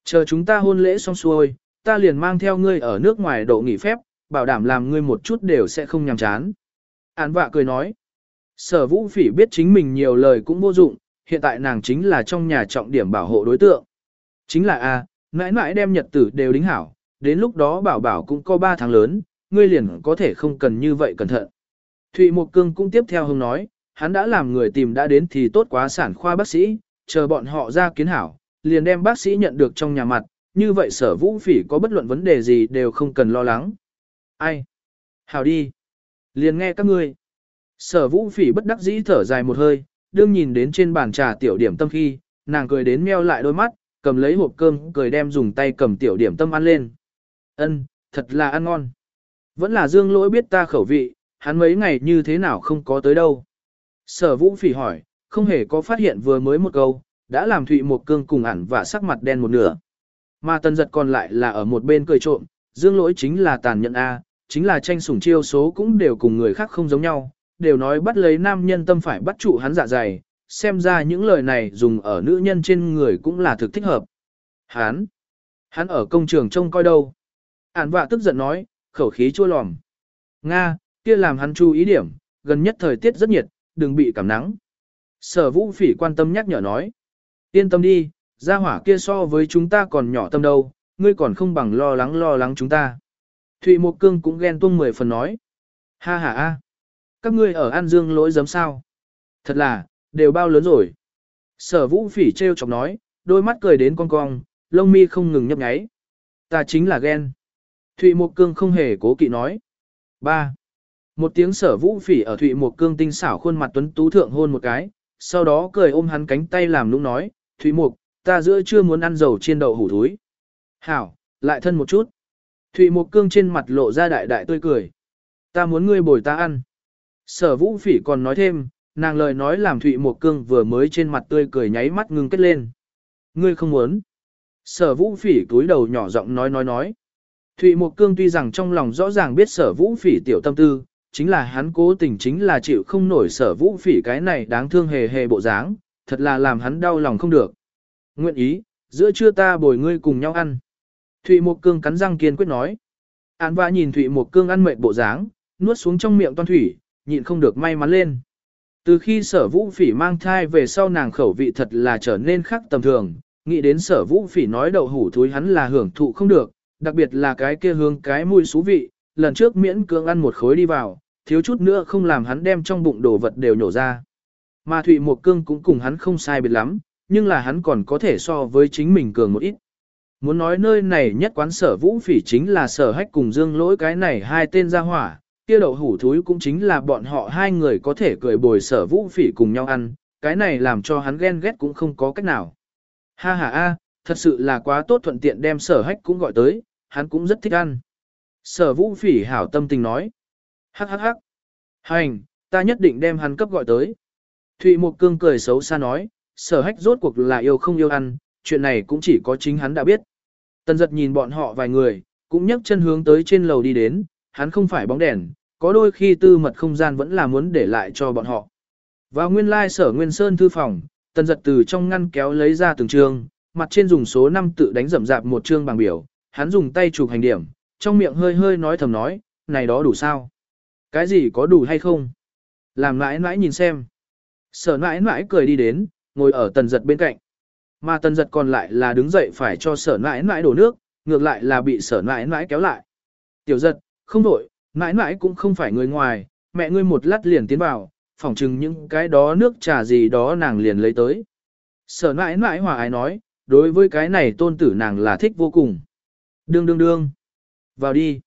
Chờ chúng ta hôn lễ xong xuôi, ta liền mang theo ngươi ở nước ngoài độ nghỉ phép, bảo đảm làm ngươi một chút đều sẽ không nhàm chán. Án vạ cười nói. Sở vũ phỉ biết chính mình nhiều lời cũng vô dụng, hiện tại nàng chính là trong nhà trọng điểm bảo hộ đối tượng. Chính là A, mãi mãi đem nhật tử đều đính hảo, đến lúc đó bảo bảo cũng có 3 tháng lớn, ngươi liền có thể không cần như vậy cẩn thận. Thụy Mộc Cương cũng tiếp theo hông nói, hắn đã làm người tìm đã đến thì tốt quá sản khoa bác sĩ, chờ bọn họ ra kiến hảo, liền đem bác sĩ nhận được trong nhà mặt, như vậy sở vũ phỉ có bất luận vấn đề gì đều không cần lo lắng. Ai? Hảo đi. Liền nghe các ngươi. Sở vũ phỉ bất đắc dĩ thở dài một hơi, đương nhìn đến trên bàn trà tiểu điểm tâm khi, nàng cười đến meo lại đôi mắt, cầm lấy hộp cơm, cười đem dùng tay cầm tiểu điểm tâm ăn lên. Ân, thật là ăn ngon. Vẫn là dương lỗi biết ta khẩu vị, hắn mấy ngày như thế nào không có tới đâu. Sở vũ phỉ hỏi, không hề có phát hiện vừa mới một câu, đã làm Thụy một cương cùng ẩn và sắc mặt đen một nửa. Mà tần giật còn lại là ở một bên cười trộm, dương lỗi chính là tàn nhẫn A, chính là tranh sủng chiêu số cũng đều cùng người khác không giống nhau, đều nói bắt lấy nam nhân tâm phải bắt trụ hắn dạ dày, xem ra những lời này dùng ở nữ nhân trên người cũng là thực thích hợp. Hắn, hắn ở công trường trông coi đâu. Ản vạ tức giận nói, khẩu khí chua lòm. Nga, kia làm hắn chú ý điểm, gần nhất thời tiết rất nhiệt, đừng bị cảm nắng. Sở vũ phỉ quan tâm nhắc nhở nói. Yên tâm đi, gia hỏa kia so với chúng ta còn nhỏ tâm đâu, ngươi còn không bằng lo lắng lo lắng chúng ta. Thụy Mộc Cương cũng ghen tuông mười phần nói. Ha ha a, các ngươi ở An Dương lỗi giấm sao? Thật là, đều bao lớn rồi. Sở vũ phỉ treo chọc nói, đôi mắt cười đến cong cong, lông mi không ngừng nhấp nháy. Ta chính là ghen. Thụy Mộc Cương không hề cố kỵ nói. 3. Một tiếng sở vũ phỉ ở Thụy Mộc Cương tinh xảo khuôn mặt tuấn tú thượng hôn một cái, sau đó cười ôm hắn cánh tay làm nũng nói, Thụy Mộc, ta giữa chưa muốn ăn dầu chiên đậu hủ thúi. Hảo, lại thân một chút. Thụy Mộc Cương trên mặt lộ ra đại đại tươi cười. Ta muốn ngươi bồi ta ăn. Sở vũ phỉ còn nói thêm, nàng lời nói làm Thụy Mộc Cương vừa mới trên mặt tươi cười nháy mắt ngưng kết lên. Ngươi không muốn. Sở vũ phỉ túi đầu nhỏ giọng nói nói nói. Thụy Mộc Cương tuy rằng trong lòng rõ ràng biết sở vũ phỉ tiểu tâm tư, chính là hắn cố tình chính là chịu không nổi sở vũ phỉ cái này đáng thương hề hề bộ dáng, thật là làm hắn đau lòng không được. Nguyện ý, giữa trưa ta bồi ngươi cùng nhau ăn. Thụy Mộc Cương cắn răng kiên quyết nói. Án vã nhìn Thụy Mộc Cương ăn mệt bộ dáng, nuốt xuống trong miệng toan thủy, nhịn không được may mắn lên. Từ khi sở vũ phỉ mang thai về sau nàng khẩu vị thật là trở nên khác tầm thường, nghĩ đến sở vũ phỉ nói đậu hủ thúi hắn là hưởng thụ không được, đặc biệt là cái kia hương cái mùi xú vị, lần trước miễn cưỡng ăn một khối đi vào, thiếu chút nữa không làm hắn đem trong bụng đồ vật đều nhổ ra. Mà Thụy Mộc Cương cũng cùng hắn không sai biệt lắm, nhưng là hắn còn có thể so với chính mình cường một ít. Muốn nói nơi này nhất quán sở vũ phỉ chính là sở hách cùng dương lỗi cái này hai tên gia hỏa, kia đậu hủ thúi cũng chính là bọn họ hai người có thể cười bồi sở vũ phỉ cùng nhau ăn, cái này làm cho hắn ghen ghét cũng không có cách nào. Ha ha a, thật sự là quá tốt thuận tiện đem sở hách cũng gọi tới, hắn cũng rất thích ăn. Sở vũ phỉ hảo tâm tình nói. Hắc hắc hắc. Hành, ta nhất định đem hắn cấp gọi tới. Thụy Mộc Cương cười xấu xa nói, sở hách rốt cuộc là yêu không yêu ăn, chuyện này cũng chỉ có chính hắn đã biết. Tần giật nhìn bọn họ vài người, cũng nhấc chân hướng tới trên lầu đi đến, hắn không phải bóng đèn, có đôi khi tư mật không gian vẫn là muốn để lại cho bọn họ. Vào nguyên lai sở Nguyên Sơn thư phòng, tần giật từ trong ngăn kéo lấy ra từng trường, mặt trên dùng số 5 tự đánh rậm rạp một chương bằng biểu, hắn dùng tay chụp hành điểm, trong miệng hơi hơi nói thầm nói, này đó đủ sao? Cái gì có đủ hay không? Làm mãi mãi nhìn xem. Sở mãi mãi cười đi đến, ngồi ở tần giật bên cạnh. Mà tần giật còn lại là đứng dậy phải cho sở mãi mãi đổ nước, ngược lại là bị sở mãi mãi kéo lại. Tiểu giật, không đổi, mãi mãi cũng không phải người ngoài, mẹ ngươi một lát liền tiến vào, phỏng chừng những cái đó nước trà gì đó nàng liền lấy tới. Sở mãi mãi hòa ái nói, đối với cái này tôn tử nàng là thích vô cùng. Đương đương đương. Vào đi.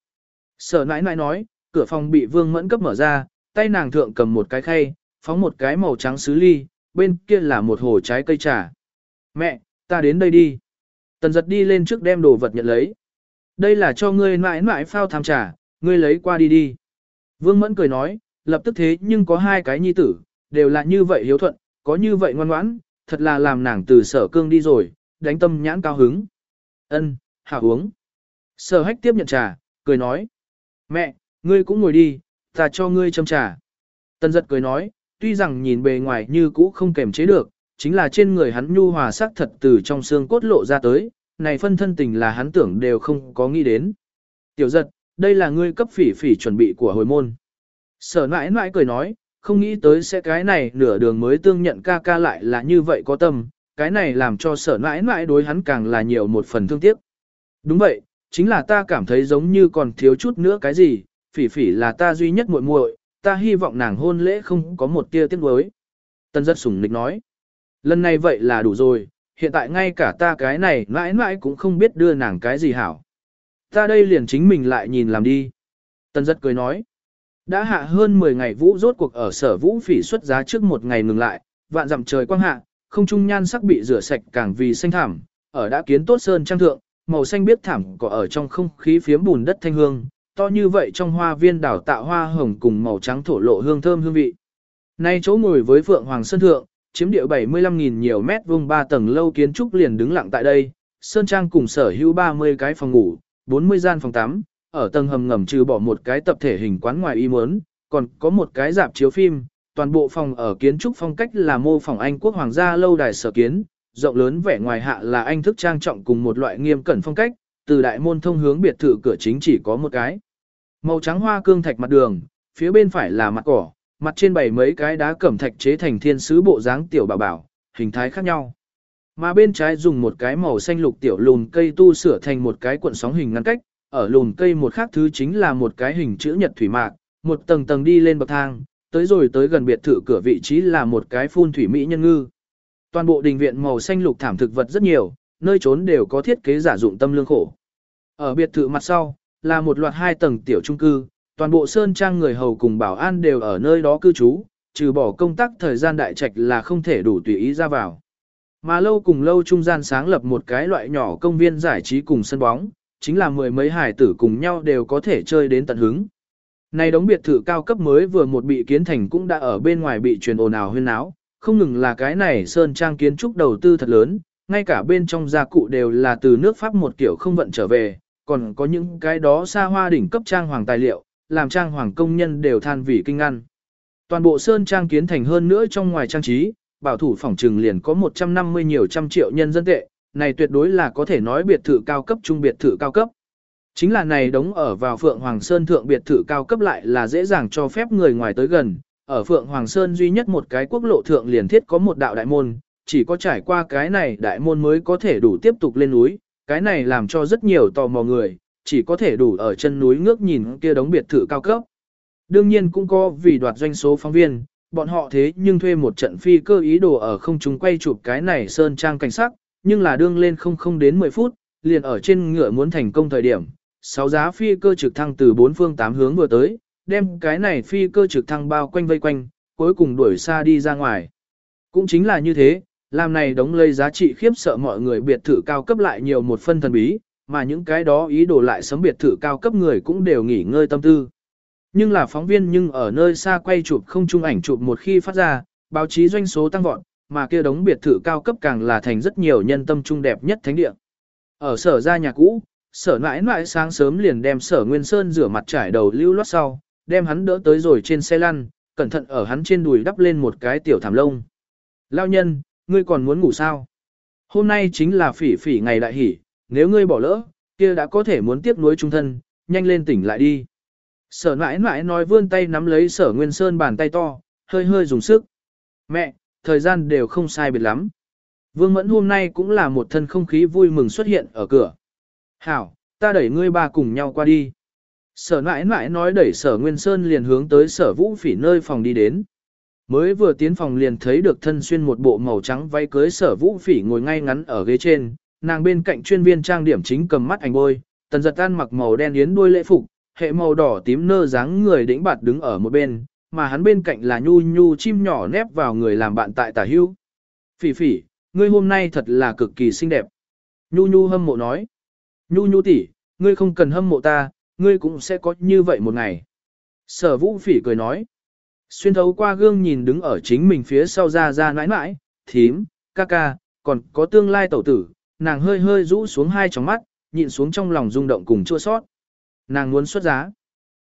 Sở nãi nãi nói, cửa phòng bị vương mẫn cấp mở ra, tay nàng thượng cầm một cái khay, phóng một cái màu trắng sứ ly, bên kia là một hồ trái cây trà. Mẹ, ta đến đây đi. Tần giật đi lên trước đem đồ vật nhận lấy. Đây là cho ngươi mãi mãi phao tham trà, ngươi lấy qua đi đi. Vương Mẫn cười nói, lập tức thế nhưng có hai cái nhi tử, đều là như vậy hiếu thuận, có như vậy ngoan ngoãn, thật là làm nàng từ sở cương đi rồi, đánh tâm nhãn cao hứng. Ân, hảo uống. Sở hách tiếp nhận trà, cười nói. Mẹ, ngươi cũng ngồi đi, ta cho ngươi châm trà. Tần giật cười nói, tuy rằng nhìn bề ngoài như cũ không kềm chế được, chính là trên người hắn nhu hòa sắc thật từ trong xương cốt lộ ra tới, này phân thân tình là hắn tưởng đều không có nghĩ đến. Tiểu giật, đây là ngươi cấp phỉ phỉ chuẩn bị của hồi môn. Sở nãi nãi cười nói, không nghĩ tới sẽ cái này nửa đường mới tương nhận ca ca lại là như vậy có tâm, cái này làm cho sở nãi nãi đối hắn càng là nhiều một phần thương tiếc. Đúng vậy, chính là ta cảm thấy giống như còn thiếu chút nữa cái gì, phỉ phỉ là ta duy nhất muội muội, ta hy vọng nàng hôn lễ không có một tia tiếc nuối. Tân rất sủng nịch nói, lần này vậy là đủ rồi, hiện tại ngay cả ta cái này mãi mãi cũng không biết đưa nàng cái gì hảo. Ta đây liền chính mình lại nhìn làm đi. Tân rất cười nói, đã hạ hơn 10 ngày vũ rốt cuộc ở sở vũ phỉ xuất giá trước một ngày ngừng lại, vạn dặm trời quang hạ, không trung nhan sắc bị rửa sạch càng vì xanh thảm, ở đã kiến tốt sơn trang thượng, màu xanh biết thảm cỏ ở trong không khí phiếm bùn đất thanh hương, to như vậy trong hoa viên đảo tạo hoa hồng cùng màu trắng thổ lộ hương thơm hương vị. Nay chỗ ngồi với Phượng Hoàng Sơn Thượng, chiếm địa 75.000 nhiều mét vuông 3 tầng lâu kiến trúc liền đứng lặng tại đây, Sơn Trang cùng sở hữu 30 cái phòng ngủ, 40 gian phòng tắm, ở tầng hầm ngầm trừ bỏ một cái tập thể hình quán ngoài y muốn, còn có một cái dạp chiếu phim, toàn bộ phòng ở kiến trúc phong cách là mô phỏng Anh quốc hoàng gia lâu đài sở kiến, rộng lớn vẻ ngoài hạ là anh thức trang trọng cùng một loại nghiêm cẩn phong cách, từ đại môn thông hướng biệt thự cửa chính chỉ có một cái. Màu trắng hoa cương thạch mặt đường, phía bên phải là mặt cỏ, mặt trên bày mấy cái đá cẩm thạch chế thành thiên sứ bộ dáng tiểu bảo bảo, hình thái khác nhau. Mà bên trái dùng một cái màu xanh lục tiểu lùn cây tu sửa thành một cái cuộn sóng hình ngăn cách, ở lùn cây một khác thứ chính là một cái hình chữ nhật thủy mạc, một tầng tầng đi lên bậc thang, tới rồi tới gần biệt thự cửa vị trí là một cái phun thủy mỹ nhân ngư. Toàn bộ đình viện màu xanh lục thảm thực vật rất nhiều, nơi trốn đều có thiết kế giả dụng tâm lương khổ. Ở biệt thự mặt sau, là một loạt hai tầng tiểu trung cư, toàn bộ sơn trang người hầu cùng bảo an đều ở nơi đó cư trú, trừ bỏ công tác thời gian đại trạch là không thể đủ tùy ý ra vào. Mà lâu cùng lâu trung gian sáng lập một cái loại nhỏ công viên giải trí cùng sân bóng, chính là mười mấy hải tử cùng nhau đều có thể chơi đến tận hứng. Này đống biệt thự cao cấp mới vừa một bị kiến thành cũng đã ở bên ngoài bị truyền ồn ào huyên náo, không ngừng là cái này sơn trang kiến trúc đầu tư thật lớn, ngay cả bên trong gia cụ đều là từ nước Pháp một kiểu không vận trở về, còn có những cái đó xa hoa đỉnh cấp trang hoàng tài liệu, làm trang hoàng công nhân đều than vì kinh ngăn. Toàn bộ sơn trang kiến thành hơn nữa trong ngoài trang trí, bảo thủ phòng trừng liền có 150 nhiều trăm triệu nhân dân tệ, này tuyệt đối là có thể nói biệt thự cao cấp trung biệt thự cao cấp. Chính là này đóng ở vào Phượng Hoàng Sơn thượng biệt thự cao cấp lại là dễ dàng cho phép người ngoài tới gần, ở Phượng Hoàng Sơn duy nhất một cái quốc lộ thượng liền thiết có một đạo đại môn, chỉ có trải qua cái này đại môn mới có thể đủ tiếp tục lên núi, cái này làm cho rất nhiều tò mò người, chỉ có thể đủ ở chân núi ngước nhìn kia đống biệt thự cao cấp. Đương nhiên cũng có vì đoạt doanh số phóng viên, bọn họ thế nhưng thuê một trận phi cơ ý đồ ở không trung quay chụp cái này sơn trang cảnh sắc, nhưng là đương lên không không đến 10 phút, liền ở trên ngựa muốn thành công thời điểm, sáu giá phi cơ trực thăng từ bốn phương tám hướng vừa tới, đem cái này phi cơ trực thăng bao quanh vây quanh, cuối cùng đuổi xa đi ra ngoài. Cũng chính là như thế, làm này đóng lây giá trị khiếp sợ mọi người biệt thự cao cấp lại nhiều một phân thần bí, mà những cái đó ý đồ lại sấm biệt thự cao cấp người cũng đều nghỉ ngơi tâm tư. Nhưng là phóng viên nhưng ở nơi xa quay chụp không chung ảnh chụp một khi phát ra, báo chí doanh số tăng vọt, mà kia đống biệt thự cao cấp càng là thành rất nhiều nhân tâm trung đẹp nhất thánh địa. Ở sở gia nhà cũ, sở mãi mãi sáng sớm liền đem sở Nguyên Sơn rửa mặt trải đầu lưu loát sau, đem hắn đỡ tới rồi trên xe lăn, cẩn thận ở hắn trên đùi đắp lên một cái tiểu thảm lông. Lao nhân, ngươi còn muốn ngủ sao? Hôm nay chính là phỉ phỉ ngày đại hỷ, nếu ngươi bỏ lỡ, kia đã có thể muốn tiếp nối trung thân, nhanh lên tỉnh lại đi. Sở mãi mãi nói vươn tay nắm lấy sở Nguyên Sơn bàn tay to, hơi hơi dùng sức. Mẹ, thời gian đều không sai biệt lắm. Vương Mẫn hôm nay cũng là một thân không khí vui mừng xuất hiện ở cửa. Hảo, ta đẩy ngươi ba cùng nhau qua đi. Sở mãi mãi nói đẩy sở Nguyên Sơn liền hướng tới sở vũ phỉ nơi phòng đi đến. Mới vừa tiến phòng liền thấy được thân xuyên một bộ màu trắng váy cưới sở vũ phỉ ngồi ngay ngắn ở ghế trên, nàng bên cạnh chuyên viên trang điểm chính cầm mắt ảnh bôi, tần giật tan mặc màu đen yến đuôi lễ phục, hệ màu đỏ tím nơ dáng người đĩnh bạt đứng ở một bên, mà hắn bên cạnh là nhu nhu chim nhỏ nép vào người làm bạn tại tả hưu. Phỉ phỉ, ngươi hôm nay thật là cực kỳ xinh đẹp. Nhu nhu hâm mộ nói. Nhu nhu tỷ, ngươi không cần hâm mộ ta, ngươi cũng sẽ có như vậy một ngày. Sở vũ phỉ cười nói. Xuyên thấu qua gương nhìn đứng ở chính mình phía sau ra ra nãi nãi, thím, ca ca, còn có tương lai tẩu tử, nàng hơi hơi rũ xuống hai tròng mắt, nhịn xuống trong lòng rung động cùng chua sót. Nàng muốn xuất giá.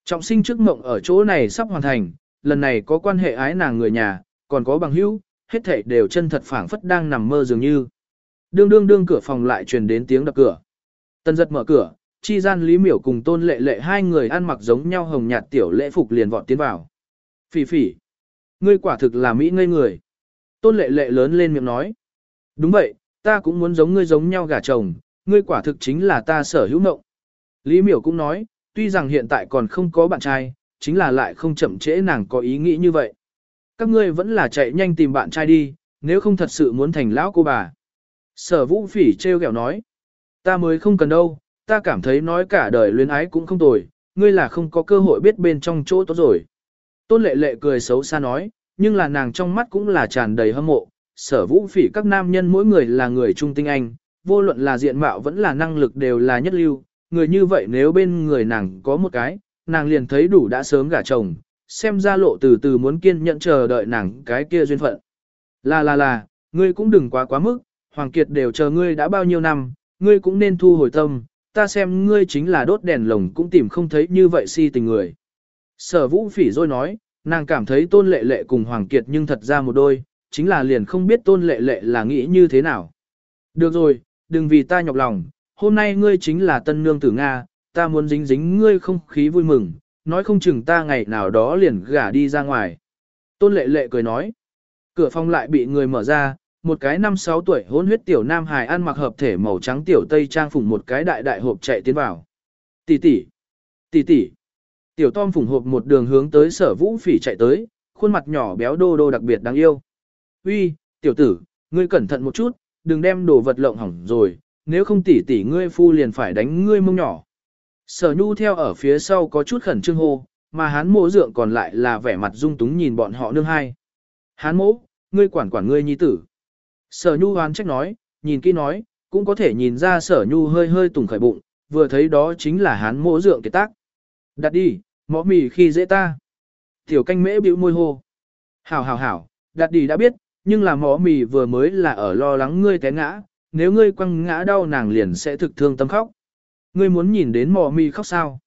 Trọng sinh trước mộng ở chỗ này sắp hoàn thành, lần này có quan hệ ái nàng người nhà, còn có bằng hữu, hết thảy đều chân thật phảng phất đang nằm mơ dường như. Đương đương đương cửa phòng lại truyền đến tiếng đập cửa. Tân giật mở cửa, chi gian Lý Miểu cùng tôn lệ lệ hai người ăn mặc giống nhau hồng nhạt tiểu lễ phục liền vọt tiến vào. Phỉ phỉ. Ngươi quả thực là Mỹ ngây người. Tôn lệ lệ lớn lên miệng nói. Đúng vậy, ta cũng muốn giống ngươi giống nhau gả chồng, ngươi quả thực chính là ta sở hữu mộng. Lý miểu cũng nói, tuy rằng hiện tại còn không có bạn trai, chính là lại không chậm trễ nàng có ý nghĩ như vậy. Các ngươi vẫn là chạy nhanh tìm bạn trai đi, nếu không thật sự muốn thành lão cô bà. Sở vũ phỉ treo kẹo nói, ta mới không cần đâu, ta cảm thấy nói cả đời luyến ái cũng không tồi, ngươi là không có cơ hội biết bên trong chỗ tốt rồi. Tôn lệ lệ cười xấu xa nói, nhưng là nàng trong mắt cũng là tràn đầy hâm mộ, sở vũ phỉ các nam nhân mỗi người là người trung tinh anh, vô luận là diện mạo vẫn là năng lực đều là nhất lưu, người như vậy nếu bên người nàng có một cái, nàng liền thấy đủ đã sớm gả chồng, xem ra lộ từ từ muốn kiên nhẫn chờ đợi nàng cái kia duyên phận. Là là là, ngươi cũng đừng quá quá mức, Hoàng Kiệt đều chờ ngươi đã bao nhiêu năm, ngươi cũng nên thu hồi tâm, ta xem ngươi chính là đốt đèn lồng cũng tìm không thấy như vậy si tình người. Sở vũ phỉ rồi nói, nàng cảm thấy tôn lệ lệ cùng Hoàng Kiệt nhưng thật ra một đôi, chính là liền không biết tôn lệ lệ là nghĩ như thế nào. Được rồi, đừng vì ta nhọc lòng, hôm nay ngươi chính là tân nương tử Nga, ta muốn dính dính ngươi không khí vui mừng, nói không chừng ta ngày nào đó liền gả đi ra ngoài. Tôn lệ lệ cười nói, cửa phòng lại bị người mở ra, một cái năm sáu tuổi hôn huyết tiểu nam hài ăn mặc hợp thể màu trắng tiểu tây trang phủng một cái đại đại hộp chạy tiến vào. Tỷ tỷ, tỷ tỷ. Tiểu Tom phủng hộp một đường hướng tới sở vũ phỉ chạy tới, khuôn mặt nhỏ béo đô đô đặc biệt đáng yêu. Uy, tiểu tử, ngươi cẩn thận một chút, đừng đem đồ vật lộng hỏng rồi, nếu không tỷ tỷ ngươi phu liền phải đánh ngươi mông nhỏ. Sở nhu theo ở phía sau có chút khẩn trương hô, mà hán mỗ dượng còn lại là vẻ mặt dung túng nhìn bọn họ nương hai. Hán mỗ, ngươi quản quản ngươi nhi tử. Sở nhu hoán trách nói, nhìn kỹ nói, cũng có thể nhìn ra sở nhu hơi hơi tùng khởi bụng, vừa thấy đó chính là hán mỗ dượng kiệt tác. Đặt đi, mõ mì khi dễ ta. Tiểu canh mễ bĩu môi hô. Hảo hảo hảo, đặt đi đã biết, nhưng là mõ mì vừa mới là ở lo lắng ngươi té ngã, nếu ngươi quăng ngã đau nàng liền sẽ thực thương tâm khóc. Ngươi muốn nhìn đến mõ mì khóc sao?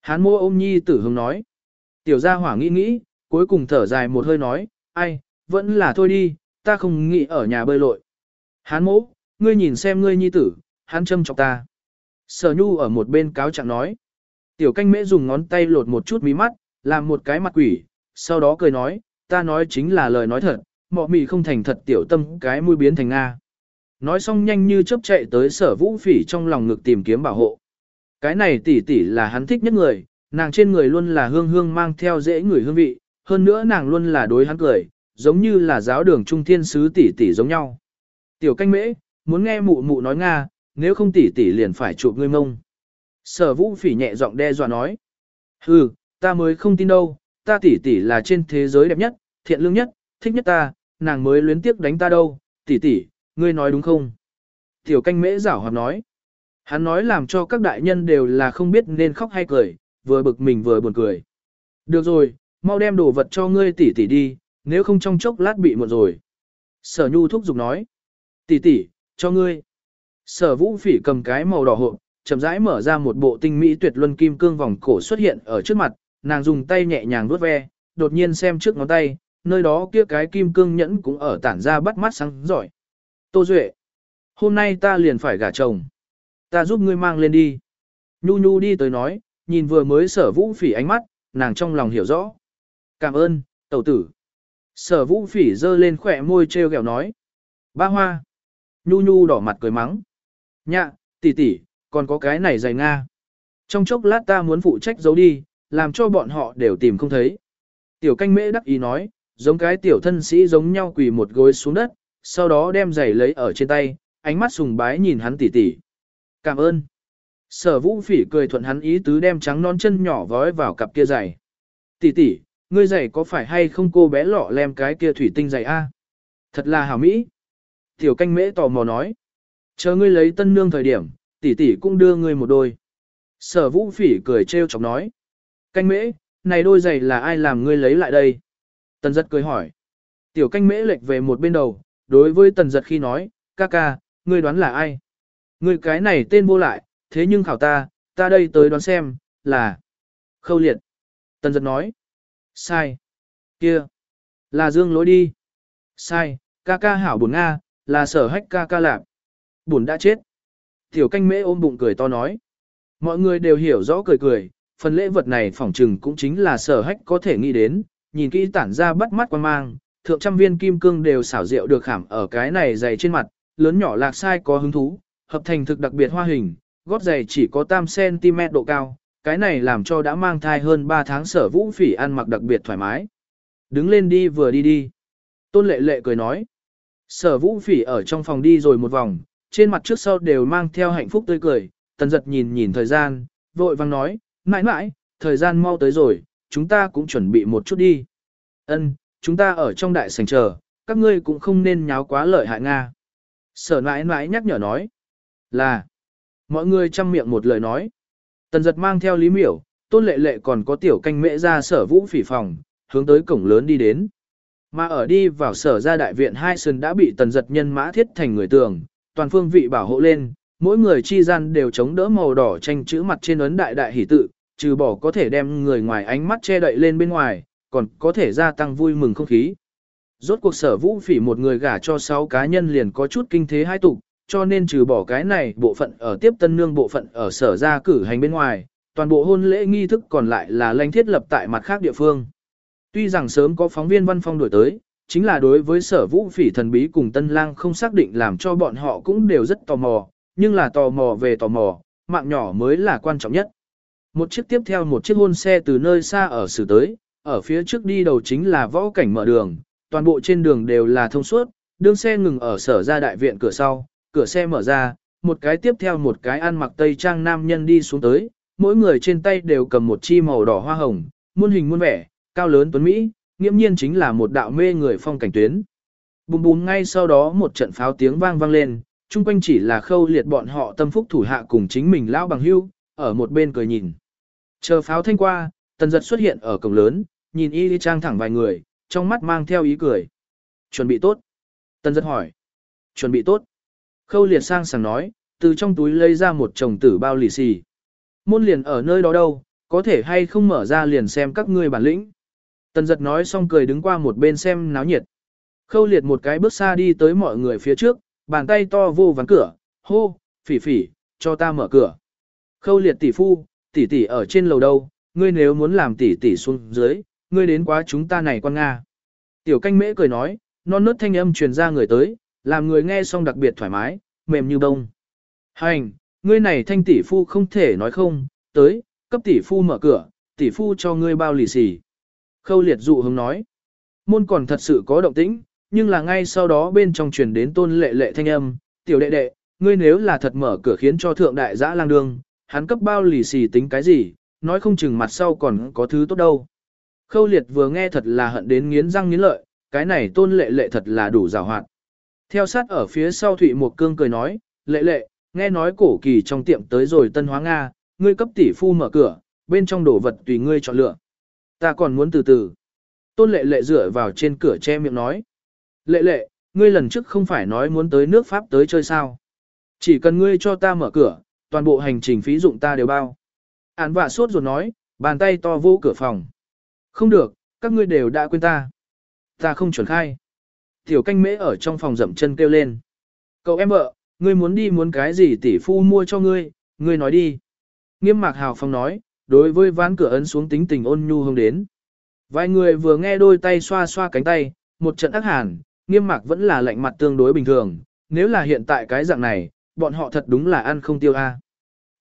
Hán mô ôm nhi tử hứng nói. Tiểu gia hỏa nghĩ nghĩ, cuối cùng thở dài một hơi nói, ai, vẫn là thôi đi, ta không nghĩ ở nhà bơi lội. Hán mỗ, ngươi nhìn xem ngươi nhi tử, hắn châm chọc ta. Sở nhu ở một bên cáo trạng nói. Tiểu canh mễ dùng ngón tay lột một chút mí mắt, làm một cái mặt quỷ, sau đó cười nói, ta nói chính là lời nói thật, mọ mì không thành thật tiểu tâm cái mũi biến thành Nga. Nói xong nhanh như chớp chạy tới sở vũ phỉ trong lòng ngực tìm kiếm bảo hộ. Cái này tỷ tỷ là hắn thích nhất người, nàng trên người luôn là hương hương mang theo dễ người hương vị, hơn nữa nàng luôn là đối hắn cười, giống như là giáo đường trung thiên sứ tỷ tỷ giống nhau. Tiểu canh mễ, muốn nghe mụ mụ nói Nga, nếu không tỷ tỷ liền phải chụp ngươi mông. Sở vũ phỉ nhẹ giọng đe dọa nói. Hừ, ta mới không tin đâu, ta tỷ tỷ là trên thế giới đẹp nhất, thiện lương nhất, thích nhất ta, nàng mới luyến tiếc đánh ta đâu, tỷ tỷ, ngươi nói đúng không? Tiểu canh mễ giảo hoạt nói. Hắn nói làm cho các đại nhân đều là không biết nên khóc hay cười, vừa bực mình vừa buồn cười. Được rồi, mau đem đồ vật cho ngươi tỷ tỷ đi, nếu không trong chốc lát bị một rồi. Sở nhu thúc giục nói. Tỷ tỷ, cho ngươi. Sở vũ phỉ cầm cái màu đỏ hộp, chậm rãi mở ra một bộ tinh mỹ tuyệt luân kim cương vòng cổ xuất hiện ở trước mặt, nàng dùng tay nhẹ nhàng vuốt ve, đột nhiên xem trước ngón tay, nơi đó kia cái kim cương nhẫn cũng ở tản ra bắt mắt sáng giỏi. Tô Duệ, hôm nay ta liền phải gả chồng. Ta giúp ngươi mang lên đi. Nhu Nhu đi tới nói, nhìn vừa mới sở vũ phỉ ánh mắt, nàng trong lòng hiểu rõ. Cảm ơn, tẩu tử. Sở vũ phỉ dơ lên khỏe môi treo gẹo nói. Ba hoa. Nhu Nhu đỏ mặt cười mắng. Nhạ, tỷ tỷ, còn có cái này dày Nga. Trong chốc lát ta muốn phụ trách giấu đi, làm cho bọn họ đều tìm không thấy. Tiểu canh mễ đắc ý nói, giống cái tiểu thân sĩ giống nhau quỳ một gối xuống đất, sau đó đem giày lấy ở trên tay, ánh mắt sùng bái nhìn hắn tỉ tỉ. Cảm ơn. Sở vũ phỉ cười thuận hắn ý tứ đem trắng non chân nhỏ vói vào cặp kia giày. Tỷ tỷ, ngươi giày có phải hay không cô bé lọ lem cái kia thủy tinh giày a? Thật là hảo mỹ. Tiểu canh mễ tò mò nói. Chờ ngươi lấy tân nương thời điểm, tỷ tỷ cũng đưa ngươi một đôi. Sở vũ phỉ cười trêu chọc nói. Canh mễ, này đôi giày là ai làm ngươi lấy lại đây? Tần giật cười hỏi. Tiểu canh mễ lệch về một bên đầu, đối với tần giật khi nói, ca ca, ngươi đoán là ai? Ngươi cái này tên vô lại, thế nhưng khảo ta, ta đây tới đoán xem, là... Khâu liệt. Tần giật nói. Sai. Kia. Là dương lối đi. Sai, ca ca hảo buồn Nga, là sở hách ca ca lạp. Buồn đã chết. Tiểu canh mễ ôm bụng cười to nói. Mọi người đều hiểu rõ cười cười, phần lễ vật này phỏng trừng cũng chính là sở hách có thể nghĩ đến, nhìn kỹ tản ra bắt mắt quan mang, thượng trăm viên kim cương đều xảo diệu được khảm ở cái này dày trên mặt, lớn nhỏ lạc sai có hứng thú, hợp thành thực đặc biệt hoa hình, gót giày chỉ có tam cm độ cao, cái này làm cho đã mang thai hơn 3 tháng sở vũ phỉ ăn mặc đặc biệt thoải mái. Đứng lên đi vừa đi đi. Tôn lệ lệ cười nói. Sở vũ phỉ ở trong phòng đi rồi một vòng, trên mặt trước sau đều mang theo hạnh phúc tươi cười, tần giật nhìn nhìn thời gian, vội vang nói, mãi mãi, thời gian mau tới rồi, chúng ta cũng chuẩn bị một chút đi. Ân, chúng ta ở trong đại sảnh chờ, các ngươi cũng không nên nháo quá lợi hại Nga. Sở mãi mãi nhắc nhở nói, là, mọi người chăm miệng một lời nói. Tần giật mang theo lý miểu, tôn lệ lệ còn có tiểu canh mễ ra sở vũ phỉ phòng, hướng tới cổng lớn đi đến. Mà ở đi vào sở ra đại viện hai sân đã bị tần giật nhân mã thiết thành người tường, toàn phương vị bảo hộ lên, mỗi người chi gian đều chống đỡ màu đỏ tranh chữ mặt trên ấn đại đại hỷ tự, trừ bỏ có thể đem người ngoài ánh mắt che đậy lên bên ngoài, còn có thể gia tăng vui mừng không khí. Rốt cuộc sở vũ phỉ một người gả cho sáu cá nhân liền có chút kinh thế hai tục, cho nên trừ bỏ cái này bộ phận ở tiếp tân nương bộ phận ở sở ra cử hành bên ngoài, toàn bộ hôn lễ nghi thức còn lại là lãnh thiết lập tại mặt khác địa phương. Tuy rằng sớm có phóng viên văn phong đổi tới, chính là đối với sở vũ phỉ thần bí cùng tân lang không xác định làm cho bọn họ cũng đều rất tò mò, nhưng là tò mò về tò mò, mạng nhỏ mới là quan trọng nhất. Một chiếc tiếp theo một chiếc hôn xe từ nơi xa ở xử tới, ở phía trước đi đầu chính là võ cảnh mở đường, toàn bộ trên đường đều là thông suốt, đương xe ngừng ở sở ra đại viện cửa sau, cửa xe mở ra, một cái tiếp theo một cái ăn mặc tây trang nam nhân đi xuống tới, mỗi người trên tay đều cầm một chi màu đỏ hoa hồng, muôn hình muôn vẻ, cao lớn tuấn Mỹ, nghiễm nhiên chính là một đạo mê người phong cảnh tuyến. Bùm bùm ngay sau đó một trận pháo tiếng vang vang lên, chung quanh chỉ là khâu liệt bọn họ tâm phúc thủ hạ cùng chính mình lão bằng hưu, ở một bên cười nhìn. Chờ pháo thanh qua, tần giật xuất hiện ở cổng lớn, nhìn y đi trang thẳng vài người, trong mắt mang theo ý cười. Chuẩn bị tốt. Tần giật hỏi. Chuẩn bị tốt. Khâu liệt sang sảng nói, từ trong túi lấy ra một chồng tử bao lì xì. Môn liền ở nơi đó đâu, có thể hay không mở ra liền xem các ngươi bản lĩnh. Tần giật nói xong cười đứng qua một bên xem náo nhiệt. Khâu liệt một cái bước xa đi tới mọi người phía trước, bàn tay to vô ván cửa, hô, phỉ phỉ, cho ta mở cửa. Khâu liệt tỷ phu, tỷ tỷ ở trên lầu đâu, ngươi nếu muốn làm tỷ tỷ xuống dưới, ngươi đến quá chúng ta này quan Nga. Tiểu canh mễ cười nói, non nớt thanh âm truyền ra người tới, làm người nghe xong đặc biệt thoải mái, mềm như bông. Hành, ngươi này thanh tỷ phu không thể nói không, tới, cấp tỷ phu mở cửa, tỷ phu cho ngươi bao lì xì. Khâu liệt dụ hướng nói, môn còn thật sự có động tĩnh, nhưng là ngay sau đó bên trong truyền đến tôn lệ lệ thanh âm, tiểu đệ đệ, ngươi nếu là thật mở cửa khiến cho thượng đại giã lang đương, hắn cấp bao lì xì tính cái gì, nói không chừng mặt sau còn có thứ tốt đâu. Khâu liệt vừa nghe thật là hận đến nghiến răng nghiến lợi, cái này tôn lệ lệ thật là đủ rào hoạt. Theo sát ở phía sau Thụy Một Cương cười nói, lệ lệ, nghe nói cổ kỳ trong tiệm tới rồi Tân Hóa Nga, ngươi cấp tỷ phu mở cửa, bên trong đồ vật tùy ngươi chọn lựa. Ta còn muốn từ từ. Tôn lệ lệ dựa vào trên cửa che miệng nói. Lệ lệ, ngươi lần trước không phải nói muốn tới nước Pháp tới chơi sao. Chỉ cần ngươi cho ta mở cửa, toàn bộ hành trình phí dụng ta đều bao. Án vạ sốt ruột nói, bàn tay to vô cửa phòng. Không được, các ngươi đều đã quên ta. Ta không chuẩn khai. Tiểu canh mễ ở trong phòng dậm chân kêu lên. Cậu em vợ, ngươi muốn đi muốn cái gì tỷ phu mua cho ngươi, ngươi nói đi. Nghiêm mạc hào phong nói, đối với ván cửa ấn xuống tính tình ôn nhu hướng đến. Vài người vừa nghe đôi tay xoa xoa cánh tay, một trận ác hàn, nghiêm mạc vẫn là lạnh mặt tương đối bình thường, nếu là hiện tại cái dạng này, bọn họ thật đúng là ăn không tiêu a.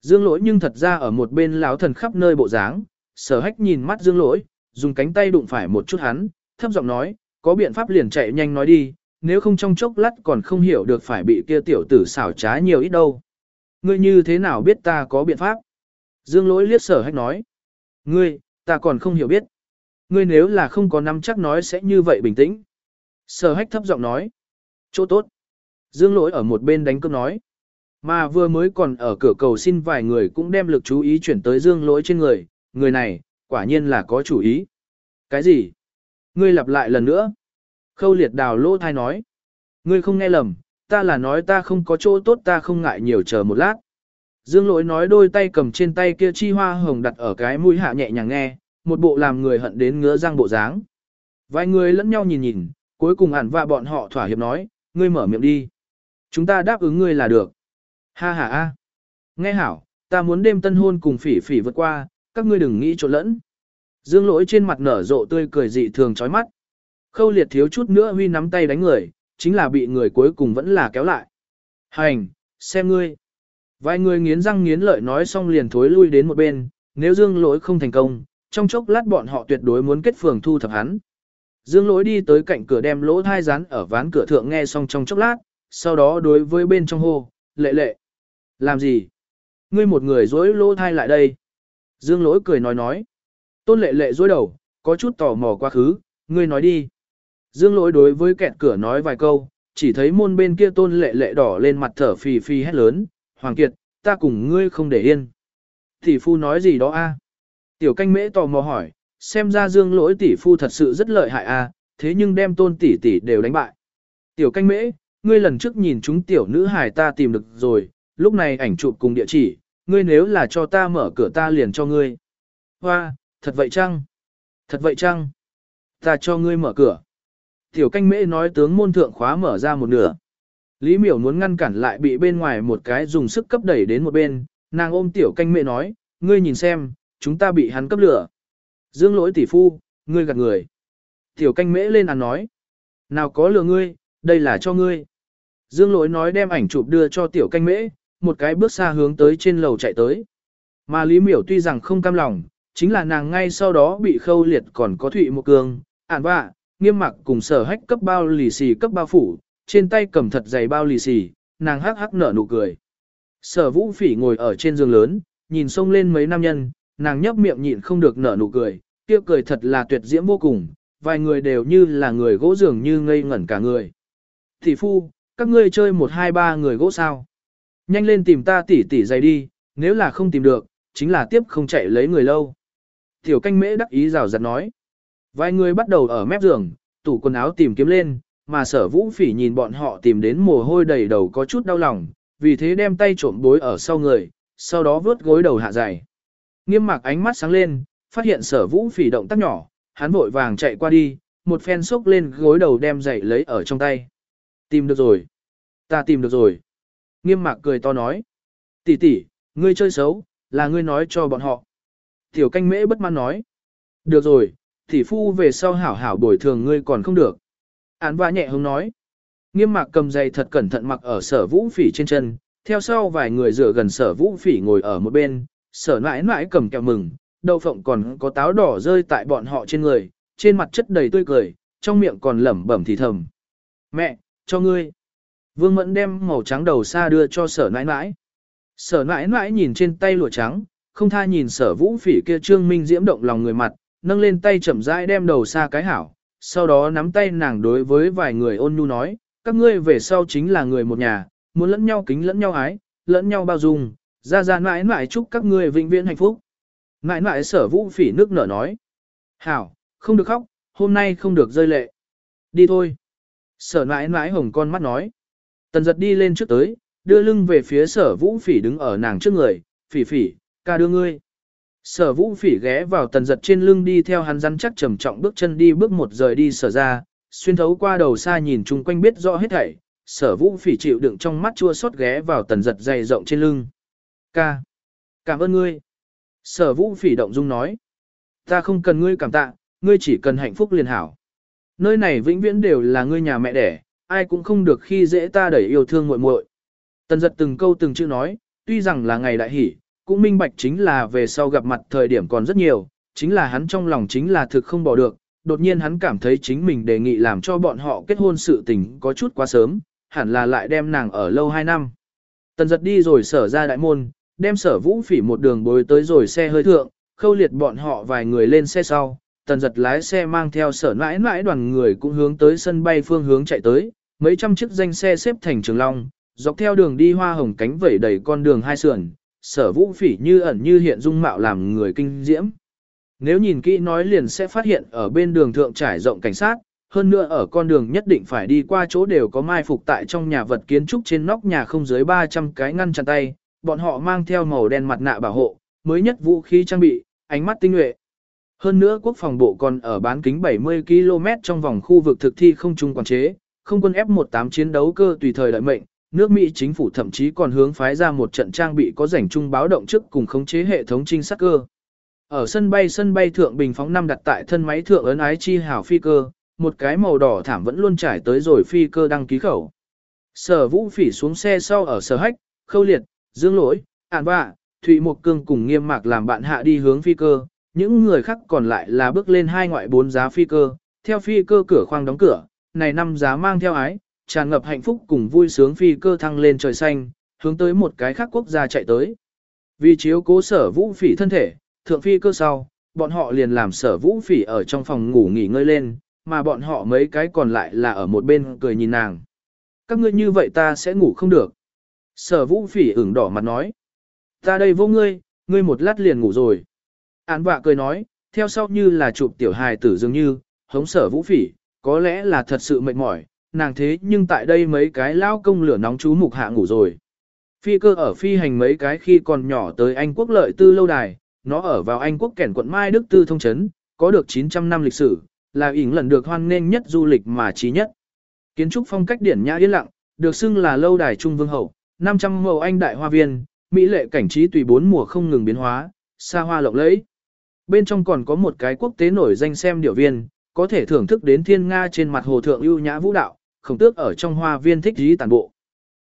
Dương lỗi nhưng thật ra ở một bên láo thần khắp nơi bộ dáng, sở hách nhìn mắt dương lỗi, dùng cánh tay đụng phải một chút hắn, thấp giọng nói, có biện pháp liền chạy nhanh nói đi, nếu không trong chốc lát còn không hiểu được phải bị kia tiểu tử xảo trá nhiều ít đâu. Ngươi như thế nào biết ta có biện pháp? Dương lỗi liếc sở hách nói. Ngươi, ta còn không hiểu biết. Ngươi nếu là không có nắm chắc nói sẽ như vậy bình tĩnh. Sở hách thấp giọng nói. Chỗ tốt. Dương lỗi ở một bên đánh cơm nói. Mà vừa mới còn ở cửa cầu xin vài người cũng đem lực chú ý chuyển tới dương lỗi trên người. Người này, quả nhiên là có chủ ý. Cái gì? Ngươi lặp lại lần nữa. Khâu liệt đào lỗ thai nói. Ngươi không nghe lầm, ta là nói ta không có chỗ tốt ta không ngại nhiều chờ một lát. Dương lỗi nói đôi tay cầm trên tay kia chi hoa hồng đặt ở cái mũi hạ nhẹ nhàng nghe, một bộ làm người hận đến ngứa răng bộ dáng. Vài người lẫn nhau nhìn nhìn, cuối cùng ản và bọn họ thỏa hiệp nói, ngươi mở miệng đi. Chúng ta đáp ứng ngươi là được. Ha ha ha, Nghe hảo, ta muốn đêm tân hôn cùng phỉ phỉ vượt qua, các ngươi đừng nghĩ trộn lẫn. Dương lỗi trên mặt nở rộ tươi cười dị thường chói mắt. Khâu liệt thiếu chút nữa huy nắm tay đánh người, chính là bị người cuối cùng vẫn là kéo lại. Hành, xem ngươi. Vài người nghiến răng nghiến lợi nói xong liền thối lui đến một bên, nếu dương lỗi không thành công, trong chốc lát bọn họ tuyệt đối muốn kết phường thu thập hắn. Dương lỗi đi tới cạnh cửa đem lỗ thai rán ở ván cửa thượng nghe xong trong chốc lát, sau đó đối với bên trong hô, lệ lệ. Làm gì? Ngươi một người dối lỗ thai lại đây. Dương lỗi cười nói nói. Tôn lệ lệ dối đầu, có chút tò mò quá khứ, ngươi nói đi. Dương lỗi đối với kẹt cửa nói vài câu, chỉ thấy môn bên kia tôn lệ lệ đỏ lên mặt thở phì phì hét lớn, Hoàng Kiệt, ta cùng ngươi không để yên. Tỷ phu nói gì đó a? Tiểu canh mễ tò mò hỏi, xem ra dương lỗi tỷ phu thật sự rất lợi hại a, thế nhưng đem tôn tỷ tỷ đều đánh bại. Tiểu canh mễ, ngươi lần trước nhìn chúng tiểu nữ hài ta tìm được rồi, lúc này ảnh chụp cùng địa chỉ, ngươi nếu là cho ta mở cửa ta liền cho ngươi. Hoa, thật vậy chăng? Thật vậy chăng? Ta cho ngươi mở cửa. Tiểu canh mễ nói tướng môn thượng khóa mở ra một nửa. Lý miểu muốn ngăn cản lại bị bên ngoài một cái dùng sức cấp đẩy đến một bên, nàng ôm tiểu canh mễ nói, ngươi nhìn xem, chúng ta bị hắn cấp lửa. Dương lỗi tỷ phu, ngươi gạt người. Tiểu canh mễ lên ăn nói, nào có lừa ngươi, đây là cho ngươi. Dương lỗi nói đem ảnh chụp đưa cho tiểu canh mễ, một cái bước xa hướng tới trên lầu chạy tới. Mà Lý miểu tuy rằng không cam lòng, chính là nàng ngay sau đó bị khâu liệt còn có thụy một cường, ản vạ, nghiêm mặc cùng sở hách cấp bao lì xì cấp bao phủ, trên tay cầm thật dày bao lì xì, nàng hắc hắc nở nụ cười. Sở vũ phỉ ngồi ở trên giường lớn, nhìn sông lên mấy nam nhân, nàng nhấp miệng nhịn không được nở nụ cười, kia cười thật là tuyệt diễm vô cùng, vài người đều như là người gỗ giường như ngây ngẩn cả người. Thị phu, các ngươi chơi một hai ba người gỗ sao? Nhanh lên tìm ta tỉ tỉ giày đi, nếu là không tìm được, chính là tiếp không chạy lấy người lâu. Tiểu canh mễ đắc ý rào rạt nói. Vài người bắt đầu ở mép giường, tủ quần áo tìm kiếm lên, mà sở vũ phỉ nhìn bọn họ tìm đến mồ hôi đầy đầu có chút đau lòng, vì thế đem tay trộm bối ở sau người, sau đó vớt gối đầu hạ dày. Nghiêm mạc ánh mắt sáng lên, phát hiện sở vũ phỉ động tác nhỏ, hắn vội vàng chạy qua đi, một phen xúc lên gối đầu đem dậy lấy ở trong tay. Tìm được rồi. Ta tìm được rồi. Nghiêm mạc cười to nói. tỷ tỷ, ngươi chơi xấu, là ngươi nói cho bọn họ. Tiểu canh mễ bất mãn nói. Được rồi, tỷ phu về sau hảo hảo bồi thường ngươi còn không được. Án va nhẹ hứng nói. Nghiêm mạc cầm giày thật cẩn thận mặc ở sở vũ phỉ trên chân, theo sau vài người dựa gần sở vũ phỉ ngồi ở một bên, sở mãi mãi cầm kẹo mừng, đậu phộng còn có táo đỏ rơi tại bọn họ trên người, trên mặt chất đầy tươi cười, trong miệng còn lẩm bẩm thì thầm. Mẹ, cho ngươi. Vương Mẫn đem màu trắng đầu xa đưa cho sở nãi nãi. Sở nãi nãi nhìn trên tay lụa trắng, không tha nhìn sở vũ phỉ kia trương minh diễm động lòng người mặt, nâng lên tay chậm rãi đem đầu xa cái hảo, sau đó nắm tay nàng đối với vài người ôn nhu nói, các ngươi về sau chính là người một nhà, muốn lẫn nhau kính lẫn nhau ái, lẫn nhau bao dung, ra ra mãi mãi chúc các ngươi vĩnh viễn hạnh phúc. Mãi mãi sở vũ phỉ nước nở nói, hảo, không được khóc, hôm nay không được rơi lệ. Đi thôi. Sở mãi mãi hồng con mắt nói. Tần giật đi lên trước tới, đưa lưng về phía sở vũ phỉ đứng ở nàng trước người, phỉ phỉ, ca đưa ngươi. Sở vũ phỉ ghé vào tần giật trên lưng đi theo hắn rắn chắc trầm trọng bước chân đi bước một rời đi sở ra, xuyên thấu qua đầu xa nhìn chung quanh biết rõ hết thảy, sở vũ phỉ chịu đựng trong mắt chua xót ghé vào tần giật dày rộng trên lưng. Ca. Cảm ơn ngươi. Sở vũ phỉ động dung nói. Ta không cần ngươi cảm tạ, ngươi chỉ cần hạnh phúc liền hảo. Nơi này vĩnh viễn đều là ngươi nhà mẹ đẻ, ai cũng không được khi dễ ta đẩy yêu thương muội muội. Tần giật từng câu từng chữ nói, tuy rằng là ngày đại hỷ, cũng minh bạch chính là về sau gặp mặt thời điểm còn rất nhiều, chính là hắn trong lòng chính là thực không bỏ được, đột nhiên hắn cảm thấy chính mình đề nghị làm cho bọn họ kết hôn sự tình có chút quá sớm, hẳn là lại đem nàng ở lâu 2 năm. Tần giật đi rồi sở ra đại môn, đem sở vũ phỉ một đường bối tới rồi xe hơi thượng, khâu liệt bọn họ vài người lên xe sau, tần giật lái xe mang theo sở mãi mãi đoàn người cũng hướng tới sân bay phương hướng chạy tới, mấy trăm chiếc danh xe xếp thành trường long, dọc theo đường đi hoa hồng cánh vẩy đầy con đường hai sườn, sở vũ phỉ như ẩn như hiện dung mạo làm người kinh diễm. Nếu nhìn kỹ nói liền sẽ phát hiện ở bên đường thượng trải rộng cảnh sát, hơn nữa ở con đường nhất định phải đi qua chỗ đều có mai phục tại trong nhà vật kiến trúc trên nóc nhà không dưới 300 cái ngăn chặn tay, bọn họ mang theo màu đen mặt nạ bảo hộ, mới nhất vũ khí trang bị, ánh mắt tinh nhuệ. Hơn nữa quốc phòng bộ còn ở bán kính 70 km trong vòng khu vực thực thi không trung quản chế, không quân F-18 chiến đấu cơ tùy thời đợi mệnh, nước Mỹ chính phủ thậm chí còn hướng phái ra một trận trang bị có rảnh trung báo động trước cùng khống chế hệ thống trinh sát cơ. Ở sân bay sân bay thượng bình phóng năm đặt tại thân máy thượng ấn ái chi hảo phi cơ, một cái màu đỏ thảm vẫn luôn trải tới rồi phi cơ đăng ký khẩu. Sở vũ phỉ xuống xe sau ở sở hách, khâu liệt, dương lỗi, ản bạ, Thụy Mộc Cương cùng nghiêm mạc làm bạn hạ đi hướng phi cơ, những người khác còn lại là bước lên hai ngoại bốn giá phi cơ, theo phi cơ cửa khoang đóng cửa, này năm giá mang theo ái, tràn ngập hạnh phúc cùng vui sướng phi cơ thăng lên trời xanh, hướng tới một cái khác quốc gia chạy tới. Vì chiếu cố sở vũ phỉ thân thể, thượng phi cơ sau, bọn họ liền làm sở vũ phỉ ở trong phòng ngủ nghỉ ngơi lên, mà bọn họ mấy cái còn lại là ở một bên cười nhìn nàng. Các ngươi như vậy ta sẽ ngủ không được. Sở vũ phỉ ửng đỏ mặt nói. Ta đây vô ngươi, ngươi một lát liền ngủ rồi. Án vạ cười nói, theo sau như là chụp tiểu hài tử dường như, hống sở vũ phỉ, có lẽ là thật sự mệt mỏi, nàng thế nhưng tại đây mấy cái lao công lửa nóng chú mục hạ ngủ rồi. Phi cơ ở phi hành mấy cái khi còn nhỏ tới Anh quốc lợi tư lâu đài, nó ở vào Anh quốc kẻn quận Mai Đức Tư thông chấn, có được 900 năm lịch sử, là ỉn lần được hoan nghênh nhất du lịch mà trí nhất. Kiến trúc phong cách điển nhã yên lặng, được xưng là lâu đài trung vương hậu, 500 màu anh đại hoa viên, mỹ lệ cảnh trí tùy bốn mùa không ngừng biến hóa, xa hoa lộng lẫy. Bên trong còn có một cái quốc tế nổi danh xem điệu viên, có thể thưởng thức đến thiên nga trên mặt hồ thượng ưu nhã vũ đạo, khổng tước ở trong hoa viên thích dí tàn bộ.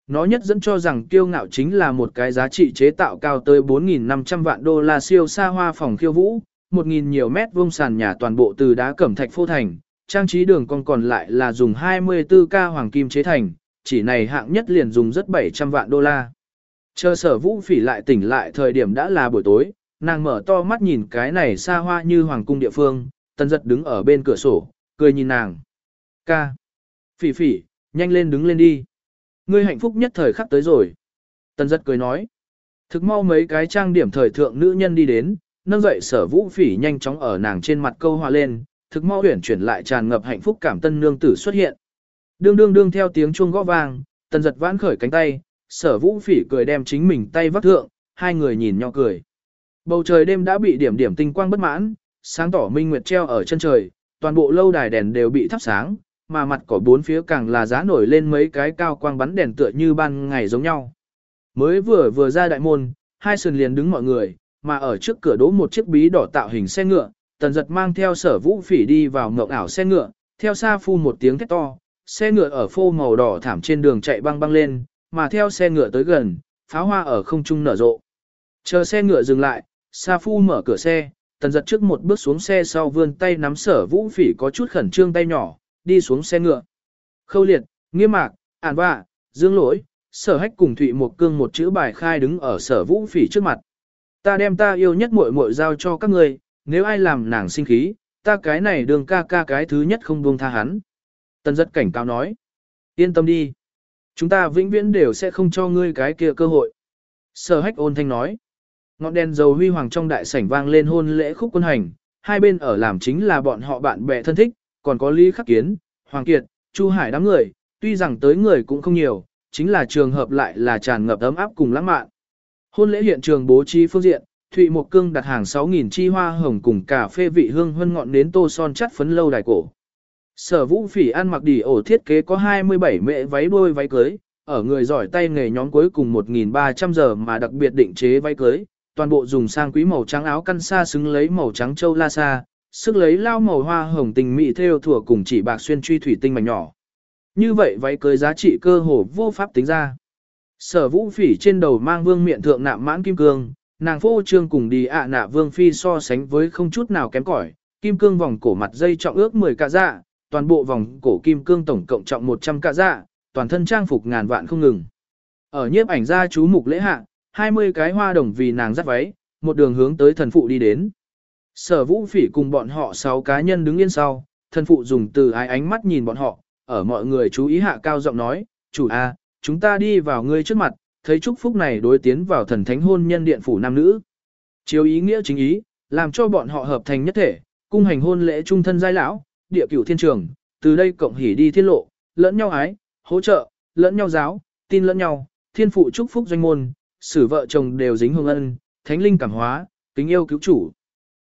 Nó nhất dẫn cho rằng kiêu ngạo chính là một cái giá trị chế tạo cao tới 4.500 vạn đô la siêu xa hoa phòng khiêu vũ, 1.000 nhiều mét vuông sàn nhà toàn bộ từ đá cẩm thạch phô thành, trang trí đường con còn lại là dùng 24K hoàng kim chế thành, chỉ này hạng nhất liền dùng rất 700 vạn đô la. Chờ sở vũ phỉ lại tỉnh lại thời điểm đã là buổi tối, nàng mở to mắt nhìn cái này xa hoa như hoàng cung địa phương, tần giật đứng ở bên cửa sổ, cười nhìn nàng. Ca. Phỉ phỉ, nhanh lên đứng lên đi. Ngươi hạnh phúc nhất thời khắc tới rồi. Tần giật cười nói. Thực mau mấy cái trang điểm thời thượng nữ nhân đi đến, nâng dậy sở vũ phỉ nhanh chóng ở nàng trên mặt câu hòa lên, thực mau huyển chuyển lại tràn ngập hạnh phúc cảm tân nương tử xuất hiện. Đương đương đương theo tiếng chuông gõ vang, tần giật vãn khởi cánh tay, sở vũ phỉ cười đem chính mình tay vắt thượng, hai người nhìn nhau cười. Bầu trời đêm đã bị điểm điểm tinh quang bất mãn, sáng tỏ minh nguyệt treo ở chân trời, toàn bộ lâu đài đèn đều bị thắp sáng, mà mặt cỏ bốn phía càng là giá nổi lên mấy cái cao quang bắn đèn tựa như ban ngày giống nhau. Mới vừa vừa ra đại môn, hai sườn liền đứng mọi người, mà ở trước cửa đỗ một chiếc bí đỏ tạo hình xe ngựa, tần giật mang theo sở vũ phỉ đi vào ngộng ảo xe ngựa, theo xa phu một tiếng thét to, xe ngựa ở phô màu đỏ thảm trên đường chạy băng băng lên, mà theo xe ngựa tới gần, pháo hoa ở không trung nở rộ. Chờ xe ngựa dừng lại, Sa Phu mở cửa xe, tần giật trước một bước xuống xe sau vươn tay nắm sở vũ phỉ có chút khẩn trương tay nhỏ, đi xuống xe ngựa. Khâu liệt, nghiêm mạc, ản vạ, dương lỗi, sở hách cùng thụy một cương một chữ bài khai đứng ở sở vũ phỉ trước mặt. Ta đem ta yêu nhất muội muội giao cho các người, nếu ai làm nàng sinh khí, ta cái này đường ca ca cái thứ nhất không buông tha hắn. Tần giật cảnh cáo nói. Yên tâm đi. Chúng ta vĩnh viễn đều sẽ không cho ngươi cái kia cơ hội. Sở hách ôn thanh nói. Ngọn đèn dầu huy hoàng trong đại sảnh vang lên hôn lễ khúc quân hành, hai bên ở làm chính là bọn họ bạn bè thân thích, còn có Lý Khắc Kiến, Hoàng Kiệt, Chu Hải đám người, tuy rằng tới người cũng không nhiều, chính là trường hợp lại là tràn ngập ấm áp cùng lãng mạn. Hôn lễ hiện trường bố trí phương diện, Thụy Mộc Cương đặt hàng 6.000 chi hoa hồng cùng cà phê vị hương hân ngọn nến tô son chắt phấn lâu đài cổ. Sở vũ phỉ ăn mặc đỉ ổ thiết kế có 27 mệ váy đôi váy cưới, ở người giỏi tay nghề nhóm cuối cùng 1.300 giờ mà đặc biệt định chế váy cưới, toàn bộ dùng sang quý màu trắng áo căn sa xứng lấy màu trắng châu la sa, sức lấy lao màu hoa hồng tình mỹ theo thủa cùng chỉ bạc xuyên truy thủy tinh mảnh nhỏ. Như vậy váy cưới giá trị cơ hồ vô pháp tính ra. Sở vũ phỉ trên đầu mang vương miệng thượng nạm mãn kim cương, nàng phô trương cùng đi ạ nạ vương phi so sánh với không chút nào kém cỏi, kim cương vòng cổ mặt dây trọng ước 10 cạ dạ, toàn bộ vòng cổ kim cương tổng cộng trọng 100 cạ dạ, toàn thân trang phục ngàn vạn không ngừng. Ở nhiếp ảnh gia chú mục lễ hạ, 20 cái hoa đồng vì nàng dắt váy, một đường hướng tới thần phụ đi đến. Sở vũ phỉ cùng bọn họ 6 cá nhân đứng yên sau, thân phụ dùng từ ái ánh mắt nhìn bọn họ, ở mọi người chú ý hạ cao giọng nói, chủ a, chúng ta đi vào ngươi trước mặt, thấy chúc phúc này đối tiến vào thần thánh hôn nhân điện phủ nam nữ. Chiếu ý nghĩa chính ý, làm cho bọn họ hợp thành nhất thể, cung hành hôn lễ trung thân giai lão, địa cửu thiên trường, từ đây cộng hỉ đi thiên lộ, lẫn nhau ái, hỗ trợ, lẫn nhau giáo, tin lẫn nhau, thiên phụ chúc phúc doanh môn, xử vợ chồng đều dính hương ân, thánh linh cảm hóa, kính yêu cứu chủ.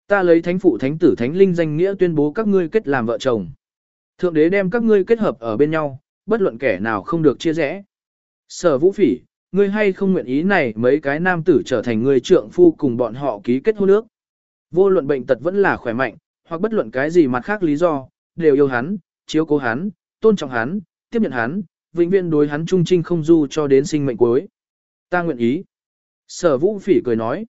Ta lấy thánh phụ thánh tử thánh linh danh nghĩa tuyên bố các ngươi kết làm vợ chồng. Thượng đế đem các ngươi kết hợp ở bên nhau, bất luận kẻ nào không được chia rẽ. Sở vũ phỉ, ngươi hay không nguyện ý này mấy cái nam tử trở thành người trượng phu cùng bọn họ ký kết hôn ước. Vô luận bệnh tật vẫn là khỏe mạnh, hoặc bất luận cái gì mặt khác lý do, đều yêu hắn, chiếu cố hắn, tôn trọng hắn, tiếp nhận hắn, vĩnh viễn đối hắn trung trinh không du cho đến sinh mệnh cuối. Ta nguyện ý. Sở vũ phỉ cười nói.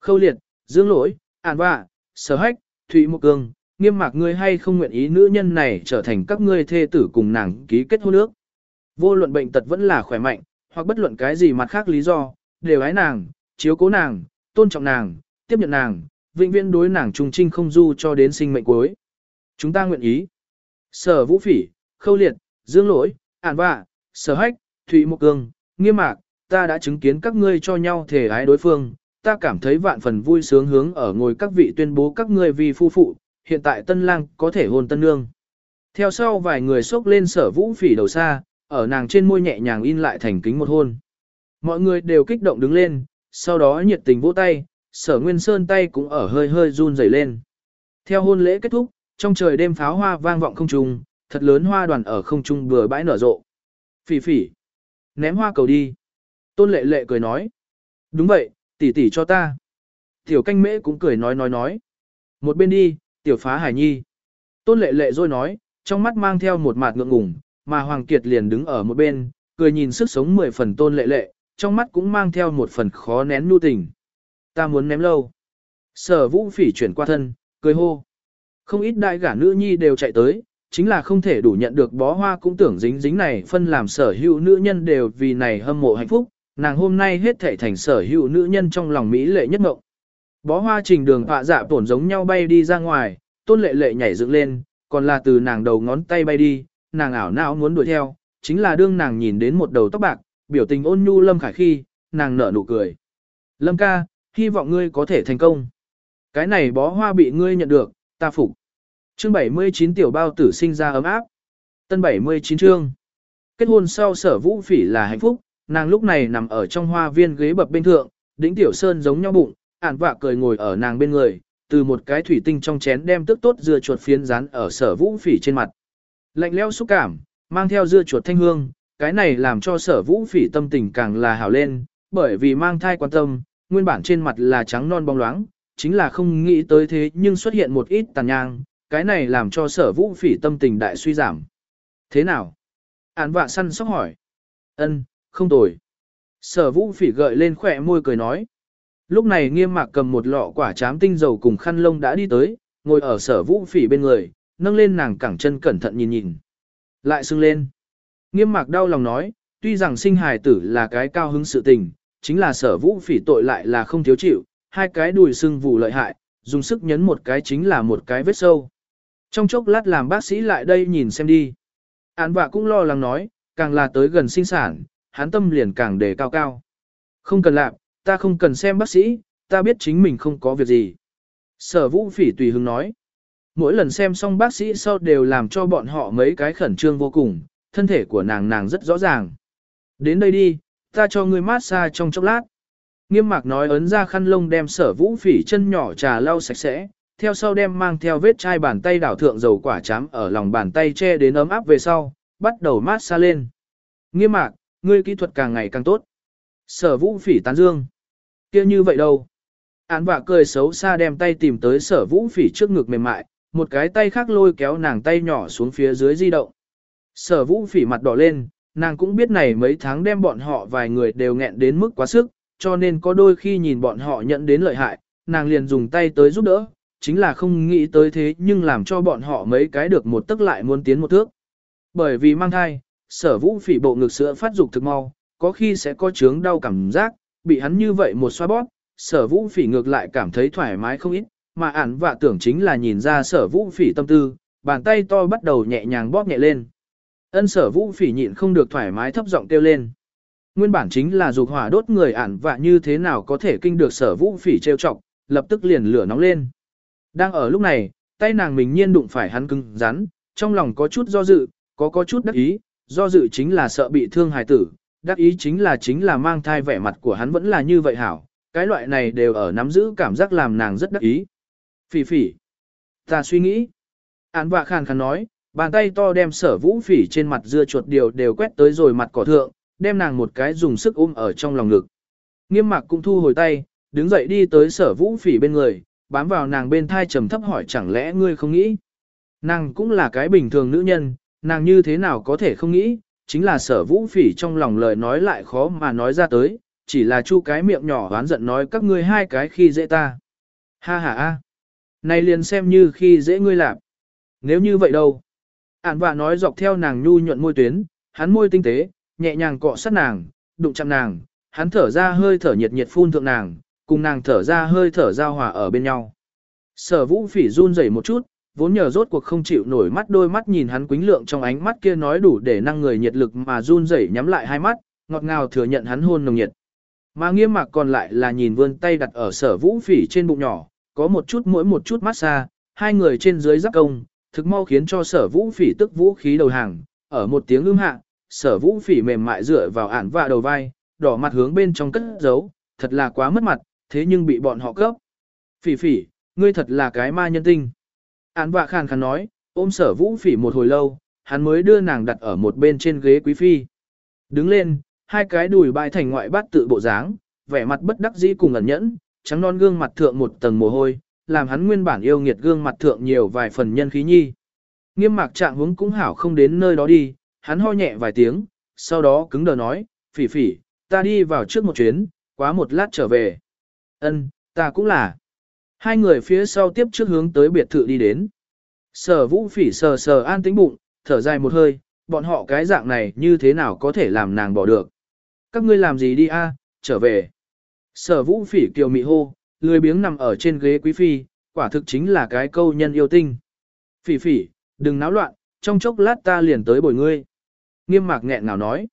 Khâu liệt, dương lỗi, ản vạ, sở hách, thụy Mộc cương, nghiêm mạc ngươi hay không nguyện ý nữ nhân này trở thành các ngươi thê tử cùng nàng ký kết hôn ước. Vô luận bệnh tật vẫn là khỏe mạnh, hoặc bất luận cái gì mặt khác lý do, đều ái nàng, chiếu cố nàng, tôn trọng nàng, tiếp nhận nàng, vĩnh viễn đối nàng trung trinh không du cho đến sinh mệnh cuối. Chúng ta nguyện ý. Sở vũ phỉ, khâu liệt, dương lỗi, ản vạ, sở hách, thụy Mộc cương, nghiêm mạc, ta đã chứng kiến các ngươi cho nhau thể ái đối phương, ta cảm thấy vạn phần vui sướng hướng ở ngồi các vị tuyên bố các ngươi vì phu phụ, hiện tại tân lang có thể hôn tân nương. Theo sau vài người xốc lên sở vũ phỉ đầu xa, ở nàng trên môi nhẹ nhàng in lại thành kính một hôn. Mọi người đều kích động đứng lên, sau đó nhiệt tình vỗ tay, sở nguyên sơn tay cũng ở hơi hơi run rẩy lên. Theo hôn lễ kết thúc, trong trời đêm pháo hoa vang vọng không trung, thật lớn hoa đoàn ở không trung bừa bãi nở rộ. Phỉ phỉ, ném hoa cầu đi. Tôn lệ lệ cười nói. Đúng vậy, tỷ tỷ cho ta. Tiểu canh mễ cũng cười nói nói nói. Một bên đi, tiểu phá hải nhi. Tôn lệ lệ rồi nói, trong mắt mang theo một mạt ngượng ngùng, mà Hoàng Kiệt liền đứng ở một bên, cười nhìn sức sống mười phần tôn lệ lệ, trong mắt cũng mang theo một phần khó nén nu tình. Ta muốn ném lâu. Sở vũ phỉ chuyển qua thân, cười hô. Không ít đại gả nữ nhi đều chạy tới, chính là không thể đủ nhận được bó hoa cũng tưởng dính dính này phân làm sở hữu nữ nhân đều vì này hâm mộ hạnh phúc, nàng hôm nay hết thể thành sở hữu nữ nhân trong lòng Mỹ lệ nhất mộng. Bó hoa trình đường họa dạ tổn giống nhau bay đi ra ngoài, tôn lệ lệ nhảy dựng lên, còn là từ nàng đầu ngón tay bay đi, nàng ảo não muốn đuổi theo, chính là đương nàng nhìn đến một đầu tóc bạc, biểu tình ôn nhu Lâm Khải khi, nàng nở nụ cười. Lâm ca, hy vọng ngươi có thể thành công. Cái này bó hoa bị ngươi nhận được, ta phục. Chương 79 tiểu bao tử sinh ra ấm áp. Tân 79 chương. Kết hôn sau sở vũ phỉ là hạnh phúc, nàng lúc này nằm ở trong hoa viên ghế bập bên thượng, đỉnh tiểu sơn giống nhau bụng, ản vạ cười ngồi ở nàng bên người, từ một cái thủy tinh trong chén đem tức tốt dưa chuột phiến rán ở sở vũ phỉ trên mặt. Lạnh leo xúc cảm, mang theo dưa chuột thanh hương, cái này làm cho sở vũ phỉ tâm tình càng là hào lên, bởi vì mang thai quan tâm, nguyên bản trên mặt là trắng non bóng loáng, chính là không nghĩ tới thế nhưng xuất hiện một ít tàn nhang, cái này làm cho sở vũ phỉ tâm tình đại suy giảm. Thế nào? Án vạ săn sóc hỏi. ân không tồi. Sở vũ phỉ gợi lên khỏe môi cười nói. Lúc này nghiêm mạc cầm một lọ quả chám tinh dầu cùng khăn lông đã đi tới, ngồi ở sở vũ phỉ bên người, nâng lên nàng cẳng chân cẩn thận nhìn nhìn. Lại sưng lên. Nghiêm mạc đau lòng nói, tuy rằng sinh hài tử là cái cao hứng sự tình, chính là sở vũ phỉ tội lại là không thiếu chịu, hai cái đùi sưng vụ lợi hại, dùng sức nhấn một cái chính là một cái vết sâu. Trong chốc lát làm bác sĩ lại đây nhìn xem đi. Án vạ cũng lo lắng nói, càng là tới gần sinh sản, hắn tâm liền càng đề cao cao. Không cần làm, ta không cần xem bác sĩ, ta biết chính mình không có việc gì. Sở vũ phỉ tùy hứng nói. Mỗi lần xem xong bác sĩ sau đều làm cho bọn họ mấy cái khẩn trương vô cùng, thân thể của nàng nàng rất rõ ràng. Đến đây đi, ta cho ngươi mát xa trong chốc lát. Nghiêm mạc nói ấn ra khăn lông đem sở vũ phỉ chân nhỏ trà lau sạch sẽ, theo sau đem mang theo vết chai bàn tay đảo thượng dầu quả chám ở lòng bàn tay che đến ấm áp về sau, bắt đầu mát xa lên. Nghiêm mạc, ngươi kỹ thuật càng ngày càng tốt. Sở vũ phỉ tán dương. kia như vậy đâu? Án vạ cười xấu xa đem tay tìm tới sở vũ phỉ trước ngực mềm mại, một cái tay khác lôi kéo nàng tay nhỏ xuống phía dưới di động. Sở vũ phỉ mặt đỏ lên, nàng cũng biết này mấy tháng đem bọn họ vài người đều nghẹn đến mức quá sức, cho nên có đôi khi nhìn bọn họ nhận đến lợi hại, nàng liền dùng tay tới giúp đỡ, chính là không nghĩ tới thế nhưng làm cho bọn họ mấy cái được một tức lại muốn tiến một thước. Bởi vì mang thai, sở vũ phỉ bộ ngực sữa phát dục thực mau, có khi sẽ có chướng đau cảm giác, bị hắn như vậy một xoa bóp, sở vũ phỉ ngược lại cảm thấy thoải mái không ít, mà ản vạ tưởng chính là nhìn ra sở vũ phỉ tâm tư, bàn tay to bắt đầu nhẹ nhàng bóp nhẹ lên. Ân sở vũ phỉ nhịn không được thoải mái thấp giọng kêu lên. Nguyên bản chính là dục hỏa đốt người ản vạ như thế nào có thể kinh được sở vũ phỉ trêu chọc, lập tức liền lửa nóng lên. Đang ở lúc này, tay nàng mình nhiên đụng phải hắn cứng rắn, trong lòng có chút do dự, có có chút đắc ý, do dự chính là sợ bị thương hài tử, đắc ý chính là chính là mang thai vẻ mặt của hắn vẫn là như vậy hảo, cái loại này đều ở nắm giữ cảm giác làm nàng rất đắc ý. Phỉ phỉ. Ta suy nghĩ. Án vạ khàn khàn nói, bàn tay to đem sở vũ phỉ trên mặt dưa chuột điều đều quét tới rồi mặt cỏ thượng, đem nàng một cái dùng sức ôm ở trong lòng ngực. Nghiêm mạc cũng thu hồi tay, đứng dậy đi tới sở vũ phỉ bên người, bám vào nàng bên thai trầm thấp hỏi chẳng lẽ ngươi không nghĩ. Nàng cũng là cái bình thường nữ nhân, nàng như thế nào có thể không nghĩ, chính là sở vũ phỉ trong lòng lời nói lại khó mà nói ra tới, chỉ là chu cái miệng nhỏ hoán giận nói các ngươi hai cái khi dễ ta. Ha ha a, Này liền xem như khi dễ ngươi làm. Nếu như vậy đâu? Ản vạ nói dọc theo nàng nhu nhuận môi tuyến, hắn môi tinh tế, nhẹ nhàng cọ sát nàng, đụng chạm nàng, hắn thở ra hơi thở nhiệt nhiệt phun thượng nàng, cùng nàng thở ra hơi thở giao hòa ở bên nhau. Sở vũ phỉ run rẩy một chút, vốn nhờ rốt cuộc không chịu nổi mắt đôi mắt nhìn hắn quính lượng trong ánh mắt kia nói đủ để năng người nhiệt lực mà run rẩy nhắm lại hai mắt, ngọt ngào thừa nhận hắn hôn nồng nhiệt. Mà nghiêm mạc còn lại là nhìn vươn tay đặt ở sở vũ phỉ trên bụng nhỏ, có một chút mỗi một chút mát xa, hai người trên dưới giáp công, thực mau khiến cho sở vũ phỉ tức vũ khí đầu hàng, ở một tiếng ưm hạ, sở vũ phỉ mềm mại dựa vào ản và đầu vai, đỏ mặt hướng bên trong cất giấu, thật là quá mất mặt, thế nhưng bị bọn họ cấp. Phỉ phỉ, ngươi thật là cái ma nhân tinh. Án vạ khàn khàn nói, ôm sở vũ phỉ một hồi lâu, hắn mới đưa nàng đặt ở một bên trên ghế quý phi. Đứng lên, hai cái đùi bại thành ngoại bát tự bộ dáng, vẻ mặt bất đắc dĩ cùng ẩn nhẫn, trắng non gương mặt thượng một tầng mồ hôi, làm hắn nguyên bản yêu nghiệt gương mặt thượng nhiều vài phần nhân khí nhi. Nghiêm mạc trạng hướng cũng hảo không đến nơi đó đi, hắn ho nhẹ vài tiếng, sau đó cứng đờ nói, phỉ phỉ, ta đi vào trước một chuyến, quá một lát trở về. Ân, ta cũng là. Hai người phía sau tiếp trước hướng tới biệt thự đi đến. Sở vũ phỉ sờ sờ an tĩnh bụng, thở dài một hơi, bọn họ cái dạng này như thế nào có thể làm nàng bỏ được. Các ngươi làm gì đi a? trở về. Sở vũ phỉ kiều mị hô, lười biếng nằm ở trên ghế quý phi, quả thực chính là cái câu nhân yêu tinh. Phỉ phỉ, đừng náo loạn, trong chốc lát ta liền tới bồi ngươi. Nghiêm mạc nghẹn nào nói.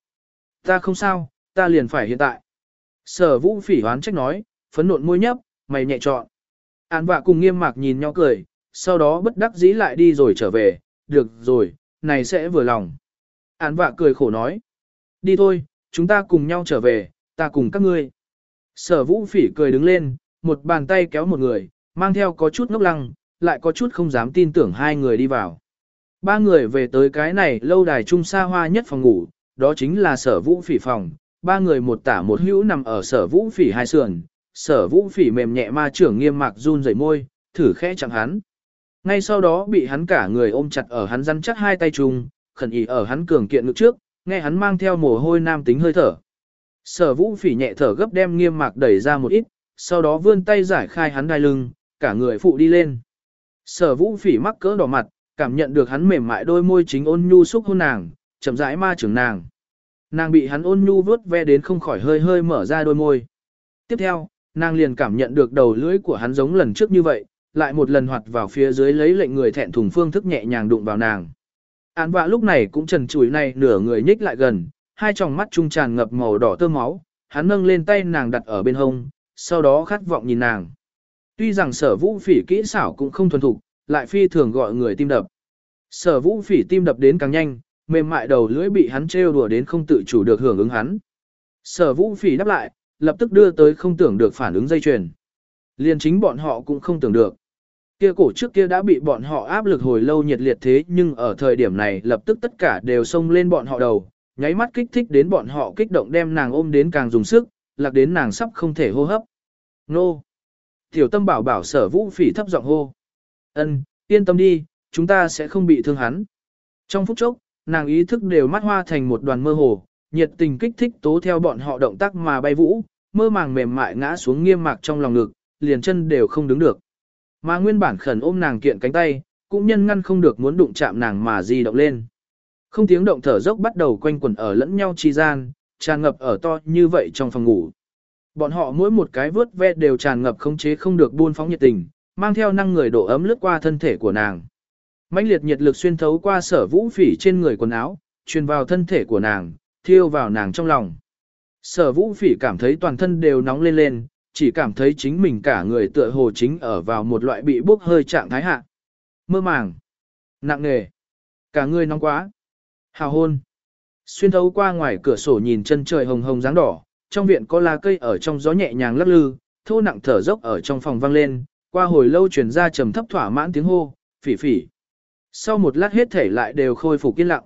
Ta không sao, ta liền phải hiện tại. Sở vũ phỉ hoán trách nói, phấn nộn môi nhấp, mày nhẹ trọn. Án vạ cùng nghiêm mạc nhìn nhau cười, sau đó bất đắc dĩ lại đi rồi trở về, được rồi, này sẽ vừa lòng. Án vạ cười khổ nói, đi thôi, chúng ta cùng nhau trở về, ta cùng các ngươi. Sở vũ phỉ cười đứng lên, một bàn tay kéo một người, mang theo có chút ngốc lăng, lại có chút không dám tin tưởng hai người đi vào. Ba người về tới cái này lâu đài trung xa hoa nhất phòng ngủ, đó chính là sở vũ phỉ phòng. Ba người một tả một hữu nằm ở sở vũ phỉ hai sườn, sở vũ phỉ mềm nhẹ ma trưởng nghiêm mạc run rẩy môi, thử khẽ chẳng hắn. Ngay sau đó bị hắn cả người ôm chặt ở hắn rắn chắc hai tay trùng, khẩn ý ở hắn cường kiện ngực trước, nghe hắn mang theo mồ hôi nam tính hơi thở. Sở vũ phỉ nhẹ thở gấp đem nghiêm mạc đẩy ra một ít, sau đó vươn tay giải khai hắn đai lưng, cả người phụ đi lên. Sở vũ phỉ mắc cỡ đỏ mặt, cảm nhận được hắn mềm mại đôi môi chính ôn nhu xúc hôn nàng, chậm rãi ma trưởng nàng. Nàng bị hắn ôn nhu vớt ve đến không khỏi hơi hơi mở ra đôi môi. Tiếp theo, nàng liền cảm nhận được đầu lưỡi của hắn giống lần trước như vậy, lại một lần hoạt vào phía dưới lấy lệnh người thẹn thùng phương thức nhẹ nhàng đụng vào nàng. Án vạ lúc này cũng trần chùi này nửa người nhích lại gần, hai tròng mắt trung tràn ngập màu đỏ tơ máu, hắn nâng lên tay nàng đặt ở bên hông, sau đó khát vọng nhìn nàng. Tuy rằng sở vũ phỉ kỹ xảo cũng không thuần thục, lại phi thường gọi người tim đập. Sở vũ phỉ tim đập đến càng nhanh, mềm mại đầu lưỡi bị hắn trêu đùa đến không tự chủ được hưởng ứng hắn. Sở vũ phỉ đáp lại, lập tức đưa tới không tưởng được phản ứng dây chuyền. Liên chính bọn họ cũng không tưởng được. Kia cổ trước kia đã bị bọn họ áp lực hồi lâu nhiệt liệt thế nhưng ở thời điểm này lập tức tất cả đều xông lên bọn họ đầu, nháy mắt kích thích đến bọn họ kích động đem nàng ôm đến càng dùng sức, lạc đến nàng sắp không thể hô hấp. Nô! Tiểu tâm bảo bảo sở vũ phỉ thấp giọng hô. ân yên tâm đi, chúng ta sẽ không bị thương hắn. Trong phút chốc, nàng ý thức đều mắt hoa thành một đoàn mơ hồ, nhiệt tình kích thích tố theo bọn họ động tác mà bay vũ, mơ màng mềm mại ngã xuống nghiêm mạc trong lòng ngực, liền chân đều không đứng được. Mà nguyên bản khẩn ôm nàng kiện cánh tay, cũng nhân ngăn không được muốn đụng chạm nàng mà di động lên. Không tiếng động thở dốc bắt đầu quanh quẩn ở lẫn nhau chi gian, tràn ngập ở to như vậy trong phòng ngủ. Bọn họ mỗi một cái vớt ve đều tràn ngập không chế không được buôn phóng nhiệt tình, mang theo năng người độ ấm lướt qua thân thể của nàng. mãnh liệt nhiệt lực xuyên thấu qua sở vũ phỉ trên người quần áo, truyền vào thân thể của nàng, thiêu vào nàng trong lòng. Sở vũ phỉ cảm thấy toàn thân đều nóng lên lên, chỉ cảm thấy chính mình cả người tựa hồ chính ở vào một loại bị bốc hơi trạng thái hạ. Mơ màng, nặng nề, cả người nóng quá. Hào hôn. Xuyên thấu qua ngoài cửa sổ nhìn chân trời hồng hồng dáng đỏ, trong viện có lá cây ở trong gió nhẹ nhàng lắc lư, thô nặng thở dốc ở trong phòng vang lên, qua hồi lâu truyền ra trầm thấp thỏa mãn tiếng hô, phỉ phỉ. Sau một lát hết thể lại đều khôi phục yên lặng.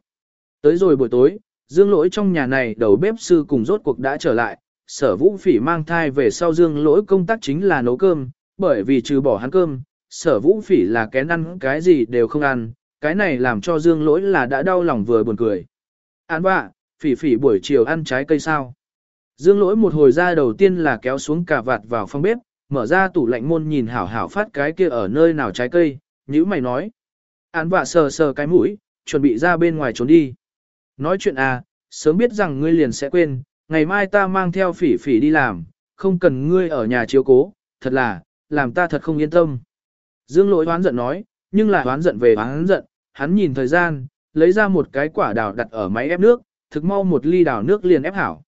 Tới rồi buổi tối, dương lỗi trong nhà này đầu bếp sư cùng rốt cuộc đã trở lại, sở vũ phỉ mang thai về sau dương lỗi công tác chính là nấu cơm, bởi vì trừ bỏ hắn cơm, sở vũ phỉ là kén ăn cái gì đều không ăn, cái này làm cho dương lỗi là đã đau lòng vừa buồn cười. Án bạ, phỉ phỉ buổi chiều ăn trái cây sao. Dương lỗi một hồi ra đầu tiên là kéo xuống cà vạt vào phòng bếp, mở ra tủ lạnh môn nhìn hảo hảo phát cái kia ở nơi nào trái cây, như mày nói. Án bạ sờ sờ cái mũi, chuẩn bị ra bên ngoài trốn đi. Nói chuyện à, sớm biết rằng ngươi liền sẽ quên, ngày mai ta mang theo phỉ phỉ đi làm, không cần ngươi ở nhà chiếu cố, thật là, làm ta thật không yên tâm. Dương lỗi hoán giận nói, nhưng lại hoán giận về hoán giận, hắn nhìn thời gian, lấy ra một cái quả đào đặt ở máy ép nước, thực mau một ly đào nước liền ép hảo.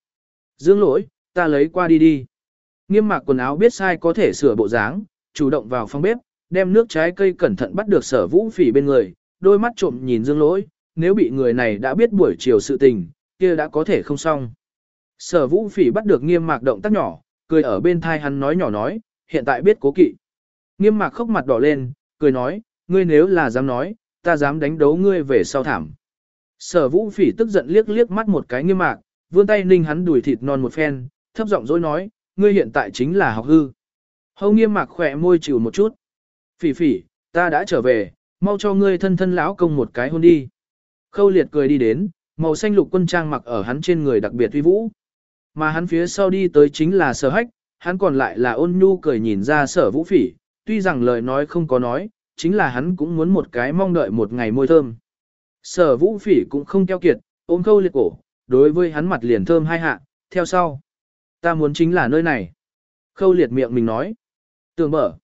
Dương lỗi, ta lấy qua đi đi. Nghiêm mạc quần áo biết sai có thể sửa bộ dáng, chủ động vào phòng bếp, đem nước trái cây cẩn thận bắt được sở vũ phỉ bên người, đôi mắt trộm nhìn dương lỗi, nếu bị người này đã biết buổi chiều sự tình, kia đã có thể không xong. Sở vũ phỉ bắt được nghiêm mạc động tác nhỏ, cười ở bên thai hắn nói nhỏ nói, hiện tại biết cố kỵ. Nghiêm mạc khóc mặt đỏ lên, cười nói, ngươi nếu là dám nói, ta dám đánh đấu ngươi về sau thảm. Sở vũ phỉ tức giận liếc liếc mắt một cái nghiêm mạc, vươn tay ninh hắn đùi thịt non một phen, thấp giọng dối nói, ngươi hiện tại chính là học hư. Hâu nghiêm mạc khỏe môi chịu một chút. Phỉ phỉ, ta đã trở về, mau cho ngươi thân thân lão công một cái hôn đi. Khâu liệt cười đi đến, màu xanh lục quân trang mặc ở hắn trên người đặc biệt uy vũ. Mà hắn phía sau đi tới chính là sở hách, hắn còn lại là ôn nhu cười nhìn ra sở vũ phỉ, tuy rằng lời nói không có nói, chính là hắn cũng muốn một cái mong đợi một ngày môi thơm. Sở vũ phỉ cũng không keo kiệt, ôm khâu liệt cổ, đối với hắn mặt liền thơm hai hạ, theo sau. Ta muốn chính là nơi này. Khâu liệt miệng mình nói. Tường mở.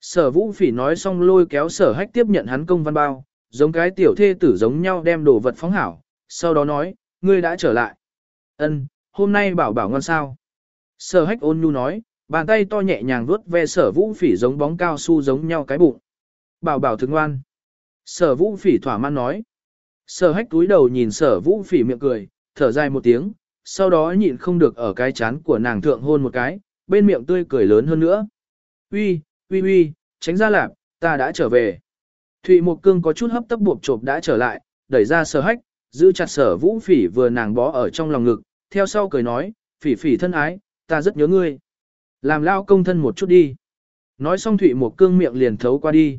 Sở vũ phỉ nói xong lôi kéo sở hách tiếp nhận hắn công văn bao, giống cái tiểu thê tử giống nhau đem đồ vật phóng hảo, sau đó nói, ngươi đã trở lại. Ân, hôm nay bảo bảo ngon sao. Sở hách ôn nhu nói, bàn tay to nhẹ nhàng vuốt ve sở vũ phỉ giống bóng cao su giống nhau cái bụng. Bảo bảo thức ngoan. Sở vũ phỉ thỏa mãn nói. Sở hách túi đầu nhìn sở vũ phỉ miệng cười, thở dài một tiếng, sau đó nhịn không được ở cái chán của nàng thượng hôn một cái, bên miệng tươi cười lớn hơn nữa. Uy, uy uy, tránh ra lạp, ta đã trở về. Thụy Mộc Cương có chút hấp tấp buộc chộp đã trở lại, đẩy ra sở hách, giữ chặt sở vũ phỉ vừa nàng bó ở trong lòng ngực, theo sau cười nói, phỉ phỉ thân ái, ta rất nhớ ngươi. Làm lao công thân một chút đi. Nói xong Thụy Mộc Cương miệng liền thấu qua đi.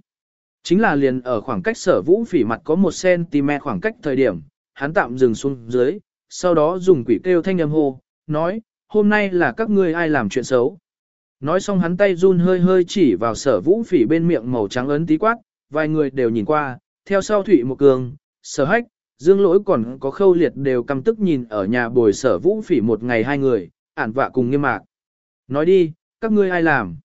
Chính là liền ở khoảng cách sở vũ phỉ mặt có 1cm khoảng cách thời điểm, hắn tạm dừng xuống dưới, sau đó dùng quỷ kêu thanh âm hô, nói, hôm nay là các ngươi ai làm chuyện xấu. Nói xong hắn tay run hơi hơi chỉ vào sở vũ phỉ bên miệng màu trắng ấn tí quát, vài người đều nhìn qua, theo sau Thụy một cường, sở hách, dương lỗi còn có khâu liệt đều căm tức nhìn ở nhà bồi sở vũ phỉ một ngày hai người, ản vạ cùng nghiêm mạc. Nói đi, các ngươi ai làm?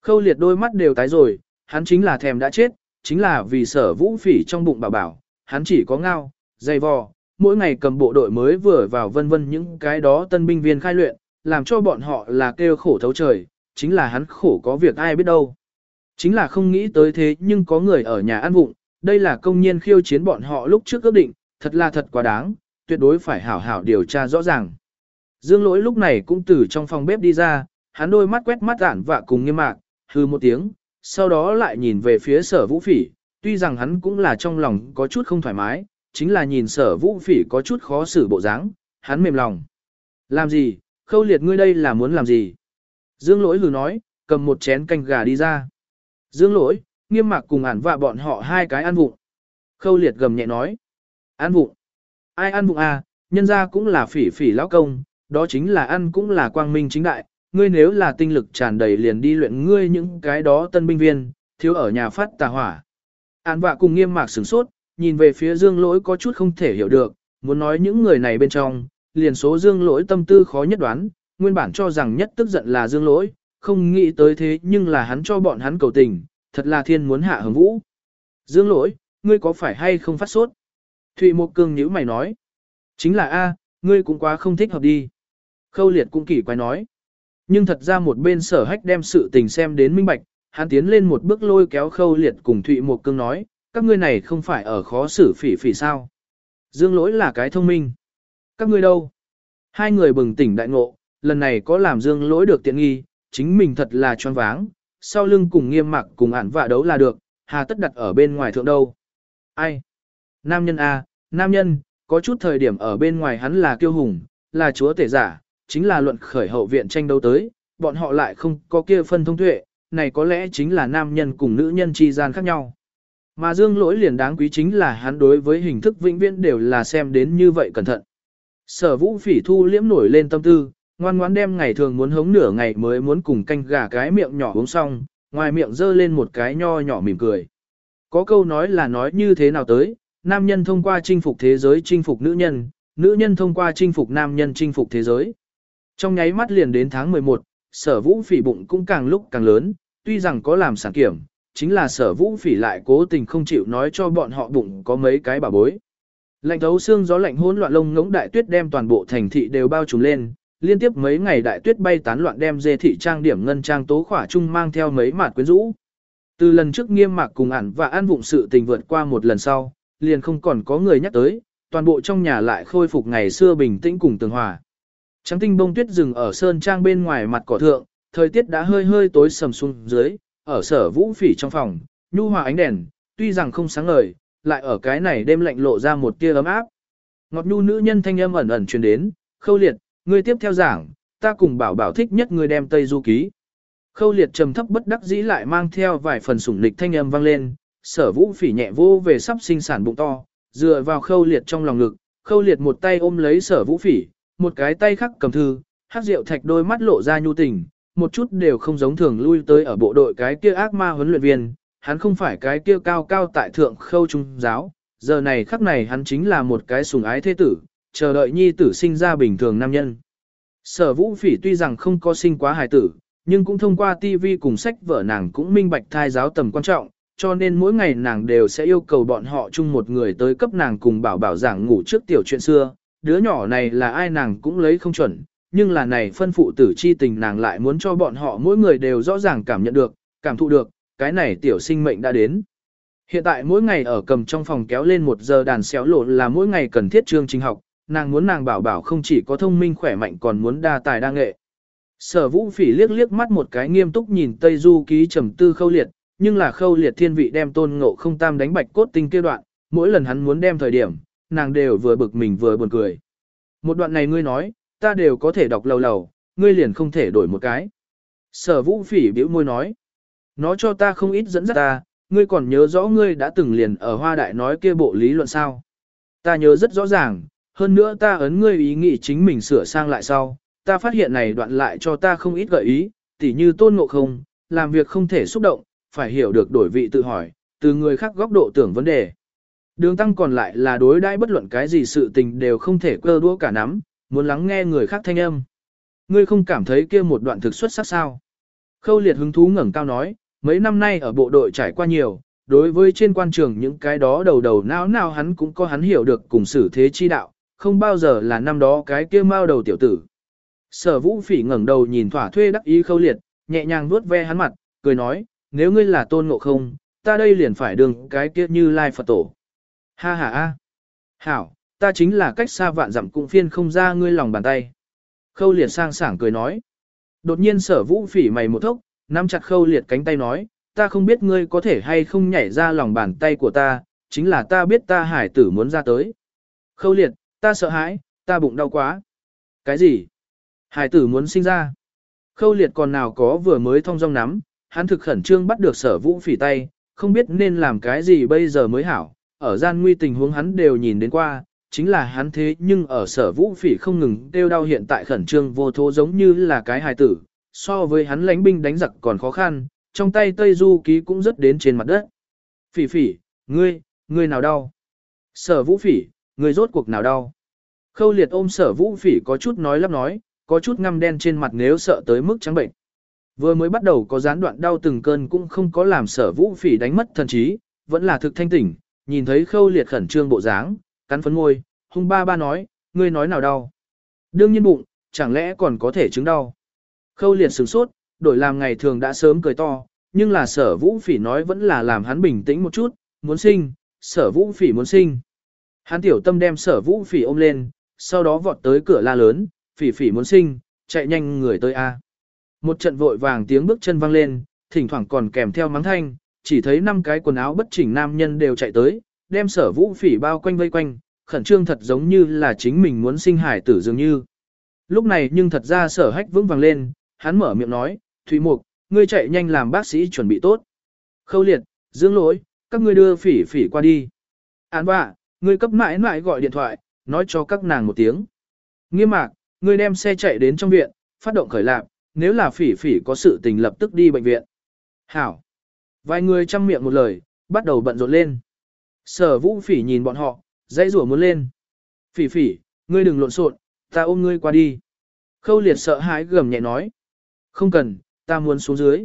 Khâu liệt đôi mắt đều tái rồi, hắn chính là thèm đã chết, chính là vì sở vũ phỉ trong bụng bảo bảo, hắn chỉ có ngao, dày vò, mỗi ngày cầm bộ đội mới vừa vào vân vân những cái đó tân binh viên khai luyện, làm cho bọn họ là kêu khổ thấu trời, chính là hắn khổ có việc ai biết đâu. Chính là không nghĩ tới thế nhưng có người ở nhà ăn vụng, đây là công nhiên khiêu chiến bọn họ lúc trước ước định, thật là thật quá đáng, tuyệt đối phải hảo hảo điều tra rõ ràng. Dương lỗi lúc này cũng từ trong phòng bếp đi ra, hắn đôi mắt quét mắt ản và cùng nghiêm mạc, hư một tiếng, sau đó lại nhìn về phía sở vũ phỉ, tuy rằng hắn cũng là trong lòng có chút không thoải mái, chính là nhìn sở vũ phỉ có chút khó xử bộ dáng, hắn mềm lòng. Làm gì, khâu liệt ngươi đây là muốn làm gì? Dương lỗi hừ nói, cầm một chén canh gà đi ra. Dương lỗi, nghiêm mạc cùng ản vạ bọn họ hai cái ăn vụng. Khâu liệt gầm nhẹ nói. Ăn vụng. Ai ăn vụng à, nhân ra cũng là phỉ phỉ lão công, đó chính là ăn cũng là quang minh chính đại, ngươi nếu là tinh lực tràn đầy liền đi luyện ngươi những cái đó tân binh viên, thiếu ở nhà phát tà hỏa. Án vạ cùng nghiêm mạc sửng sốt, nhìn về phía dương lỗi có chút không thể hiểu được, muốn nói những người này bên trong, liền số dương lỗi tâm tư khó nhất đoán, nguyên bản cho rằng nhất tức giận là dương lỗi, không nghĩ tới thế nhưng là hắn cho bọn hắn cầu tình, thật là thiên muốn hạ hứng vũ. Dương lỗi, ngươi có phải hay không phát sốt? Thụy Mộc Cương nhíu mày nói. Chính là A, ngươi cũng quá không thích hợp đi. Khâu liệt cũng kỳ quái nói. Nhưng thật ra một bên sở hách đem sự tình xem đến minh bạch, hắn tiến lên một bước lôi kéo khâu liệt cùng Thụy Mộc Cương nói, các ngươi này không phải ở khó xử phỉ phỉ sao. Dương lỗi là cái thông minh. Các ngươi đâu? Hai người bừng tỉnh đại ngộ, lần này có làm dương lỗi được tiện nghi, chính mình thật là choáng váng, sau lưng cùng nghiêm mặc cùng ản vạ đấu là được, hà tất đặt ở bên ngoài thượng đâu. Ai? Nam nhân A, nam nhân, có chút thời điểm ở bên ngoài hắn là kiêu hùng, là chúa tể giả, chính là luận khởi hậu viện tranh đấu tới, bọn họ lại không có kia phân thông tuệ, này có lẽ chính là nam nhân cùng nữ nhân chi gian khác nhau. Mà dương lỗi liền đáng quý chính là hắn đối với hình thức vĩnh viễn đều là xem đến như vậy cẩn thận. Sở vũ phỉ thu liễm nổi lên tâm tư, ngoan ngoãn đem ngày thường muốn hống nửa ngày mới muốn cùng canh gà cái miệng nhỏ uống xong, ngoài miệng dơ lên một cái nho nhỏ mỉm cười. Có câu nói là nói như thế nào tới, nam nhân thông qua chinh phục thế giới chinh phục nữ nhân, nữ nhân thông qua chinh phục nam nhân chinh phục thế giới. Trong nháy mắt liền đến tháng 11, sở vũ phỉ bụng cũng càng lúc càng lớn, tuy rằng có làm sản kiểm, chính là sở vũ phỉ lại cố tình không chịu nói cho bọn họ bụng có mấy cái bà bối. Lạnh thấu xương gió lạnh hỗn loạn lông ngỗng đại tuyết đem toàn bộ thành thị đều bao trùm lên, liên tiếp mấy ngày đại tuyết bay tán loạn đem dê thị trang điểm ngân trang tố khỏa chung mang theo mấy mạt quyến rũ. Từ lần trước nghiêm mạc cùng ẩn và an vụng sự tình vượt qua một lần sau, liền không còn có người nhắc tới, toàn bộ trong nhà lại khôi phục ngày xưa bình tĩnh cùng tường hòa. Trắng tinh bông tuyết rừng ở sơn trang bên ngoài mặt cỏ thượng, thời tiết đã hơi hơi tối sầm xuống dưới, ở sở vũ phỉ trong phòng, nhu hòa ánh đèn, tuy rằng không sáng ngời, lại ở cái này đêm lạnh lộ ra một tia ấm áp. Ngọt nhu nữ nhân thanh âm ẩn ẩn truyền đến, khâu liệt, ngươi tiếp theo giảng, ta cùng bảo bảo thích nhất ngươi đem Tây Du ký. Khâu liệt trầm thấp bất đắc dĩ lại mang theo vài phần sủng lịch thanh âm vang lên, sở vũ phỉ nhẹ vô về sắp sinh sản bụng to, dựa vào khâu liệt trong lòng ngực, khâu liệt một tay ôm lấy sở vũ phỉ, một cái tay khác cầm thư, hát rượu thạch đôi mắt lộ ra nhu tình, một chút đều không giống thường lui tới ở bộ đội cái kia ác ma huấn luyện viên, hắn không phải cái kia cao cao tại thượng khâu trung giáo, giờ này khắc này hắn chính là một cái sùng ái thế tử, chờ đợi nhi tử sinh ra bình thường nam nhân. Sở vũ phỉ tuy rằng không có sinh quá hài tử, nhưng cũng thông qua TV cùng sách vở nàng cũng minh bạch thai giáo tầm quan trọng, cho nên mỗi ngày nàng đều sẽ yêu cầu bọn họ chung một người tới cấp nàng cùng bảo bảo giảng ngủ trước tiểu chuyện xưa. Đứa nhỏ này là ai nàng cũng lấy không chuẩn, nhưng là này phân phụ tử chi tình nàng lại muốn cho bọn họ mỗi người đều rõ ràng cảm nhận được, cảm thụ được, cái này tiểu sinh mệnh đã đến. Hiện tại mỗi ngày ở cầm trong phòng kéo lên một giờ đàn xéo lộ là mỗi ngày cần thiết chương trình học, nàng muốn nàng bảo bảo không chỉ có thông minh khỏe mạnh còn muốn đa tài đa nghệ. Sở vũ phỉ liếc liếc mắt một cái nghiêm túc nhìn Tây Du ký trầm tư khâu liệt, nhưng là khâu liệt thiên vị đem tôn ngộ không tam đánh bạch cốt tinh kia đoạn, mỗi lần hắn muốn đem thời điểm, nàng đều vừa bực mình vừa buồn cười. Một đoạn này ngươi nói, ta đều có thể đọc lầu lầu, ngươi liền không thể đổi một cái. Sở vũ phỉ biểu môi nói, nó cho ta không ít dẫn dắt ta, ngươi còn nhớ rõ ngươi đã từng liền ở hoa đại nói kia bộ lý luận sao. Ta nhớ rất rõ ràng, hơn nữa ta ấn ngươi ý nghĩ chính mình sửa sang lại sau, ta phát hiện này đoạn lại cho ta không ít gợi ý, tỉ như tôn ngộ không, làm việc không thể xúc động, phải hiểu được đổi vị tự hỏi, từ người khác góc độ tưởng vấn đề. Đường tăng còn lại là đối đãi bất luận cái gì sự tình đều không thể cơ đua cả nắm, muốn lắng nghe người khác thanh âm. Ngươi không cảm thấy kia một đoạn thực xuất sắc sao? Khâu liệt hứng thú ngẩng cao nói, mấy năm nay ở bộ đội trải qua nhiều, đối với trên quan trường những cái đó đầu đầu não nào hắn cũng có hắn hiểu được cùng xử thế chi đạo, không bao giờ là năm đó cái kia mao đầu tiểu tử. Sở vũ phỉ ngẩng đầu nhìn thỏa thuê đắc ý khâu liệt, nhẹ nhàng vuốt ve hắn mặt, cười nói, nếu ngươi là tôn ngộ không, ta đây liền phải đường cái kia như lai Phật tổ. Ha ha ha. Hảo, ta chính là cách xa vạn dặm cũng phiên không ra ngươi lòng bàn tay. Khâu liệt sang sảng cười nói. Đột nhiên sở vũ phỉ mày một thốc, nắm chặt khâu liệt cánh tay nói, ta không biết ngươi có thể hay không nhảy ra lòng bàn tay của ta, chính là ta biết ta hải tử muốn ra tới. Khâu liệt, ta sợ hãi, ta bụng đau quá. Cái gì? Hải tử muốn sinh ra. Khâu liệt còn nào có vừa mới thông dong nắm, hắn thực khẩn trương bắt được sở vũ phỉ tay, không biết nên làm cái gì bây giờ mới hảo. Ở gian nguy tình huống hắn đều nhìn đến qua, chính là hắn thế nhưng ở sở vũ phỉ không ngừng đeo đau hiện tại khẩn trương vô thố giống như là cái hài tử, so với hắn lánh binh đánh giặc còn khó khăn, trong tay Tây Du ký cũng rất đến trên mặt đất. Phỉ phỉ, ngươi, ngươi nào đau? Sở vũ phỉ, Người rốt cuộc nào đau? Khâu liệt ôm sở vũ phỉ có chút nói lắp nói, có chút ngăm đen trên mặt nếu sợ tới mức trắng bệnh. Vừa mới bắt đầu có gián đoạn đau từng cơn cũng không có làm sở vũ phỉ đánh mất thần trí, vẫn là thực thanh tỉnh, nhìn thấy khâu liệt khẩn trương bộ dáng, cắn phấn môi, hung ba ba nói, ngươi nói nào đau. Đương nhiên bụng, chẳng lẽ còn có thể chứng đau. Khâu liệt sửng sốt, đổi làm ngày thường đã sớm cười to, nhưng là sở vũ phỉ nói vẫn là làm hắn bình tĩnh một chút, muốn sinh, sở vũ phỉ muốn sinh. Hắn tiểu tâm đem sở vũ phỉ ôm lên, sau đó vọt tới cửa la lớn, phỉ phỉ muốn sinh, chạy nhanh người tới A. Một trận vội vàng tiếng bước chân vang lên, thỉnh thoảng còn kèm theo mắng thanh, chỉ thấy năm cái quần áo bất chỉnh nam nhân đều chạy tới, đem sở vũ phỉ bao quanh vây quanh, khẩn trương thật giống như là chính mình muốn sinh hải tử dường như. Lúc này nhưng thật ra sở hách vững vàng lên, hắn mở miệng nói, Thủy Mục, ngươi chạy nhanh làm bác sĩ chuẩn bị tốt. Khâu liệt, dương lỗi, các ngươi đưa phỉ phỉ qua đi. Án bạ, ngươi cấp mãi mãi gọi điện thoại, nói cho các nàng một tiếng. Nghiêm mạc, ngươi đem xe chạy đến trong viện, phát động khởi lạc, nếu là phỉ phỉ có sự tình lập tức đi bệnh viện. Hảo. Vài người chăm miệng một lời, bắt đầu bận rộn lên. Sở vũ phỉ nhìn bọn họ, dãy rủa muốn lên. Phỉ phỉ, ngươi đừng lộn xộn, ta ôm ngươi qua đi. Khâu liệt sợ hãi gầm nhẹ nói. Không cần, ta muốn xuống dưới.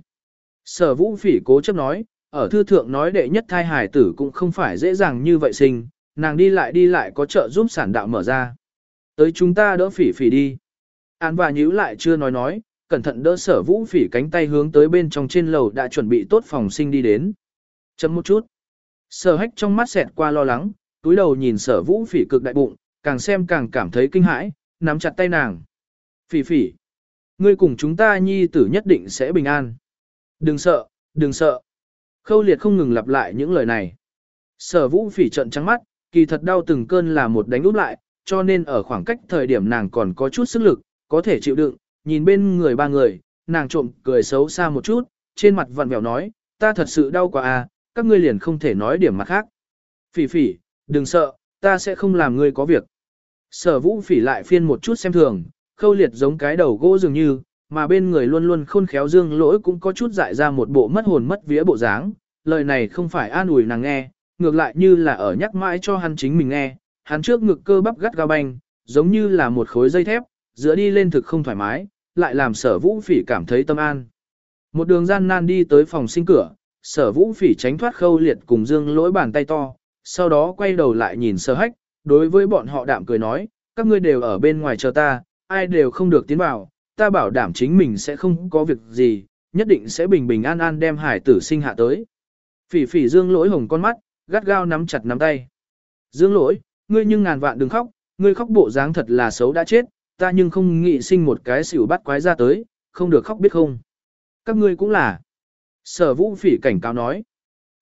Sở vũ phỉ cố chấp nói, ở thư thượng nói đệ nhất thai Hải tử cũng không phải dễ dàng như vậy sinh, nàng đi lại đi lại có trợ giúp sản đạo mở ra. Tới chúng ta đỡ phỉ phỉ đi. Án và nhíu lại chưa nói nói, cẩn thận đỡ sở vũ phỉ cánh tay hướng tới bên trong trên lầu đã chuẩn bị tốt phòng sinh đi đến. Chấm một chút. Sở hách trong mắt xẹt qua lo lắng, túi đầu nhìn sở vũ phỉ cực đại bụng, càng xem càng cảm thấy kinh hãi, nắm chặt tay nàng. Phỉ phỉ. Ngươi cùng chúng ta nhi tử nhất định sẽ bình an. Đừng sợ, đừng sợ. Khâu liệt không ngừng lặp lại những lời này. Sở vũ phỉ trận trắng mắt, kỳ thật đau từng cơn là một đánh úp lại, cho nên ở khoảng cách thời điểm nàng còn có chút sức lực, có thể chịu đựng, nhìn bên người ba người, nàng trộm cười xấu xa một chút, trên mặt vặn vẹo nói, ta thật sự đau quá à, các ngươi liền không thể nói điểm mặt khác. Phỉ phỉ, đừng sợ, ta sẽ không làm ngươi có việc. Sở vũ phỉ lại phiên một chút xem thường, khâu liệt giống cái đầu gỗ dường như, mà bên người luôn luôn khôn khéo dương lỗi cũng có chút dại ra một bộ mất hồn mất vía bộ dáng. Lời này không phải an ủi nàng nghe, ngược lại như là ở nhắc mãi cho hắn chính mình nghe, hắn trước ngực cơ bắp gắt gao banh, giống như là một khối dây thép, giữa đi lên thực không thoải mái, lại làm sở vũ phỉ cảm thấy tâm an. Một đường gian nan đi tới phòng sinh cửa, sở vũ phỉ tránh thoát khâu liệt cùng dương lỗi bàn tay to, sau đó quay đầu lại nhìn sở hách, đối với bọn họ đạm cười nói, các ngươi đều ở bên ngoài chờ ta, ai đều không được tiến vào, ta bảo đảm chính mình sẽ không có việc gì, nhất định sẽ bình bình an an đem hải tử sinh hạ tới. Phỉ phỉ dương lỗi hồng con mắt, gắt gao nắm chặt nắm tay. Dương lỗi, ngươi nhưng ngàn vạn đừng khóc, ngươi khóc bộ dáng thật là xấu đã chết, ta nhưng không nghĩ sinh một cái xỉu bắt quái ra tới, không được khóc biết không. Các ngươi cũng là. Sở vũ phỉ cảnh cáo nói.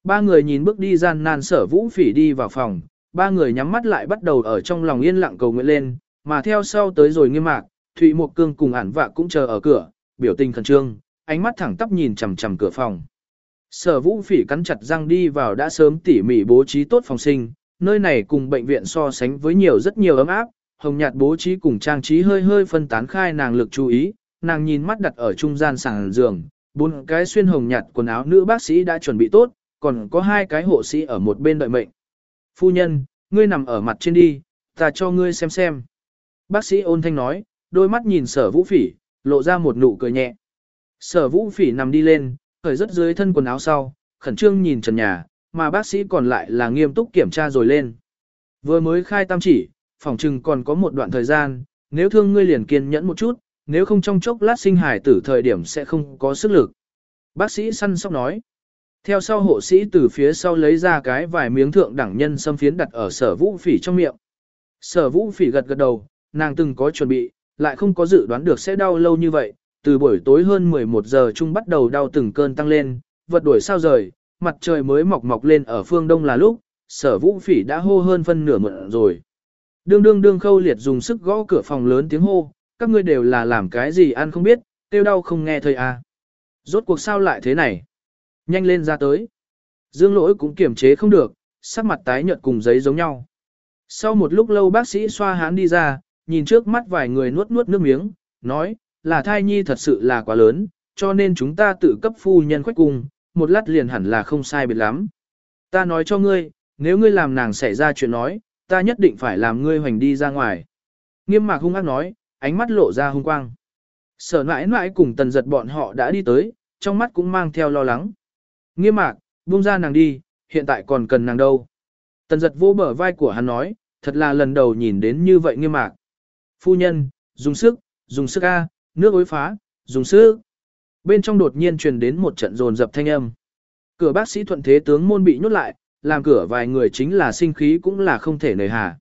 Ba người nhìn bước đi gian nan sở vũ phỉ đi vào phòng, ba người nhắm mắt lại bắt đầu ở trong lòng yên lặng cầu nguyện lên, mà theo sau tới rồi nghiêm mạc, Thụy Mộc Cương cùng ản vạ cũng chờ ở cửa, biểu tình khẩn trương, ánh mắt thẳng tắp nhìn chằm chằm cửa phòng. Sở vũ phỉ cắn chặt răng đi vào đã sớm tỉ mỉ bố trí tốt phòng sinh, nơi này cùng bệnh viện so sánh với nhiều rất nhiều ấm áp, hồng nhạt bố trí cùng trang trí hơi hơi phân tán khai nàng lực chú ý, nàng nhìn mắt đặt ở trung gian sàng giường, bốn cái xuyên hồng nhạt quần áo nữ bác sĩ đã chuẩn bị tốt, còn có hai cái hộ sĩ ở một bên đợi mệnh. Phu nhân, ngươi nằm ở mặt trên đi, ta cho ngươi xem xem. Bác sĩ ôn thanh nói, đôi mắt nhìn sở vũ phỉ, lộ ra một nụ cười nhẹ. Sở vũ phỉ nằm đi lên, khởi rất dưới thân quần áo sau, khẩn trương nhìn trần nhà, mà bác sĩ còn lại là nghiêm túc kiểm tra rồi lên. Vừa mới khai tam chỉ, phòng trừng còn có một đoạn thời gian, nếu thương ngươi liền kiên nhẫn một chút, nếu không trong chốc lát sinh hải tử thời điểm sẽ không có sức lực. Bác sĩ săn sóc nói. Theo sau hộ sĩ từ phía sau lấy ra cái vài miếng thượng đẳng nhân xâm phiến đặt ở sở vũ phỉ trong miệng. Sở vũ phỉ gật gật đầu, nàng từng có chuẩn bị, lại không có dự đoán được sẽ đau lâu như vậy, từ buổi tối hơn 11 giờ chung bắt đầu đau từng cơn tăng lên, vật đuổi sao rời, mặt trời mới mọc mọc lên ở phương đông là lúc, sở vũ phỉ đã hô hơn phân nửa mượn rồi. Đương đương đương khâu liệt dùng sức gõ cửa phòng lớn tiếng hô, các ngươi đều là làm cái gì ăn không biết, tiêu đau không nghe thời à. Rốt cuộc sao lại thế này? Nhanh lên ra tới. Dương lỗi cũng kiềm chế không được, sắc mặt tái nhợt cùng giấy giống nhau. Sau một lúc lâu bác sĩ xoa hán đi ra, nhìn trước mắt vài người nuốt nuốt nước miếng, nói, là thai nhi thật sự là quá lớn, cho nên chúng ta tự cấp phu nhân khuếch cung, một lát liền hẳn là không sai biệt lắm. Ta nói cho ngươi, nếu ngươi làm nàng xảy ra chuyện nói, ta nhất định phải làm ngươi hoành đi ra ngoài. Nghiêm mạc hung ác nói, ánh mắt lộ ra hung quang. Sở mãi mãi cùng tần giật bọn họ đã đi tới, trong mắt cũng mang theo lo lắng. Nghiêm mạc, buông ra nàng đi, hiện tại còn cần nàng đâu. Tần giật vô bờ vai của hắn nói, thật là lần đầu nhìn đến như vậy nghiêm mạc. Phu nhân, dùng sức, dùng sức A, nước ối phá, dùng sức. Bên trong đột nhiên truyền đến một trận rồn dập thanh âm. Cửa bác sĩ thuận thế tướng môn bị nhốt lại, làm cửa vài người chính là sinh khí cũng là không thể nề hà.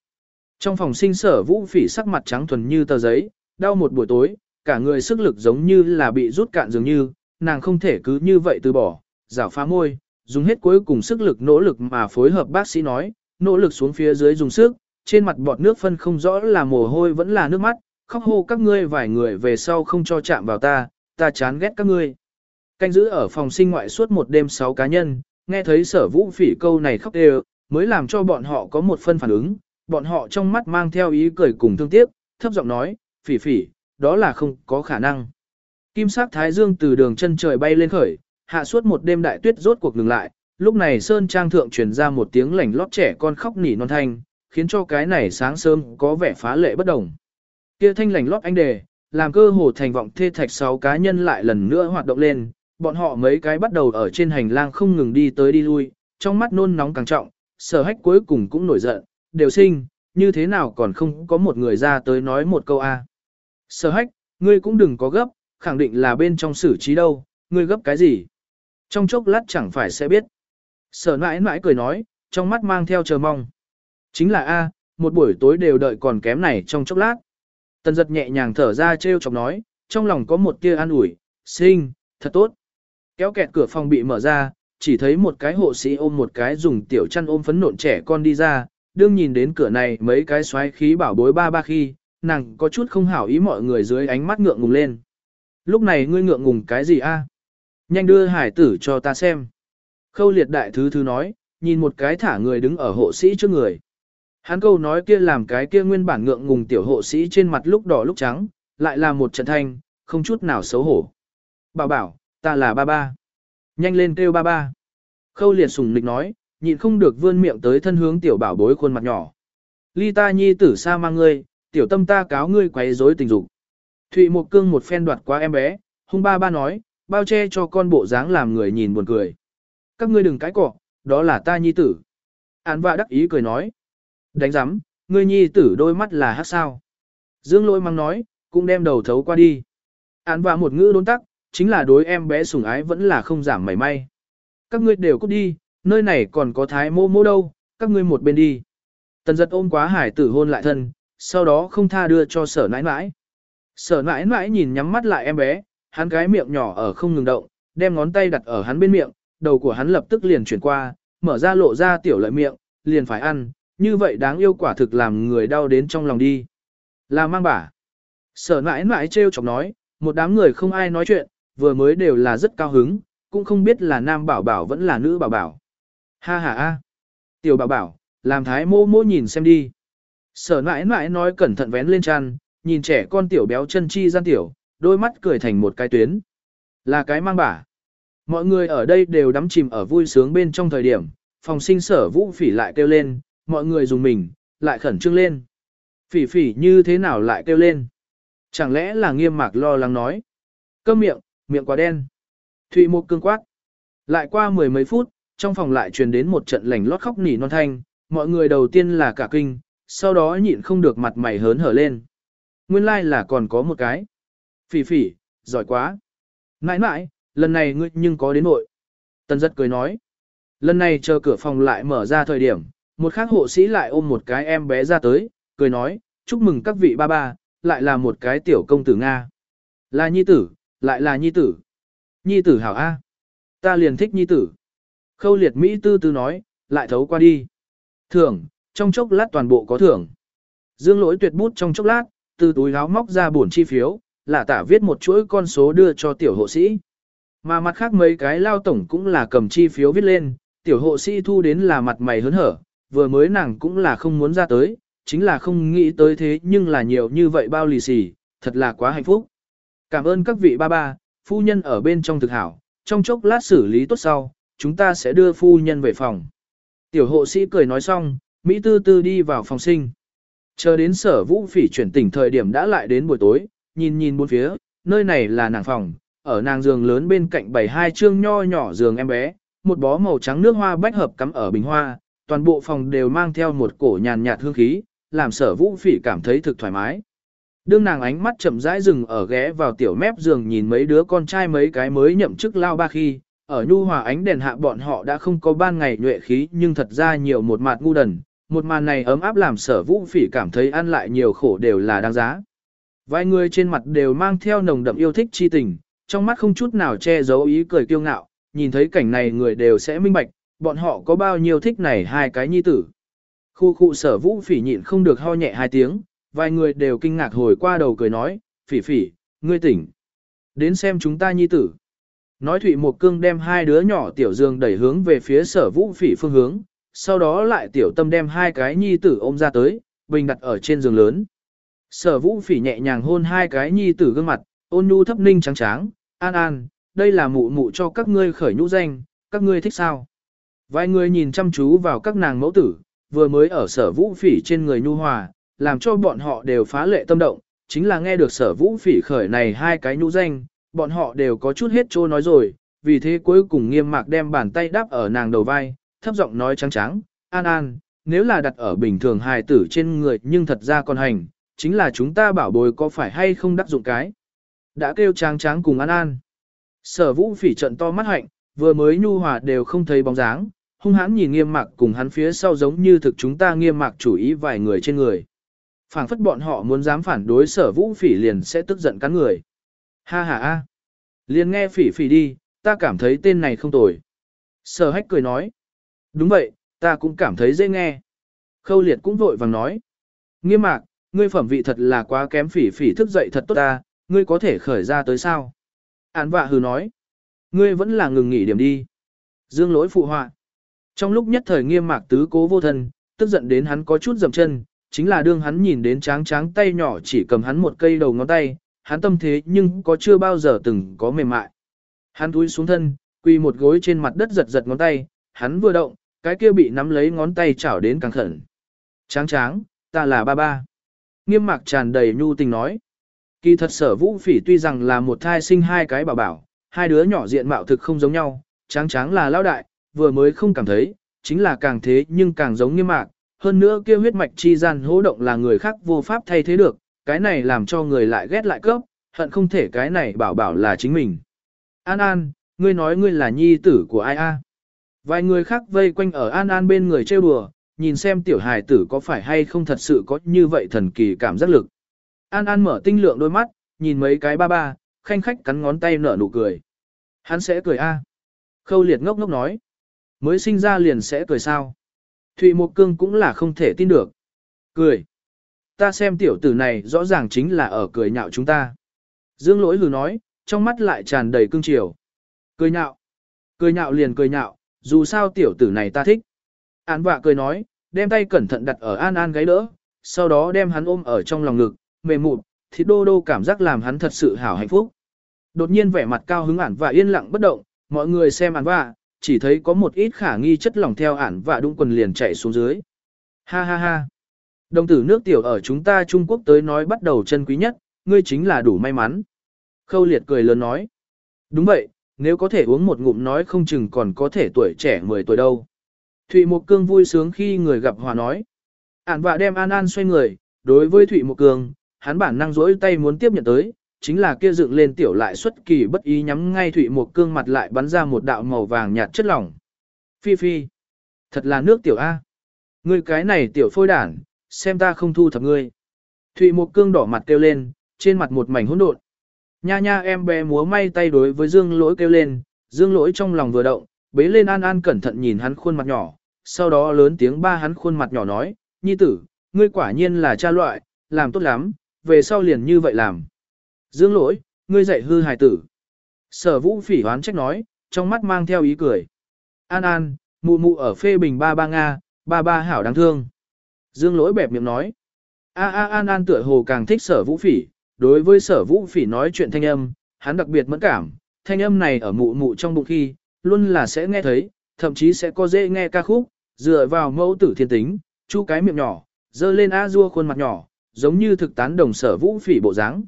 Trong phòng sinh sở vũ phỉ sắc mặt trắng thuần như tờ giấy, đau một buổi tối, cả người sức lực giống như là bị rút cạn dường như, nàng không thể cứ như vậy từ bỏ, rảo phá môi, dùng hết cuối cùng sức lực nỗ lực mà phối hợp bác sĩ nói, nỗ lực xuống phía dưới dùng sức, trên mặt bọt nước phân không rõ là mồ hôi vẫn là nước mắt, khóc hô các ngươi vài người về sau không cho chạm vào ta, ta chán ghét các ngươi. Canh giữ ở phòng sinh ngoại suốt một đêm sáu cá nhân, nghe thấy sở vũ phỉ câu này khóc đều, mới làm cho bọn họ có một phân phản ứng, bọn họ trong mắt mang theo ý cười cùng thương tiếc, thấp giọng nói, phỉ phỉ, đó là không có khả năng. Kim sắc thái dương từ đường chân trời bay lên khởi, hạ suốt một đêm đại tuyết rốt cuộc ngừng lại, lúc này sơn trang thượng truyền ra một tiếng lảnh lót trẻ con khóc nỉ non thanh, khiến cho cái này sáng sớm có vẻ phá lệ bất đồng. Kia thanh lành lót anh đề, làm cơ hồ thành vọng thê thạch sáu cá nhân lại lần nữa hoạt động lên, bọn họ mấy cái bắt đầu ở trên hành lang không ngừng đi tới đi lui, trong mắt nôn nóng càng trọng, sở hách cuối cùng cũng nổi giận, đều sinh, như thế nào còn không có một người ra tới nói một câu A. Sở hách, ngươi cũng đừng có gấp, khẳng định là bên trong xử trí đâu, ngươi gấp cái gì. Trong chốc lát chẳng phải sẽ biết. Sở mãi mãi cười nói, trong mắt mang theo chờ mong. Chính là A, một buổi tối đều đợi còn kém này trong chốc lát. Tần giật nhẹ nhàng thở ra trêu chọc nói, trong lòng có một tia an ủi, sinh, thật tốt. Kéo kẹt cửa phòng bị mở ra, chỉ thấy một cái hộ sĩ ôm một cái dùng tiểu chăn ôm phấn nộn trẻ con đi ra, đương nhìn đến cửa này mấy cái xoáy khí bảo bối ba ba khi, nàng có chút không hảo ý mọi người dưới ánh mắt ngượng ngùng lên. Lúc này ngươi ngượng ngùng cái gì a? Nhanh đưa hải tử cho ta xem. Khâu liệt đại thứ thứ nói, nhìn một cái thả người đứng ở hộ sĩ trước người. Hắn câu nói kia làm cái kia nguyên bản ngượng ngùng tiểu hộ sĩ trên mặt lúc đỏ lúc trắng, lại là một trận thanh, không chút nào xấu hổ. Bảo bảo, ta là ba ba. Nhanh lên kêu ba ba. Khâu liệt sùng lịch nói, nhịn không được vươn miệng tới thân hướng tiểu bảo bối khuôn mặt nhỏ. Ly ta nhi tử xa mang ngươi, tiểu tâm ta cáo ngươi quấy rối tình dục. Thụy một cương một phen đoạt qua em bé, hung ba ba nói, bao che cho con bộ dáng làm người nhìn buồn cười. Các ngươi đừng cái cọ, đó là ta nhi tử. Án vạ đắc ý cười nói. Đánh giám, ngươi nhi tử đôi mắt là hát sao. Dương lôi mang nói, cũng đem đầu thấu qua đi. Án và một ngữ đốn tắc, chính là đối em bé sủng ái vẫn là không giảm mảy may. Các ngươi đều cút đi, nơi này còn có thái mô mô đâu, các ngươi một bên đi. Tần giật ôm quá hải tử hôn lại thân, sau đó không tha đưa cho sở nãi nãi. Sở nãi nãi nhìn nhắm mắt lại em bé, hắn cái miệng nhỏ ở không ngừng động, đem ngón tay đặt ở hắn bên miệng, đầu của hắn lập tức liền chuyển qua, mở ra lộ ra tiểu lợi miệng, liền phải ăn, như vậy đáng yêu quả thực làm người đau đến trong lòng đi. Là mang bả. Sở mãi mãi trêu chọc nói, một đám người không ai nói chuyện, vừa mới đều là rất cao hứng, cũng không biết là nam bảo bảo vẫn là nữ bảo bảo. Ha ha ha. Tiểu bảo bảo, làm thái mô mô nhìn xem đi. Sở mãi mãi nói cẩn thận vén lên chăn, nhìn trẻ con tiểu béo chân chi gian tiểu, đôi mắt cười thành một cái tuyến. Là cái mang bả. Mọi người ở đây đều đắm chìm ở vui sướng bên trong thời điểm, phòng sinh sở vũ phỉ lại kêu lên, mọi người dùng mình, lại khẩn trương lên. Phỉ phỉ như thế nào lại kêu lên? Chẳng lẽ là nghiêm mạc lo lắng nói? Câm miệng, miệng quá đen. Thụy một cương quát. Lại qua mười mấy phút, trong phòng lại truyền đến một trận lảnh lót khóc nỉ non thanh, mọi người đầu tiên là cả kinh, sau đó nhịn không được mặt mày hớn hở lên. Nguyên lai like là còn có một cái. Phỉ phỉ, giỏi quá. Nãi nãi, lần này ngươi nhưng có đến nội. Tần giật cười nói. Lần này chờ cửa phòng lại mở ra thời điểm, một khác hộ sĩ lại ôm một cái em bé ra tới, cười nói, chúc mừng các vị ba ba, lại là một cái tiểu công tử Nga. Là nhi tử, lại là nhi tử. Nhi tử hảo A. Ta liền thích nhi tử. Khâu liệt Mỹ tư tư nói, lại thấu qua đi. Thưởng, trong chốc lát toàn bộ có thưởng. Dương lỗi tuyệt bút trong chốc lát, từ túi áo móc ra buồn chi phiếu, là tả viết một chuỗi con số đưa cho tiểu hộ sĩ. Mà mặt khác mấy cái lao tổng cũng là cầm chi phiếu viết lên, tiểu hộ sĩ thu đến là mặt mày hớn hở, vừa mới nàng cũng là không muốn ra tới, chính là không nghĩ tới thế nhưng là nhiều như vậy bao lì xì, thật là quá hạnh phúc. Cảm ơn các vị ba ba, phu nhân ở bên trong thực hảo, trong chốc lát xử lý tốt sau, chúng ta sẽ đưa phu nhân về phòng. Tiểu hộ sĩ cười nói xong, Mỹ tư tư đi vào phòng sinh. Chờ đến sở vũ phỉ chuyển tỉnh thời điểm đã lại đến buổi tối, nhìn nhìn bốn phía, nơi này là nàng phòng, ở nàng giường lớn bên cạnh bảy hai chương nho nhỏ giường em bé, một bó màu trắng nước hoa bách hợp cắm ở bình hoa, toàn bộ phòng đều mang theo một cổ nhàn nhạt hương khí, làm sở vũ phỉ cảm thấy thực thoải mái. Đương nàng ánh mắt chậm rãi dừng ở ghé vào tiểu mép giường nhìn mấy đứa con trai mấy cái mới nhậm chức lao ba khi, ở nhu hòa ánh đèn hạ bọn họ đã không có ban ngày nhuệ khí nhưng thật ra nhiều một mặt ngu đần, một màn này ấm áp làm sở vũ phỉ cảm thấy ăn lại nhiều khổ đều là đáng giá. Vài người trên mặt đều mang theo nồng đậm yêu thích chi tình, trong mắt không chút nào che giấu ý cười kiêu ngạo, nhìn thấy cảnh này người đều sẽ minh bạch, bọn họ có bao nhiêu thích này hai cái nhi tử. Khu khu sở vũ phỉ nhịn không được ho nhẹ hai tiếng, vài người đều kinh ngạc hồi qua đầu cười nói, phỉ phỉ, ngươi tỉnh. Đến xem chúng ta nhi tử. Nói Thụy Một Cương đem hai đứa nhỏ tiểu dương đẩy hướng về phía sở vũ phỉ phương hướng, sau đó lại tiểu tâm đem hai cái nhi tử ôm ra tới, bình đặt ở trên giường lớn. Sở vũ phỉ nhẹ nhàng hôn hai cái nhi tử gương mặt, ôn nhu thấp ninh trắng tráng, an an, đây là mụ mụ cho các ngươi khởi nhũ danh, các ngươi thích sao? Vài người nhìn chăm chú vào các nàng mẫu tử, vừa mới ở sở vũ phỉ trên người nhu hòa, làm cho bọn họ đều phá lệ tâm động, chính là nghe được sở vũ phỉ khởi này hai cái nhũ danh, bọn họ đều có chút hết trô nói rồi, vì thế cuối cùng nghiêm mạc đem bàn tay đáp ở nàng đầu vai, thấp giọng nói trắng trắng, an an, nếu là đặt ở bình thường hài tử trên người nhưng thật ra còn hành, chính là chúng ta bảo bồi có phải hay không đắc dụng cái. Đã kêu tráng tráng cùng an an. Sở vũ phỉ trận to mắt hạnh, vừa mới nhu hòa đều không thấy bóng dáng, hung hãn nhìn nghiêm mạc cùng hắn phía sau giống như thực chúng ta nghiêm mạc chủ ý vài người trên người. phảng phất bọn họ muốn dám phản đối sở vũ phỉ liền sẽ tức giận cắn người. Ha ha a, liền nghe phỉ phỉ đi, ta cảm thấy tên này không tồi. Sở hách cười nói. Đúng vậy, ta cũng cảm thấy dễ nghe. Khâu liệt cũng vội vàng nói. Nghiêm mạc, ngươi phẩm vị thật là quá kém phỉ phỉ thức dậy thật tốt ta, ngươi có thể khởi ra tới sao? Án vạ hừ nói. Ngươi vẫn là ngừng nghỉ điểm đi. Dương lỗi phụ họa. Trong lúc nhất thời nghiêm mạc tứ cố vô thân, tức giận đến hắn có chút dầm chân, chính là đương hắn nhìn đến tráng tráng tay nhỏ chỉ cầm hắn một cây đầu ngón tay, hắn tâm thế nhưng có chưa bao giờ từng có mềm mại. Hắn túi xuống thân, quỳ một gối trên mặt đất giật giật ngón tay, hắn vừa động, cái kia bị nắm lấy ngón tay chảo đến càng khẩn. Tráng tráng, ta là ba ba. Nghiêm mạc tràn đầy nhu tình nói. Kỳ thật sở vũ phỉ tuy rằng là một thai sinh hai cái bảo bảo, hai đứa nhỏ diện mạo thực không giống nhau, tráng tráng là lão đại, vừa mới không cảm thấy, chính là càng thế nhưng càng giống nghiêm mạc. Hơn nữa kia huyết mạch chi gian hỗ động là người khác vô pháp thay thế được, cái này làm cho người lại ghét lại cấp, hận không thể cái này bảo bảo là chính mình. An An, ngươi nói ngươi là nhi tử của ai a? Vài người khác vây quanh ở An An bên người trêu đùa, nhìn xem tiểu hài tử có phải hay không thật sự có như vậy thần kỳ cảm giác lực. An An mở tinh lượng đôi mắt, nhìn mấy cái ba ba, khanh khách cắn ngón tay nở nụ cười. Hắn sẽ cười a. Khâu liệt ngốc ngốc nói. Mới sinh ra liền sẽ cười sao. Thụy Mộc Cương cũng là không thể tin được. Cười. Ta xem tiểu tử này rõ ràng chính là ở cười nhạo chúng ta. Dương lỗi lừ nói, trong mắt lại tràn đầy cương chiều. Cười nhạo. Cười nhạo liền cười nhạo, dù sao tiểu tử này ta thích. Án vạ cười nói, đem tay cẩn thận đặt ở An An gáy đỡ, sau đó đem hắn ôm ở trong lòng ngực, mềm mụt, thịt đô đô cảm giác làm hắn thật sự hảo hạnh phúc. Đột nhiên vẻ mặt cao hứng ản và yên lặng bất động, mọi người xem ản vạ, chỉ thấy có một ít khả nghi chất lỏng theo ản và đung quần liền chạy xuống dưới. Ha ha ha. Đồng tử nước tiểu ở chúng ta Trung Quốc tới nói bắt đầu chân quý nhất, ngươi chính là đủ may mắn. Khâu liệt cười lớn nói. Đúng vậy, nếu có thể uống một ngụm nói không chừng còn có thể tuổi trẻ 10 tuổi đâu. Thụy Mộc Cương vui sướng khi người gặp hòa nói. Ản vạ đem An An xoay người, đối với Thụy Mộc Cương, hắn bản năng rỗi tay muốn tiếp nhận tới, chính là kia dựng lên tiểu lại xuất kỳ bất ý nhắm ngay Thụy một Cương mặt lại bắn ra một đạo màu vàng nhạt chất lỏng. Phi phi, thật là nước tiểu A. Ngươi cái này tiểu phôi đản, xem ta không thu thập ngươi. Thụy Mộc Cương đỏ mặt kêu lên, trên mặt một mảnh hỗn độn. Nha nha em bé múa may tay đối với Dương Lỗi kêu lên, Dương Lỗi trong lòng vừa động, bế lên An An cẩn thận nhìn hắn khuôn mặt nhỏ, sau đó lớn tiếng ba hắn khuôn mặt nhỏ nói, nhi tử, ngươi quả nhiên là cha loại, làm tốt lắm, về sau liền như vậy làm. Dương lỗi, ngươi dạy hư hài tử. Sở vũ phỉ hoán trách nói, trong mắt mang theo ý cười. An An, mụ mụ ở phê bình ba ba Nga, ba ba hảo đáng thương. Dương lỗi bẹp miệng nói. A A An An tựa hồ càng thích sở vũ phỉ, đối với sở vũ phỉ nói chuyện thanh âm, hắn đặc biệt mẫn cảm, thanh âm này ở mụ mụ trong bụng khi, luôn là sẽ nghe thấy, thậm chí sẽ có dễ nghe ca khúc, dựa vào mẫu tử thiên tính, chu cái miệng nhỏ, dơ lên a dua khuôn mặt nhỏ, giống như thực tán đồng sở vũ phỉ bộ dáng.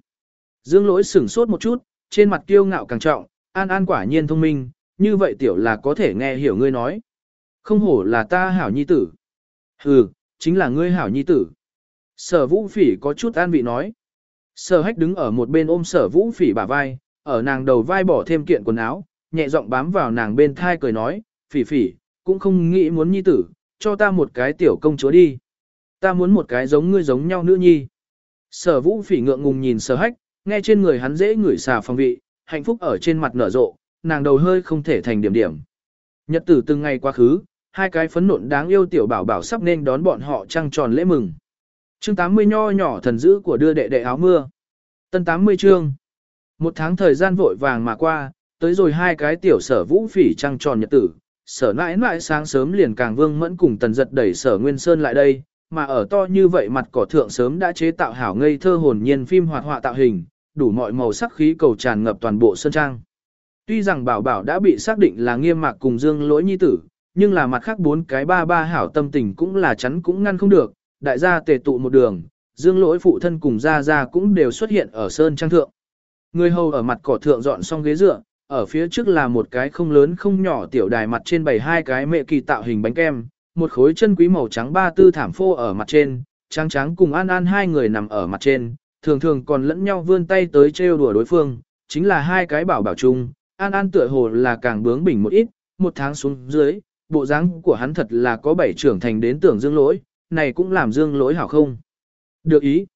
Dương lỗi sửng sốt một chút, trên mặt kiêu ngạo càng trọng, an an quả nhiên thông minh, như vậy tiểu là có thể nghe hiểu ngươi nói. Không hổ là ta hảo nhi tử. Ừ, chính là ngươi hảo nhi tử. Sở vũ phỉ có chút an vị nói. Sở hách đứng ở một bên ôm sở vũ phỉ bả vai, ở nàng đầu vai bỏ thêm kiện quần áo, nhẹ giọng bám vào nàng bên thai cười nói, phỉ phỉ, cũng không nghĩ muốn nhi tử, cho ta một cái tiểu công chúa đi. Ta muốn một cái giống ngươi giống nhau nữ nhi. Sở vũ phỉ ngượng ngùng nhìn sở hách, nghe trên người hắn dễ ngửi xà phòng vị, hạnh phúc ở trên mặt nở rộ, nàng đầu hơi không thể thành điểm điểm. Nhật tử từng ngày quá khứ, hai cái phấn nộn đáng yêu tiểu bảo bảo sắp nên đón bọn họ trăng tròn lễ mừng. Chương 80 nho nhỏ thần dữ của đưa đệ đệ áo mưa. Tân 80 chương. Một tháng thời gian vội vàng mà qua, tới rồi hai cái tiểu sở vũ phỉ trăng tròn nhật tử. Sở nãi nãi sáng sớm liền càng vương mẫn cùng tần giật đẩy sở nguyên sơn lại đây, mà ở to như vậy mặt cỏ thượng sớm đã chế tạo hảo ngây thơ hồn nhiên phim hoạt họa tạo hình, đủ mọi màu sắc khí cầu tràn ngập toàn bộ sân trang. Tuy rằng bảo bảo đã bị xác định là nghiêm mạc cùng dương lỗi nhi tử, nhưng là mặt khác bốn cái ba ba hảo tâm tình cũng là chắn cũng ngăn không được, đại gia tề tụ một đường, dương lỗi phụ thân cùng gia gia cũng đều xuất hiện ở sơn trang thượng. Người hầu ở mặt cỏ thượng dọn xong ghế dựa, ở phía trước là một cái không lớn không nhỏ tiểu đài mặt trên bày hai cái mẹ kỳ tạo hình bánh kem, một khối chân quý màu trắng ba tư thảm phô ở mặt trên, trắng trắng cùng an an hai người nằm ở mặt trên, thường thường còn lẫn nhau vươn tay tới trêu đùa đối phương, chính là hai cái bảo bảo chung, an an tựa hồ là càng bướng bỉnh một ít, một tháng xuống dưới, bộ dáng của hắn thật là có bảy trưởng thành đến tưởng dương lỗi, này cũng làm dương lỗi hảo không. Được ý.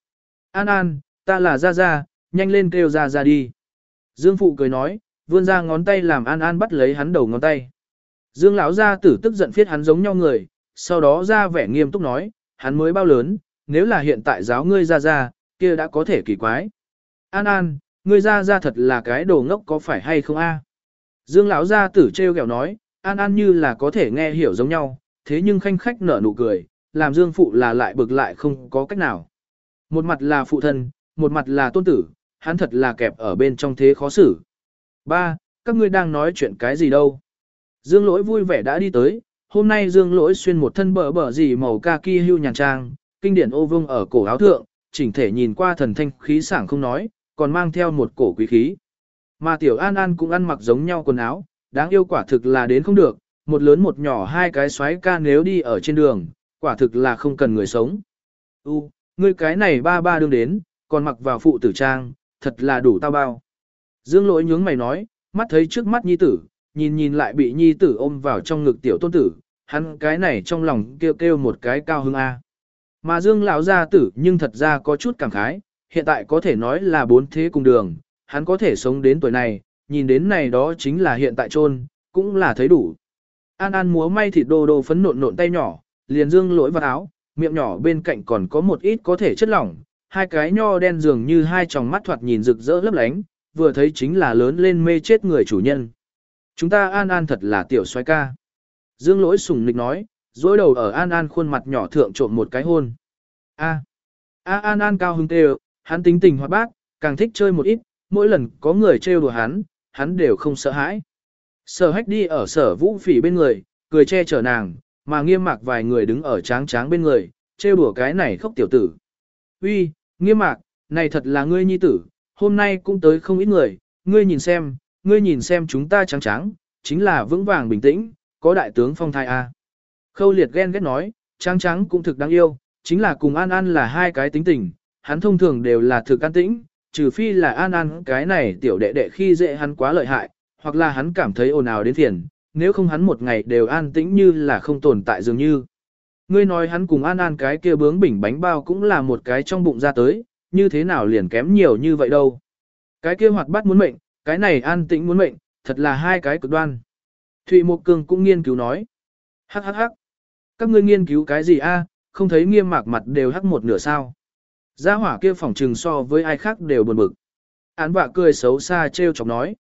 An An, ta là Gia Gia, nhanh lên kêu Gia Gia đi. Dương Phụ cười nói, vươn ra ngón tay làm An An bắt lấy hắn đầu ngón tay. Dương lão gia tử tức giận phiết hắn giống nhau người, sau đó ra vẻ nghiêm túc nói, hắn mới bao lớn, nếu là hiện tại giáo ngươi Gia Gia, kia đã có thể kỳ quái. An An, ngươi ra ra thật là cái đồ ngốc có phải hay không a? Dương lão gia tử trêu ghẹo nói, An An như là có thể nghe hiểu giống nhau, thế nhưng khanh khách nở nụ cười, làm Dương Phụ là lại bực lại không có cách nào. Một mặt là phụ thân, một mặt là tôn tử, hắn thật là kẹp ở bên trong thế khó xử. Ba, các ngươi đang nói chuyện cái gì đâu? Dương lỗi vui vẻ đã đi tới, hôm nay Dương lỗi xuyên một thân bờ bờ gì màu kaki hưu nhàn trang, kinh điển ô vương ở cổ áo thượng, chỉnh thể nhìn qua thần thanh khí sảng không nói, còn mang theo một cổ quý khí. Mà tiểu An An cũng ăn mặc giống nhau quần áo, đáng yêu quả thực là đến không được, một lớn một nhỏ hai cái xoáy ca nếu đi ở trên đường, quả thực là không cần người sống. U, ngươi cái này ba ba đương đến, còn mặc vào phụ tử trang, thật là đủ tao bao. Dương lỗi nhướng mày nói, mắt thấy trước mắt nhi tử, nhìn nhìn lại bị nhi tử ôm vào trong ngực tiểu tôn tử, hắn cái này trong lòng kêu kêu một cái cao hưng A. Mà Dương lão gia tử nhưng thật ra có chút cảm khái, hiện tại có thể nói là bốn thế cùng đường, hắn có thể sống đến tuổi này, nhìn đến này đó chính là hiện tại trôn, cũng là thấy đủ. An An múa may thịt đô đô phấn nộn nộn tay nhỏ, liền dương lỗi vào áo, miệng nhỏ bên cạnh còn có một ít có thể chất lỏng, hai cái nho đen dường như hai tròng mắt thoạt nhìn rực rỡ lấp lánh, vừa thấy chính là lớn lên mê chết người chủ nhân. Chúng ta an an thật là tiểu xoay ca. Dương lỗi sùng nịch nói, dối đầu ở an an khuôn mặt nhỏ thượng trộm một cái hôn. A. A an an cao hứng tê hắn tính tình hoạt bát, càng thích chơi một ít, mỗi lần có người trêu đùa hắn, hắn đều không sợ hãi. Sở hách đi ở sở vũ phỉ bên người, cười che chở nàng, mà nghiêm mạc vài người đứng ở tráng tráng bên người, trêu đùa cái này khóc tiểu tử. Uy, nghiêm mạc, này thật là ngươi nhi tử, hôm nay cũng tới không ít người, ngươi nhìn xem, ngươi nhìn xem chúng ta trắng trắng, chính là vững vàng bình tĩnh, có đại tướng phong thai A. Khâu liệt ghen ghét nói, trắng trắng cũng thực đáng yêu, chính là cùng An An là hai cái tính tình, hắn thông thường đều là thực an tĩnh, trừ phi là An An cái này tiểu đệ đệ khi dễ hắn quá lợi hại, hoặc là hắn cảm thấy ồn ào đến phiền, nếu không hắn một ngày đều an tĩnh như là không tồn tại dường như. Ngươi nói hắn cùng an an cái kia bướng bỉnh bánh bao cũng là một cái trong bụng ra tới, như thế nào liền kém nhiều như vậy đâu. Cái kia hoạt bát muốn mệnh, cái này an tĩnh muốn mệnh, thật là hai cái cực đoan. Thụy Mộc cường cũng nghiên cứu nói. Hắc hắc hắc. Các ngươi nghiên cứu cái gì a? không thấy nghiêm mạc mặt đều hắc một nửa sao. Gia hỏa kia phỏng trừng so với ai khác đều buồn bực. Án vạ cười xấu xa trêu chọc nói.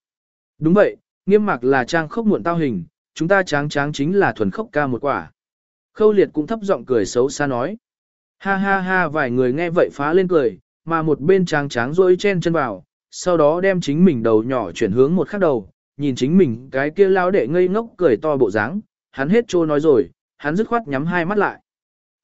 Đúng vậy, nghiêm mạc là trang khốc muộn tao hình, chúng ta tráng tráng chính là thuần khốc ca một quả. Khâu liệt cũng thấp giọng cười xấu xa nói. Ha ha ha vài người nghe vậy phá lên cười, mà một bên tráng tráng rỗi chen chân vào, sau đó đem chính mình đầu nhỏ chuyển hướng một khắc đầu, nhìn chính mình cái kia lao đệ ngây ngốc cười to bộ dáng, hắn hết trô nói rồi, hắn dứt khoát nhắm hai mắt lại.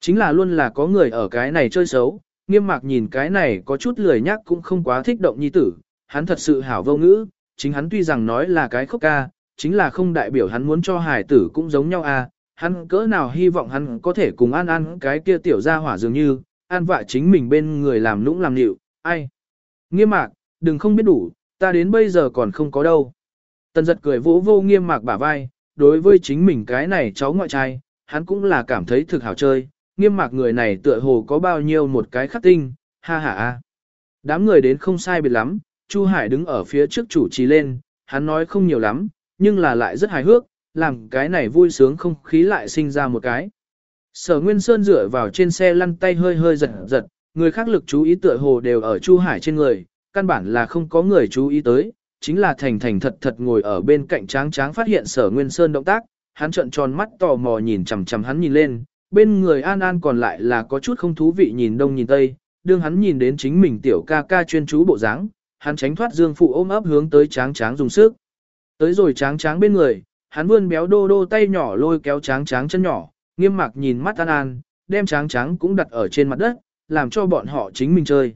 Chính là luôn là có người ở cái này chơi xấu, nghiêm mạc nhìn cái này có chút lười nhắc cũng không quá thích động nhi tử, hắn thật sự hảo vô ngữ, chính hắn tuy rằng nói là cái khốc ca, chính là không đại biểu hắn muốn cho hải tử cũng giống nhau à, hắn cỡ nào hy vọng hắn có thể cùng an ăn cái kia tiểu ra hỏa dường như, an vạ chính mình bên người làm lũng làm nịu, ai. Nghiêm mạc, đừng không biết đủ, ta đến bây giờ còn không có đâu. Tần giật cười vỗ vô nghiêm mạc bả vai, đối với chính mình cái này cháu ngoại trai, hắn cũng là cảm thấy thực hảo chơi, nghiêm mạc người này tựa hồ có bao nhiêu một cái khắc tinh, ha ha ha. Đám người đến không sai biệt lắm, Chu Hải đứng ở phía trước chủ trì lên, hắn nói không nhiều lắm, nhưng là lại rất hài hước, làm cái này vui sướng không khí lại sinh ra một cái. Sở Nguyên Sơn dựa vào trên xe lăn tay hơi hơi giật giật, người khác lực chú ý tựa hồ đều ở Chu Hải trên người, căn bản là không có người chú ý tới, chính là thành thành thật thật ngồi ở bên cạnh tráng tráng phát hiện Sở Nguyên Sơn động tác, hắn trợn tròn mắt tò mò nhìn chằm chằm hắn nhìn lên, bên người An An còn lại là có chút không thú vị nhìn đông nhìn tây, đương hắn nhìn đến chính mình tiểu ca ca chuyên chú bộ dáng, hắn tránh thoát Dương phụ ôm ấp hướng tới tráng tráng dùng sức. Tới rồi tráng tráng bên người, hắn vươn béo đô đô tay nhỏ lôi kéo tráng tráng chân nhỏ, nghiêm mặt nhìn mắt An An, đem tráng tráng cũng đặt ở trên mặt đất, làm cho bọn họ chính mình chơi.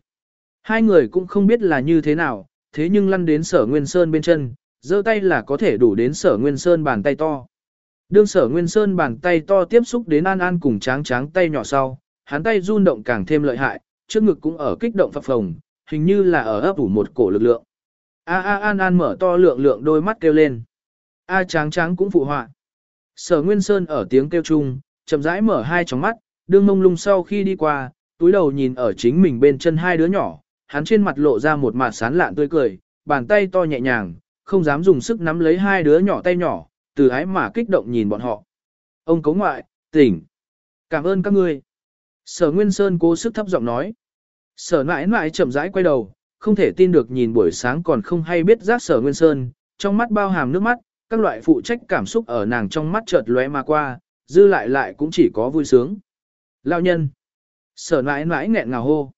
Hai người cũng không biết là như thế nào, thế nhưng lăn đến sở Nguyên Sơn bên chân, giơ tay là có thể đủ đến sở Nguyên Sơn bàn tay to. Đương sở Nguyên Sơn bàn tay to tiếp xúc đến An An cùng tráng tráng tay nhỏ sau, hắn tay run động càng thêm lợi hại, trước ngực cũng ở kích động phập phồng, hình như là ở ấp ủ một cổ lực lượng. A A An An mở to lượng lượng đôi mắt kêu lên. A tráng tráng cũng phụ họa. Sở Nguyên Sơn ở tiếng kêu chung, chậm rãi mở hai tròng mắt, đương mông lung sau khi đi qua, túi đầu nhìn ở chính mình bên chân hai đứa nhỏ, hắn trên mặt lộ ra một mặt sán lạn tươi cười, bàn tay to nhẹ nhàng, không dám dùng sức nắm lấy hai đứa nhỏ tay nhỏ, từ ái mà kích động nhìn bọn họ. Ông cấu ngoại, tỉnh. Cảm ơn các ngươi. Sở Nguyên Sơn cố sức thấp giọng nói. Sở nãi nãi chậm rãi quay đầu, không thể tin được nhìn buổi sáng còn không hay biết giác sở Nguyên Sơn, trong mắt bao hàm nước mắt, các loại phụ trách cảm xúc ở nàng trong mắt chợt lóe mà qua, dư lại lại cũng chỉ có vui sướng. Lão nhân. Sở nãi nãi nghẹn ngào hô.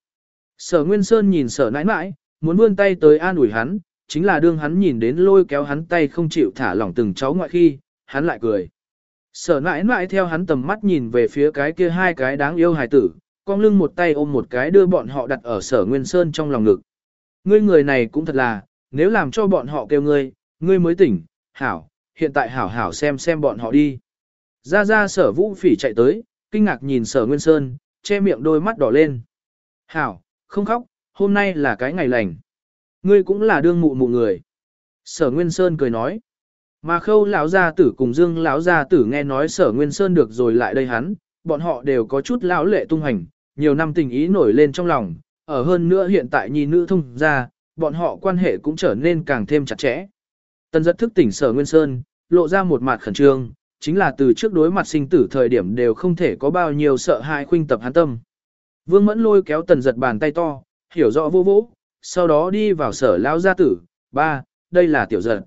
Sở Nguyên Sơn nhìn sở nãi nãi, muốn vươn tay tới an ủi hắn, chính là đương hắn nhìn đến lôi kéo hắn tay không chịu thả lỏng từng cháu ngoại khi, hắn lại cười. Sở nãi nãi theo hắn tầm mắt nhìn về phía cái kia hai cái đáng yêu hài tử, con lưng một tay ôm một cái đưa bọn họ đặt ở sở Nguyên Sơn trong lòng ngực. Ngươi người này cũng thật là, nếu làm cho bọn họ kêu ngươi, ngươi mới tỉnh, hảo, hiện tại hảo hảo xem xem bọn họ đi. Ra ra sở vũ phỉ chạy tới, kinh ngạc nhìn sở Nguyên Sơn, che miệng đôi mắt đỏ lên. Hảo, không khóc, hôm nay là cái ngày lành. Ngươi cũng là đương mụ mụ người. Sở Nguyên Sơn cười nói. Mà khâu lão gia tử cùng dương lão gia tử nghe nói sở Nguyên Sơn được rồi lại đây hắn, bọn họ đều có chút lão lệ tung hành, nhiều năm tình ý nổi lên trong lòng, ở hơn nữa hiện tại nhi nữ thông ra, bọn họ quan hệ cũng trở nên càng thêm chặt chẽ. Tân giật thức tỉnh sở Nguyên Sơn, lộ ra một mặt khẩn trương, chính là từ trước đối mặt sinh tử thời điểm đều không thể có bao nhiêu sợ hãi khuynh tập hắn tâm. Vương Mẫn lôi kéo tần giật bàn tay to, hiểu rõ vô vũ sau đó đi vào sở lão gia tử, ba, đây là tiểu giật.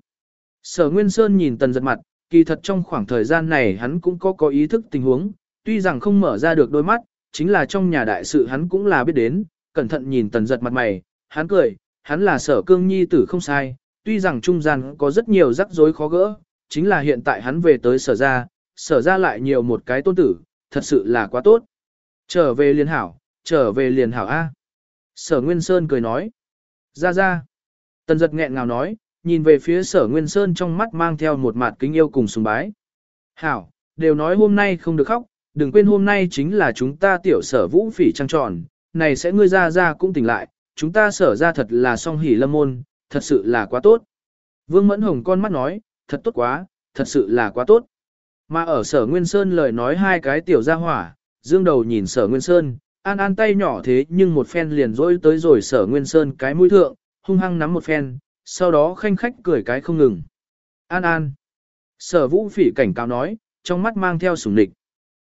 Sở Nguyên Sơn nhìn tần giật mặt, kỳ thật trong khoảng thời gian này hắn cũng có có ý thức tình huống, tuy rằng không mở ra được đôi mắt, chính là trong nhà đại sự hắn cũng là biết đến, cẩn thận nhìn tần giật mặt mày, hắn cười, hắn là sở cương nhi tử không sai, tuy rằng trung gian có rất nhiều rắc rối khó gỡ, chính là hiện tại hắn về tới sở ra, sở ra lại nhiều một cái tôn tử, thật sự là quá tốt. Trở về liền hảo, trở về liền hảo A. Sở Nguyên Sơn cười nói. Ra ra. Tần giật nghẹn ngào nói, nhìn về phía sở Nguyên Sơn trong mắt mang theo một mặt kính yêu cùng sùng bái. Hảo, đều nói hôm nay không được khóc, đừng quên hôm nay chính là chúng ta tiểu sở vũ phỉ trăng tròn, này sẽ ngươi ra ra cũng tỉnh lại, chúng ta sở ra thật là song hỉ lâm môn, thật sự là quá tốt. Vương Mẫn Hồng con mắt nói, thật tốt quá, thật sự là quá tốt. Mà ở sở Nguyên Sơn lời nói hai cái tiểu gia hỏa, dương đầu nhìn sở Nguyên Sơn, an an tay nhỏ thế nhưng một phen liền rỗi tới rồi sở Nguyên Sơn cái mũi thượng, hung hăng nắm một phen, sau đó khanh khách cười cái không ngừng. An an. Sở vũ phỉ cảnh cáo nói, trong mắt mang theo sủng địch.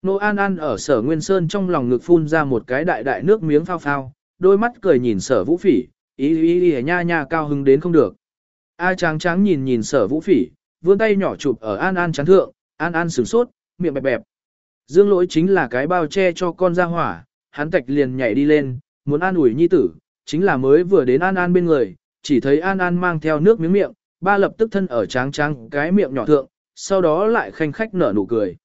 Nô An An ở sở Nguyên Sơn trong lòng ngực phun ra một cái đại đại nước miếng phao phao, đôi mắt cười nhìn sở vũ phỉ, ý ý ý nha nha cao hứng đến không được. A tráng tráng nhìn nhìn sở vũ phỉ, vươn tay nhỏ chụp ở An An chán thượng, An An sửng sốt, miệng bẹp bẹp. Dương lỗi chính là cái bao che cho con ra hỏa, hắn tạch liền nhảy đi lên, muốn an ủi nhi tử, chính là mới vừa đến An An bên người, chỉ thấy An An mang theo nước miếng miệng, ba lập tức thân ở tráng tráng cái miệng nhỏ thượng, sau đó lại khanh khách nở nụ cười.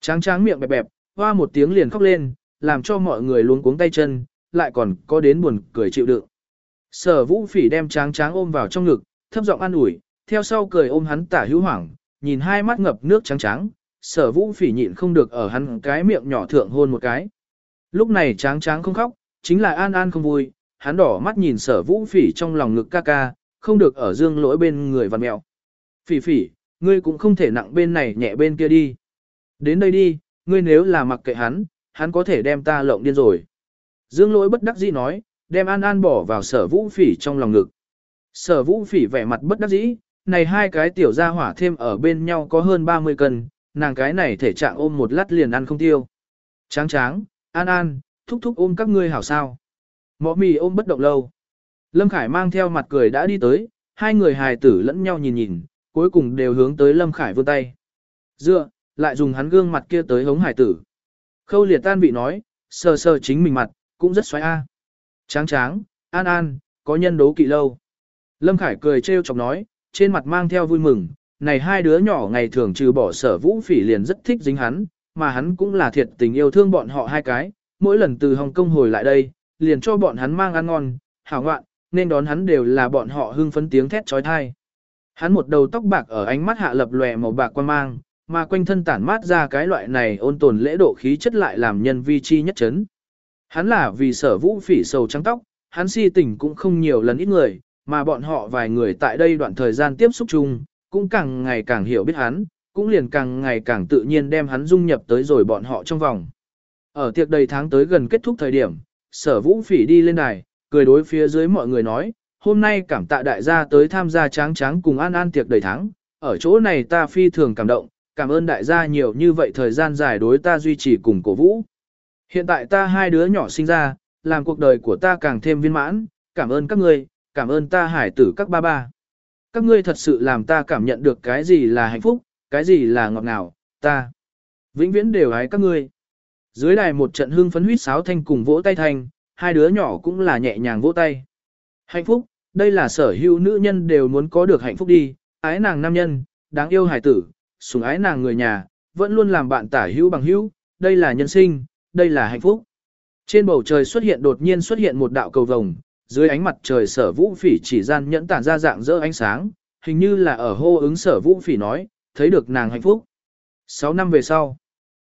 Tráng tráng miệng bẹp bẹp, hoa một tiếng liền khóc lên, làm cho mọi người luống cuống tay chân, lại còn có đến buồn cười chịu đựng. Sở vũ phỉ đem tráng tráng ôm vào trong ngực, thấp giọng an ủi, theo sau cười ôm hắn tả hữu hoảng, nhìn hai mắt ngập nước trắng trắng, sở vũ phỉ nhịn không được ở hắn cái miệng nhỏ thượng hôn một cái. Lúc này tráng tráng không khóc, chính là an an không vui, hắn đỏ mắt nhìn sở vũ phỉ trong lòng ngực ca ca, không được ở dương lỗi bên người văn mẹo. Phỉ phỉ, ngươi cũng không thể nặng bên này nhẹ bên kia đi. Đến đây đi, ngươi nếu là mặc kệ hắn, hắn có thể đem ta lộng điên rồi. Dương lỗi bất đắc dĩ nói, đem an an bỏ vào sở vũ phỉ trong lòng ngực. Sở vũ phỉ vẻ mặt bất đắc dĩ, này hai cái tiểu gia hỏa thêm ở bên nhau có hơn 30 cân, nàng cái này thể trạng ôm một lát liền ăn không tiêu. Tráng tráng, an an, thúc thúc ôm các ngươi hảo sao. Mọ mì ôm bất động lâu. Lâm Khải mang theo mặt cười đã đi tới, hai người hài tử lẫn nhau nhìn nhìn, cuối cùng đều hướng tới Lâm Khải vươn tay. Dựa, lại dùng hắn gương mặt kia tới hống hài tử. Khâu liệt tan bị nói, sờ sờ chính mình mặt, cũng rất xoáy a. Tráng tráng, an an, có nhân đố kỵ lâu. Lâm Khải cười trêu chọc nói, trên mặt mang theo vui mừng, này hai đứa nhỏ ngày thường trừ bỏ sở vũ phỉ liền rất thích dính hắn, mà hắn cũng là thiệt tình yêu thương bọn họ hai cái, mỗi lần từ Hồng Kông hồi lại đây, liền cho bọn hắn mang ăn ngon, hảo ngoạn, nên đón hắn đều là bọn họ hưng phấn tiếng thét trói thai. Hắn một đầu tóc bạc ở ánh mắt hạ lập lòe màu bạc quan mang, mà quanh thân tản mát ra cái loại này ôn tồn lễ độ khí chất lại làm nhân vi chi nhất chấn. Hắn là vì sở vũ phỉ sầu trắng tóc, hắn si tình cũng không nhiều lần ít người, mà bọn họ vài người tại đây đoạn thời gian tiếp xúc chung, cũng càng ngày càng hiểu biết hắn, cũng liền càng ngày càng tự nhiên đem hắn dung nhập tới rồi bọn họ trong vòng. Ở tiệc đầy tháng tới gần kết thúc thời điểm, sở vũ phỉ đi lên đài, cười đối phía dưới mọi người nói, hôm nay cảm tạ đại gia tới tham gia tráng tráng cùng an an tiệc đầy tháng, ở chỗ này ta phi thường cảm động, cảm ơn đại gia nhiều như vậy thời gian dài đối ta duy trì cùng cổ vũ. Hiện tại ta hai đứa nhỏ sinh ra, làm cuộc đời của ta càng thêm viên mãn, cảm ơn các ngươi, cảm ơn ta hải tử các ba ba. Các ngươi thật sự làm ta cảm nhận được cái gì là hạnh phúc, cái gì là ngọt ngào, ta. Vĩnh viễn đều hái các ngươi. Dưới đài một trận hương phấn huyết sáo thanh cùng vỗ tay thanh, hai đứa nhỏ cũng là nhẹ nhàng vỗ tay. Hạnh phúc, đây là sở hữu nữ nhân đều muốn có được hạnh phúc đi, ái nàng nam nhân, đáng yêu hải tử, sủng ái nàng người nhà, vẫn luôn làm bạn tả hữu bằng hữu, đây là nhân sinh, đây là hạnh phúc. Trên bầu trời xuất hiện đột nhiên xuất hiện một đạo cầu vồng, dưới ánh mặt trời sở vũ phỉ chỉ gian nhẫn tản ra dạng dỡ ánh sáng, hình như là ở hô ứng sở vũ phỉ nói, thấy được nàng hạnh phúc. 6 năm về sau,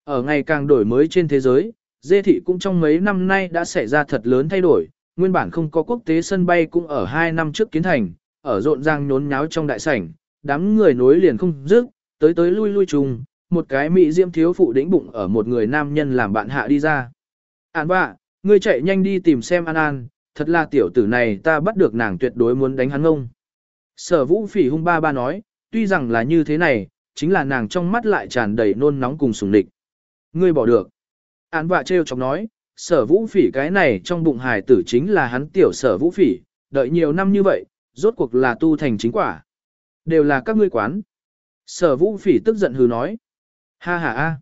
ở ngày càng đổi mới trên thế giới, dê thị cũng trong mấy năm nay đã xảy ra thật lớn thay đổi, nguyên bản không có quốc tế sân bay cũng ở 2 năm trước kiến thành, ở rộn ràng nhốn nháo trong đại sảnh, đám người nối liền không dứt, tới tới lui lui trùng, một cái mỹ diêm thiếu phụ đĩnh bụng ở một người nam nhân làm bạn hạ đi ra. An bạ, ngươi chạy nhanh đi tìm xem An An, thật là tiểu tử này ta bắt được nàng tuyệt đối muốn đánh hắn ngông. Sở vũ phỉ hung ba ba nói, tuy rằng là như thế này, chính là nàng trong mắt lại tràn đầy nôn nóng cùng sùng địch. Ngươi bỏ được. Án vạ trêu chọc nói, sở vũ phỉ cái này trong bụng hài tử chính là hắn tiểu sở vũ phỉ, đợi nhiều năm như vậy, rốt cuộc là tu thành chính quả. Đều là các ngươi quán. Sở vũ phỉ tức giận hừ nói. Ha ha ha.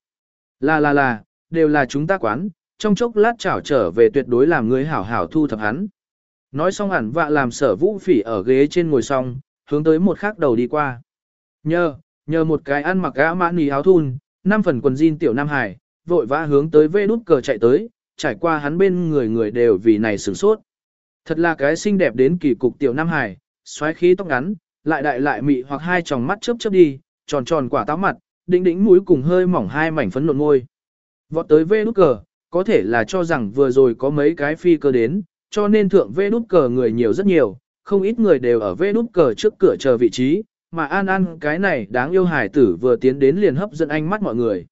Là là là, đều là chúng ta quán, trong chốc lát chảo trở về tuyệt đối làm ngươi hảo hảo thu thập hắn. Nói xong hẳn vạ làm sở vũ phỉ ở ghế trên ngồi xong, hướng tới một khắc đầu đi qua. Nhờ, nhờ một cái ăn mặc gã mãn nì áo thun, năm phần quần jean tiểu Nam Hải, vội vã hướng tới vê đút cờ chạy tới, trải qua hắn bên người người đều vì này sửng sốt. Thật là cái xinh đẹp đến kỳ cục tiểu Nam Hải, xoáy khí tóc ngắn, lại đại lại mị hoặc hai tròng mắt chớp chớp đi, tròn tròn quả táo mặt, đỉnh đỉnh mũi cùng hơi mỏng hai mảnh phấn nộn môi. Vọt tới vê đút cờ, có thể là cho rằng vừa rồi có mấy cái phi cơ đến, cho nên thượng vê đút cờ người nhiều rất nhiều, không ít người đều ở vê đút cờ trước cửa chờ vị trí, mà An An cái này đáng yêu hải tử vừa tiến đến liền hấp dẫn ánh mắt mọi người.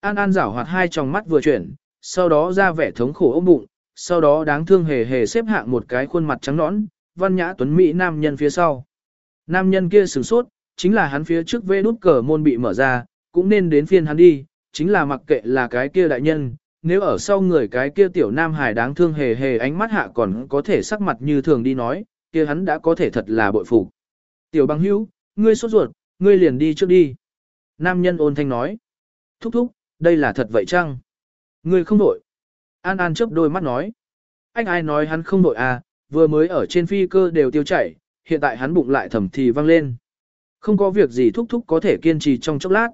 An An rảo hoạt hai tròng mắt vừa chuyển, sau đó ra vẻ thống khổ ôm bụng, sau đó đáng thương hề hề xếp hạng một cái khuôn mặt trắng nõn, văn nhã tuấn mỹ nam nhân phía sau. Nam nhân kia sửng sốt, chính là hắn phía trước vê nút cờ môn bị mở ra, cũng nên đến phiên hắn đi, chính là mặc kệ là cái kia đại nhân, nếu ở sau người cái kia tiểu nam hài đáng thương hề hề ánh mắt hạ còn có thể sắc mặt như thường đi nói, kia hắn đã có thể thật là bội phục. Tiểu băng hữu, ngươi sốt ruột, ngươi liền đi trước đi. Nam nhân ôn thanh nói. Thúc thúc, đây là thật vậy chăng? Ngươi không đổi. An An chớp đôi mắt nói. Anh ai nói hắn không đổi à, vừa mới ở trên phi cơ đều tiêu chảy, hiện tại hắn bụng lại thầm thì văng lên. Không có việc gì thúc thúc có thể kiên trì trong chốc lát.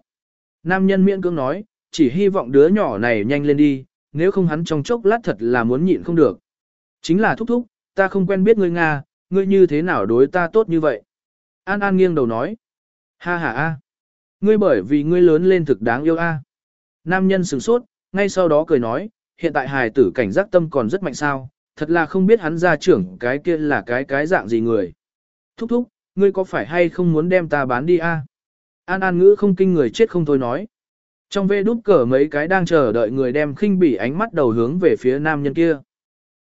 Nam nhân miễn cưỡng nói, chỉ hy vọng đứa nhỏ này nhanh lên đi, nếu không hắn trong chốc lát thật là muốn nhịn không được. Chính là thúc thúc, ta không quen biết ngươi Nga, ngươi như thế nào đối ta tốt như vậy. An An nghiêng đầu nói, ha ha a, ngươi bởi vì ngươi lớn lên thực đáng yêu a. Nam nhân sửng sốt, ngay sau đó cười nói, hiện tại hài tử cảnh giác tâm còn rất mạnh sao, thật là không biết hắn ra trưởng cái kia là cái cái dạng gì người. Thúc thúc, ngươi có phải hay không muốn đem ta bán đi a? An An ngữ không kinh người chết không thôi nói. Trong vê đút cờ mấy cái đang chờ đợi người đem khinh bỉ ánh mắt đầu hướng về phía nam nhân kia.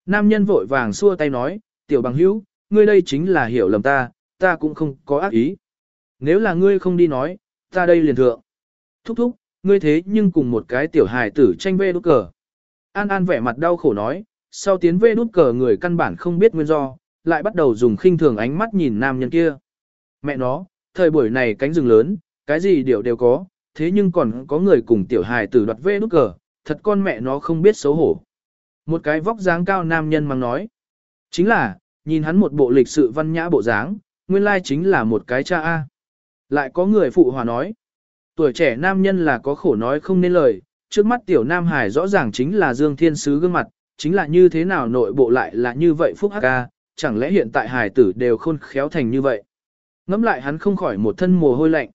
Nam nhân vội vàng xua tay nói, tiểu bằng hữu, ngươi đây chính là hiểu lầm ta, ta cũng không có ác ý. Nếu là ngươi không đi nói, ta đây liền thượng. Thúc thúc, ngươi thế nhưng cùng một cái tiểu hài tử tranh vê đút cờ. An An vẻ mặt đau khổ nói, sau tiến vê đút cờ người căn bản không biết nguyên do, lại bắt đầu dùng khinh thường ánh mắt nhìn nam nhân kia. Mẹ nó, thời buổi này cánh rừng lớn, cái gì đều đều có, thế nhưng còn có người cùng tiểu hài tử đoạt vê nút cờ, thật con mẹ nó không biết xấu hổ. Một cái vóc dáng cao nam nhân mang nói. Chính là, nhìn hắn một bộ lịch sự văn nhã bộ dáng, nguyên lai chính là một cái cha A. Lại có người phụ hòa nói. Tuổi trẻ nam nhân là có khổ nói không nên lời, trước mắt tiểu nam hải rõ ràng chính là Dương Thiên Sứ gương mặt, chính là như thế nào nội bộ lại là như vậy phúc hắc A, chẳng lẽ hiện tại hải tử đều khôn khéo thành như vậy. Ngắm lại hắn không khỏi một thân mồ hôi lạnh.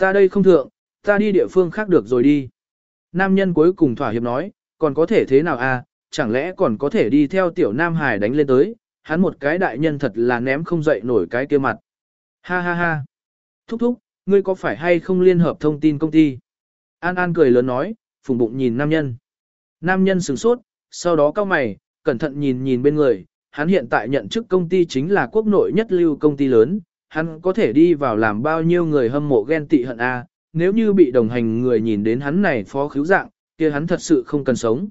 Ta đây không thượng, ta đi địa phương khác được rồi đi. Nam nhân cuối cùng thỏa hiệp nói, còn có thể thế nào à, chẳng lẽ còn có thể đi theo tiểu Nam Hải đánh lên tới, hắn một cái đại nhân thật là ném không dậy nổi cái kia mặt. Ha ha ha. Thúc thúc, ngươi có phải hay không liên hợp thông tin công ty? An An cười lớn nói, phùng bụng nhìn nam nhân. Nam nhân sửng sốt, sau đó cao mày, cẩn thận nhìn nhìn bên người, hắn hiện tại nhận chức công ty chính là quốc nội nhất lưu công ty lớn, hắn có thể đi vào làm bao nhiêu người hâm mộ ghen tị hận a, nếu như bị đồng hành người nhìn đến hắn này phó khíu dạng, kia hắn thật sự không cần sống.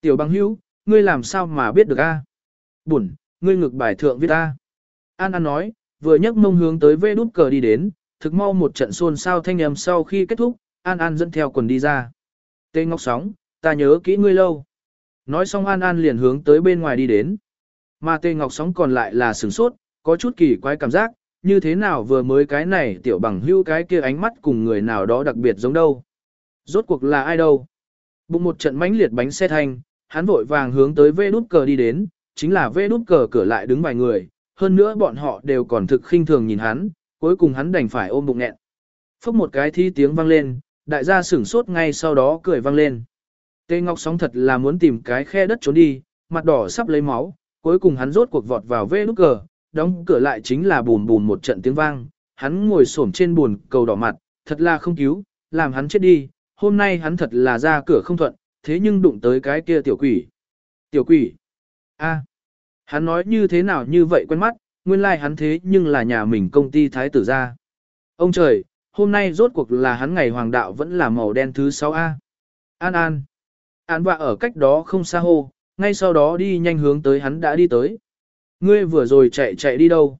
Tiểu băng hữu, ngươi làm sao mà biết được a? À? Bụn, ngươi ngực bài thượng viết ta. An An nói, vừa nhấc mông hướng tới vê đút cờ đi đến, thực mau một trận xôn xao thanh âm sau khi kết thúc, An An dẫn theo quần đi ra. Tê Ngọc Sóng, ta nhớ kỹ ngươi lâu. Nói xong An An liền hướng tới bên ngoài đi đến. Mà Tê Ngọc Sóng còn lại là sửng sốt, có chút kỳ quái cảm giác, như thế nào vừa mới cái này tiểu bằng hưu cái kia ánh mắt cùng người nào đó đặc biệt giống đâu. Rốt cuộc là ai đâu? Bụng một trận mãnh liệt bánh xe thanh, hắn vội vàng hướng tới vê đút cờ đi đến, chính là vê đút cờ cửa lại đứng vài người, hơn nữa bọn họ đều còn thực khinh thường nhìn hắn, cuối cùng hắn đành phải ôm bụng nghẹn. Phốc một cái thi tiếng vang lên, đại gia sửng sốt ngay sau đó cười vang lên. Tê Ngọc sóng thật là muốn tìm cái khe đất trốn đi, mặt đỏ sắp lấy máu, cuối cùng hắn rốt cuộc vọt vào vê nút cờ, đóng cửa lại chính là bùn bùn một trận tiếng vang, hắn ngồi xổm trên bùn cầu đỏ mặt, thật là không cứu, làm hắn chết đi, hôm nay hắn thật là ra cửa không thuận, thế nhưng đụng tới cái kia tiểu quỷ. Tiểu quỷ? A hắn nói như thế nào như vậy quen mắt, nguyên lai like hắn thế nhưng là nhà mình công ty thái tử gia. Ông trời, hôm nay rốt cuộc là hắn ngày hoàng đạo vẫn là màu đen thứ 6A. An An. An vạ ở cách đó không xa hô, ngay sau đó đi nhanh hướng tới hắn đã đi tới. Ngươi vừa rồi chạy chạy đi đâu?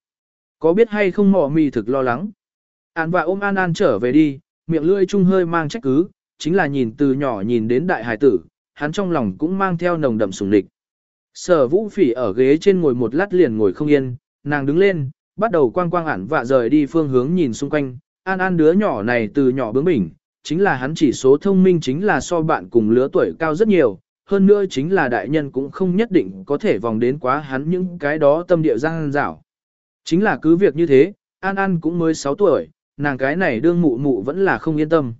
Có biết hay không mỏ mì thực lo lắng? An vạ ôm An An trở về đi, miệng lưỡi chung hơi mang trách cứ, chính là nhìn từ nhỏ nhìn đến đại hải tử, hắn trong lòng cũng mang theo nồng đậm sủng địch. Sở vũ phỉ ở ghế trên ngồi một lát liền ngồi không yên, nàng đứng lên, bắt đầu quang quang ản vạ rời đi phương hướng nhìn xung quanh, An An đứa nhỏ này từ nhỏ bướng bỉnh, chính là hắn chỉ số thông minh chính là so bạn cùng lứa tuổi cao rất nhiều, hơn nữa chính là đại nhân cũng không nhất định có thể vòng đến quá hắn những cái đó tâm địa gian dảo. Chính là cứ việc như thế, An An cũng mới 6 tuổi, nàng cái này đương mụ mụ vẫn là không yên tâm.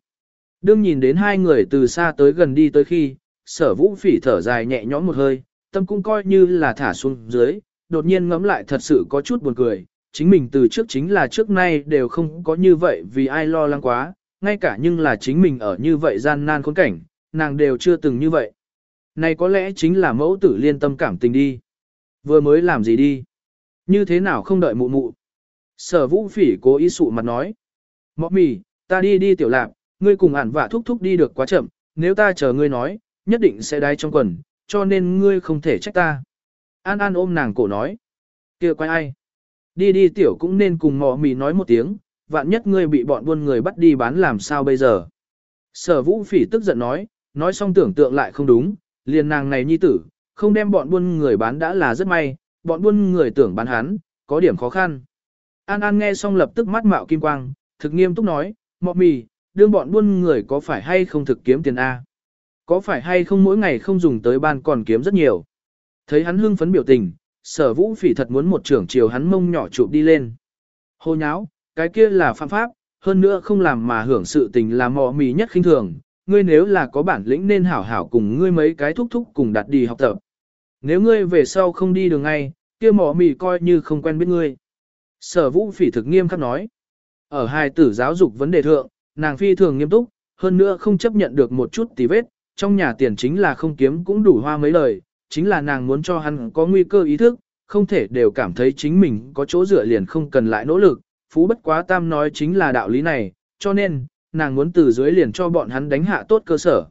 Đương nhìn đến hai người từ xa tới gần đi tới khi, sở vũ phỉ thở dài nhẹ nhõm một hơi, tâm cũng coi như là thả xuống dưới, đột nhiên ngẫm lại thật sự có chút buồn cười, chính mình từ trước chính là trước nay đều không có như vậy vì ai lo lắng quá, ngay cả nhưng là chính mình ở như vậy gian nan khốn cảnh, nàng đều chưa từng như vậy. Này có lẽ chính là mẫu tử liên tâm cảm tình đi. Vừa mới làm gì đi? Như thế nào không đợi mụ mụ? Sở vũ phỉ cố ý sụ mặt nói. Mọ mì, ta đi đi tiểu lạc, ngươi cùng ản vả thúc thúc đi được quá chậm, nếu ta chờ ngươi nói, nhất định sẽ đai trong quần, cho nên ngươi không thể trách ta. An An ôm nàng cổ nói. kia quay ai? Đi đi tiểu cũng nên cùng mò mì nói một tiếng, vạn nhất ngươi bị bọn buôn người bắt đi bán làm sao bây giờ. Sở vũ phỉ tức giận nói, nói xong tưởng tượng lại không đúng, liền nàng này nhi tử, không đem bọn buôn người bán đã là rất may, bọn buôn người tưởng bán hắn, có điểm khó khăn. An An nghe xong lập tức mắt mạo kim quang, thực nghiêm túc nói, mọ mì, đương bọn buôn người có phải hay không thực kiếm tiền A? Có phải hay không mỗi ngày không dùng tới ban còn kiếm rất nhiều? Thấy hắn hưng phấn biểu tình, sở vũ phỉ thật muốn một trưởng chiều hắn mông nhỏ chụp đi lên. Hô nháo, cái kia là phạm pháp, hơn nữa không làm mà hưởng sự tình là mò mì nhất khinh thường, ngươi nếu là có bản lĩnh nên hảo hảo cùng ngươi mấy cái thúc thúc cùng đặt đi học tập. Nếu ngươi về sau không đi đường ngay, kia mỏ mì coi như không quen biết ngươi. Sở vũ phỉ thực nghiêm khắc nói. Ở hai tử giáo dục vấn đề thượng, nàng phi thường nghiêm túc, hơn nữa không chấp nhận được một chút tí vết, trong nhà tiền chính là không kiếm cũng đủ hoa mấy lời, chính là nàng muốn cho hắn có nguy cơ ý thức, không thể đều cảm thấy chính mình có chỗ dựa liền không cần lại nỗ lực, phú bất quá tam nói chính là đạo lý này, cho nên, nàng muốn từ dưới liền cho bọn hắn đánh hạ tốt cơ sở.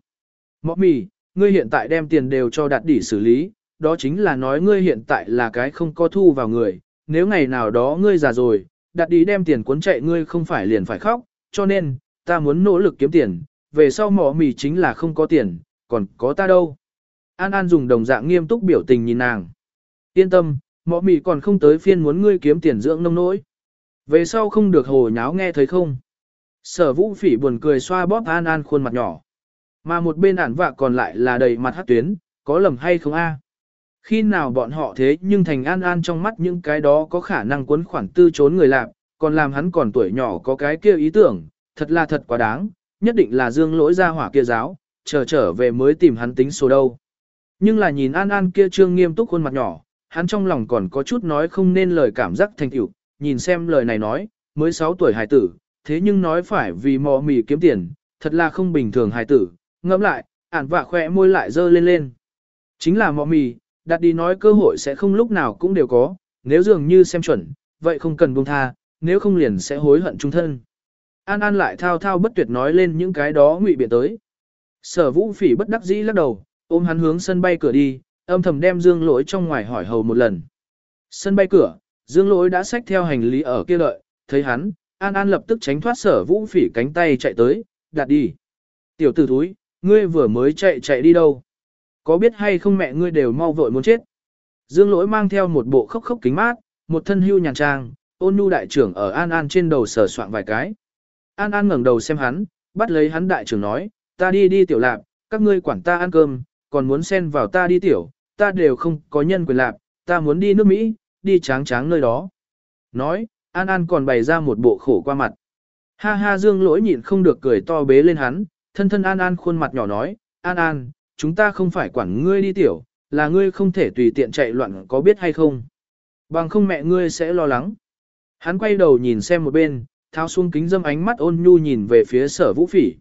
Mọc mì, ngươi hiện tại đem tiền đều cho đạt đỉ xử lý, đó chính là nói ngươi hiện tại là cái không có thu vào người, nếu ngày nào đó ngươi già rồi, đạt đi đem tiền cuốn chạy ngươi không phải liền phải khóc, cho nên, ta muốn nỗ lực kiếm tiền, về sau mỏ mì chính là không có tiền, còn có ta đâu. An An dùng đồng dạng nghiêm túc biểu tình nhìn nàng. Yên tâm, mỏ mì còn không tới phiên muốn ngươi kiếm tiền dưỡng nông nỗi. Về sau không được hồ nháo nghe thấy không. Sở vũ phỉ buồn cười xoa bóp An An khuôn mặt nhỏ. Mà một bên ản vạ còn lại là đầy mặt hát tuyến, có lầm hay không a? Khi nào bọn họ thế nhưng thành An An trong mắt những cái đó có khả năng cuốn khoản tư trốn người lạc, còn làm hắn còn tuổi nhỏ có cái kia ý tưởng, thật là thật quá đáng, nhất định là dương lỗi ra hỏa kia giáo, chờ trở về mới tìm hắn tính số đâu. Nhưng là nhìn An An kia trương nghiêm túc khuôn mặt nhỏ, hắn trong lòng còn có chút nói không nên lời cảm giác thành tựu, nhìn xem lời này nói, mới 6 tuổi hài tử, thế nhưng nói phải vì mò mì kiếm tiền, thật là không bình thường hài tử, ngẫm lại, ản vạ khỏe môi lại dơ lên lên. Chính là mò mì, đặt đi nói cơ hội sẽ không lúc nào cũng đều có, nếu dường như xem chuẩn, vậy không cần buông tha, nếu không liền sẽ hối hận trung thân. An An lại thao thao bất tuyệt nói lên những cái đó ngụy biện tới. Sở vũ phỉ bất đắc dĩ lắc đầu, ôm hắn hướng sân bay cửa đi, âm thầm đem dương lỗi trong ngoài hỏi hầu một lần. Sân bay cửa, dương lỗi đã xách theo hành lý ở kia lợi, thấy hắn, An An lập tức tránh thoát sở vũ phỉ cánh tay chạy tới, đặt đi. Tiểu tử thúi, ngươi vừa mới chạy chạy đi đâu? Có biết hay không mẹ ngươi đều mau vội muốn chết. Dương lỗi mang theo một bộ khốc khốc kính mát, một thân hưu nhàn trang, ôn nhu đại trưởng ở An An trên đầu sở soạn vài cái. An An ngẩng đầu xem hắn, bắt lấy hắn đại trưởng nói, ta đi đi tiểu lạp, các ngươi quản ta ăn cơm, còn muốn xen vào ta đi tiểu, ta đều không có nhân quyền lạp, ta muốn đi nước Mỹ, đi tráng tráng nơi đó. Nói, An An còn bày ra một bộ khổ qua mặt. Ha ha dương lỗi nhịn không được cười to bế lên hắn, thân thân An An khuôn mặt nhỏ nói, An An, chúng ta không phải quản ngươi đi tiểu, là ngươi không thể tùy tiện chạy loạn có biết hay không. Bằng không mẹ ngươi sẽ lo lắng. Hắn quay đầu nhìn xem một bên, thao xuống kính dâm ánh mắt ôn nhu nhìn về phía sở vũ phỉ.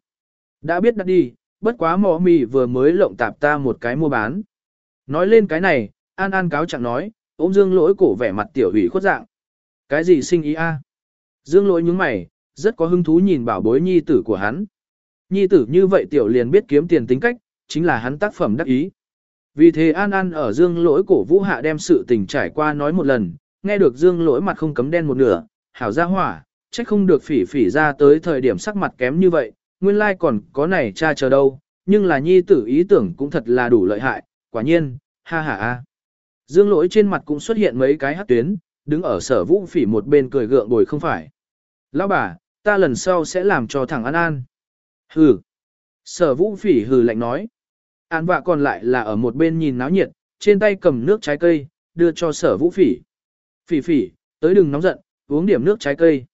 Đã biết đặt đi, bất quá mỏ mì vừa mới lộng tạp ta một cái mua bán. Nói lên cái này, An An cáo chẳng nói, ôm dương lỗi cổ vẻ mặt tiểu hủy khuất dạng. Cái gì sinh ý a? Dương lỗi nhướng mày, rất có hứng thú nhìn bảo bối nhi tử của hắn. Nhi tử như vậy tiểu liền biết kiếm tiền tính cách, chính là hắn tác phẩm đắc ý. Vì thế An An ở dương lỗi cổ vũ hạ đem sự tình trải qua nói một lần, nghe được dương lỗi mặt không cấm đen một nửa, hảo ra hỏa, trách không được phỉ phỉ ra tới thời điểm sắc mặt kém như vậy, nguyên lai like còn có này cha chờ đâu, nhưng là nhi tử ý tưởng cũng thật là đủ lợi hại, quả nhiên, ha ha a. Dương lỗi trên mặt cũng xuất hiện mấy cái hát tuyến, đứng ở sở vũ phỉ một bên cười gượng bồi không phải. Lão bà, ta lần sau sẽ làm cho thằng An An. Hừ. Sở vũ phỉ hừ lạnh nói. An vạ còn lại là ở một bên nhìn náo nhiệt, trên tay cầm nước trái cây, đưa cho sở vũ phỉ. Phỉ phỉ, tới đừng nóng giận, uống điểm nước trái cây.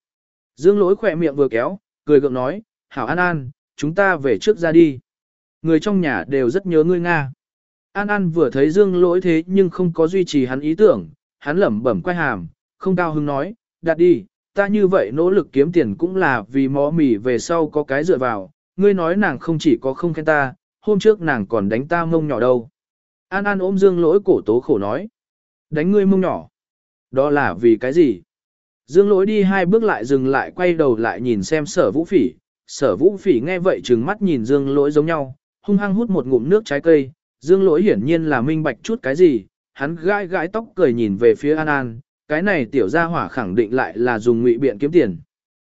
Dương lỗi khỏe miệng vừa kéo, cười gượng nói, hảo An An, chúng ta về trước ra đi. Người trong nhà đều rất nhớ ngươi Nga. An An vừa thấy Dương lỗi thế nhưng không có duy trì hắn ý tưởng, hắn lẩm bẩm quay hàm, không cao hứng nói, đặt đi, ta như vậy nỗ lực kiếm tiền cũng là vì mó mì về sau có cái dựa vào, ngươi nói nàng không chỉ có không khen ta, hôm trước nàng còn đánh ta mông nhỏ đâu. An An ôm Dương lỗi cổ tố khổ nói. Đánh ngươi mông nhỏ. Đó là vì cái gì? Dương lỗi đi hai bước lại dừng lại quay đầu lại nhìn xem sở vũ phỉ. Sở vũ phỉ nghe vậy trừng mắt nhìn Dương lỗi giống nhau, hung hăng hút một ngụm nước trái cây. Dương lỗi hiển nhiên là minh bạch chút cái gì, hắn gãi gãi tóc cười nhìn về phía An An, cái này tiểu gia hỏa khẳng định lại là dùng ngụy biện kiếm tiền.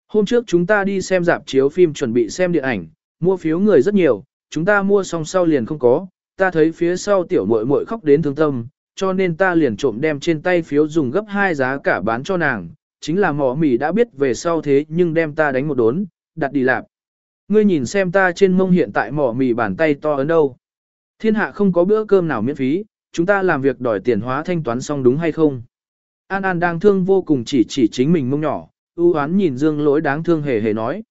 Hôm trước chúng ta đi xem dạp chiếu phim chuẩn bị xem điện ảnh, mua phiếu người rất nhiều, chúng ta mua xong sau liền không có, ta thấy phía sau tiểu muội muội khóc đến thương tâm, cho nên ta liền trộm đem trên tay phiếu dùng gấp hai giá cả bán cho nàng, chính là mỏ mì đã biết về sau thế nhưng đem ta đánh một đốn, đặt đi lạp. Ngươi nhìn xem ta trên mông hiện tại mỏ mì bàn tay to ở đâu. Thiên hạ không có bữa cơm nào miễn phí, chúng ta làm việc đòi tiền hóa thanh toán xong đúng hay không? An An đang thương vô cùng chỉ chỉ chính mình mông nhỏ, ưu hoán nhìn Dương lỗi đáng thương hề hề nói.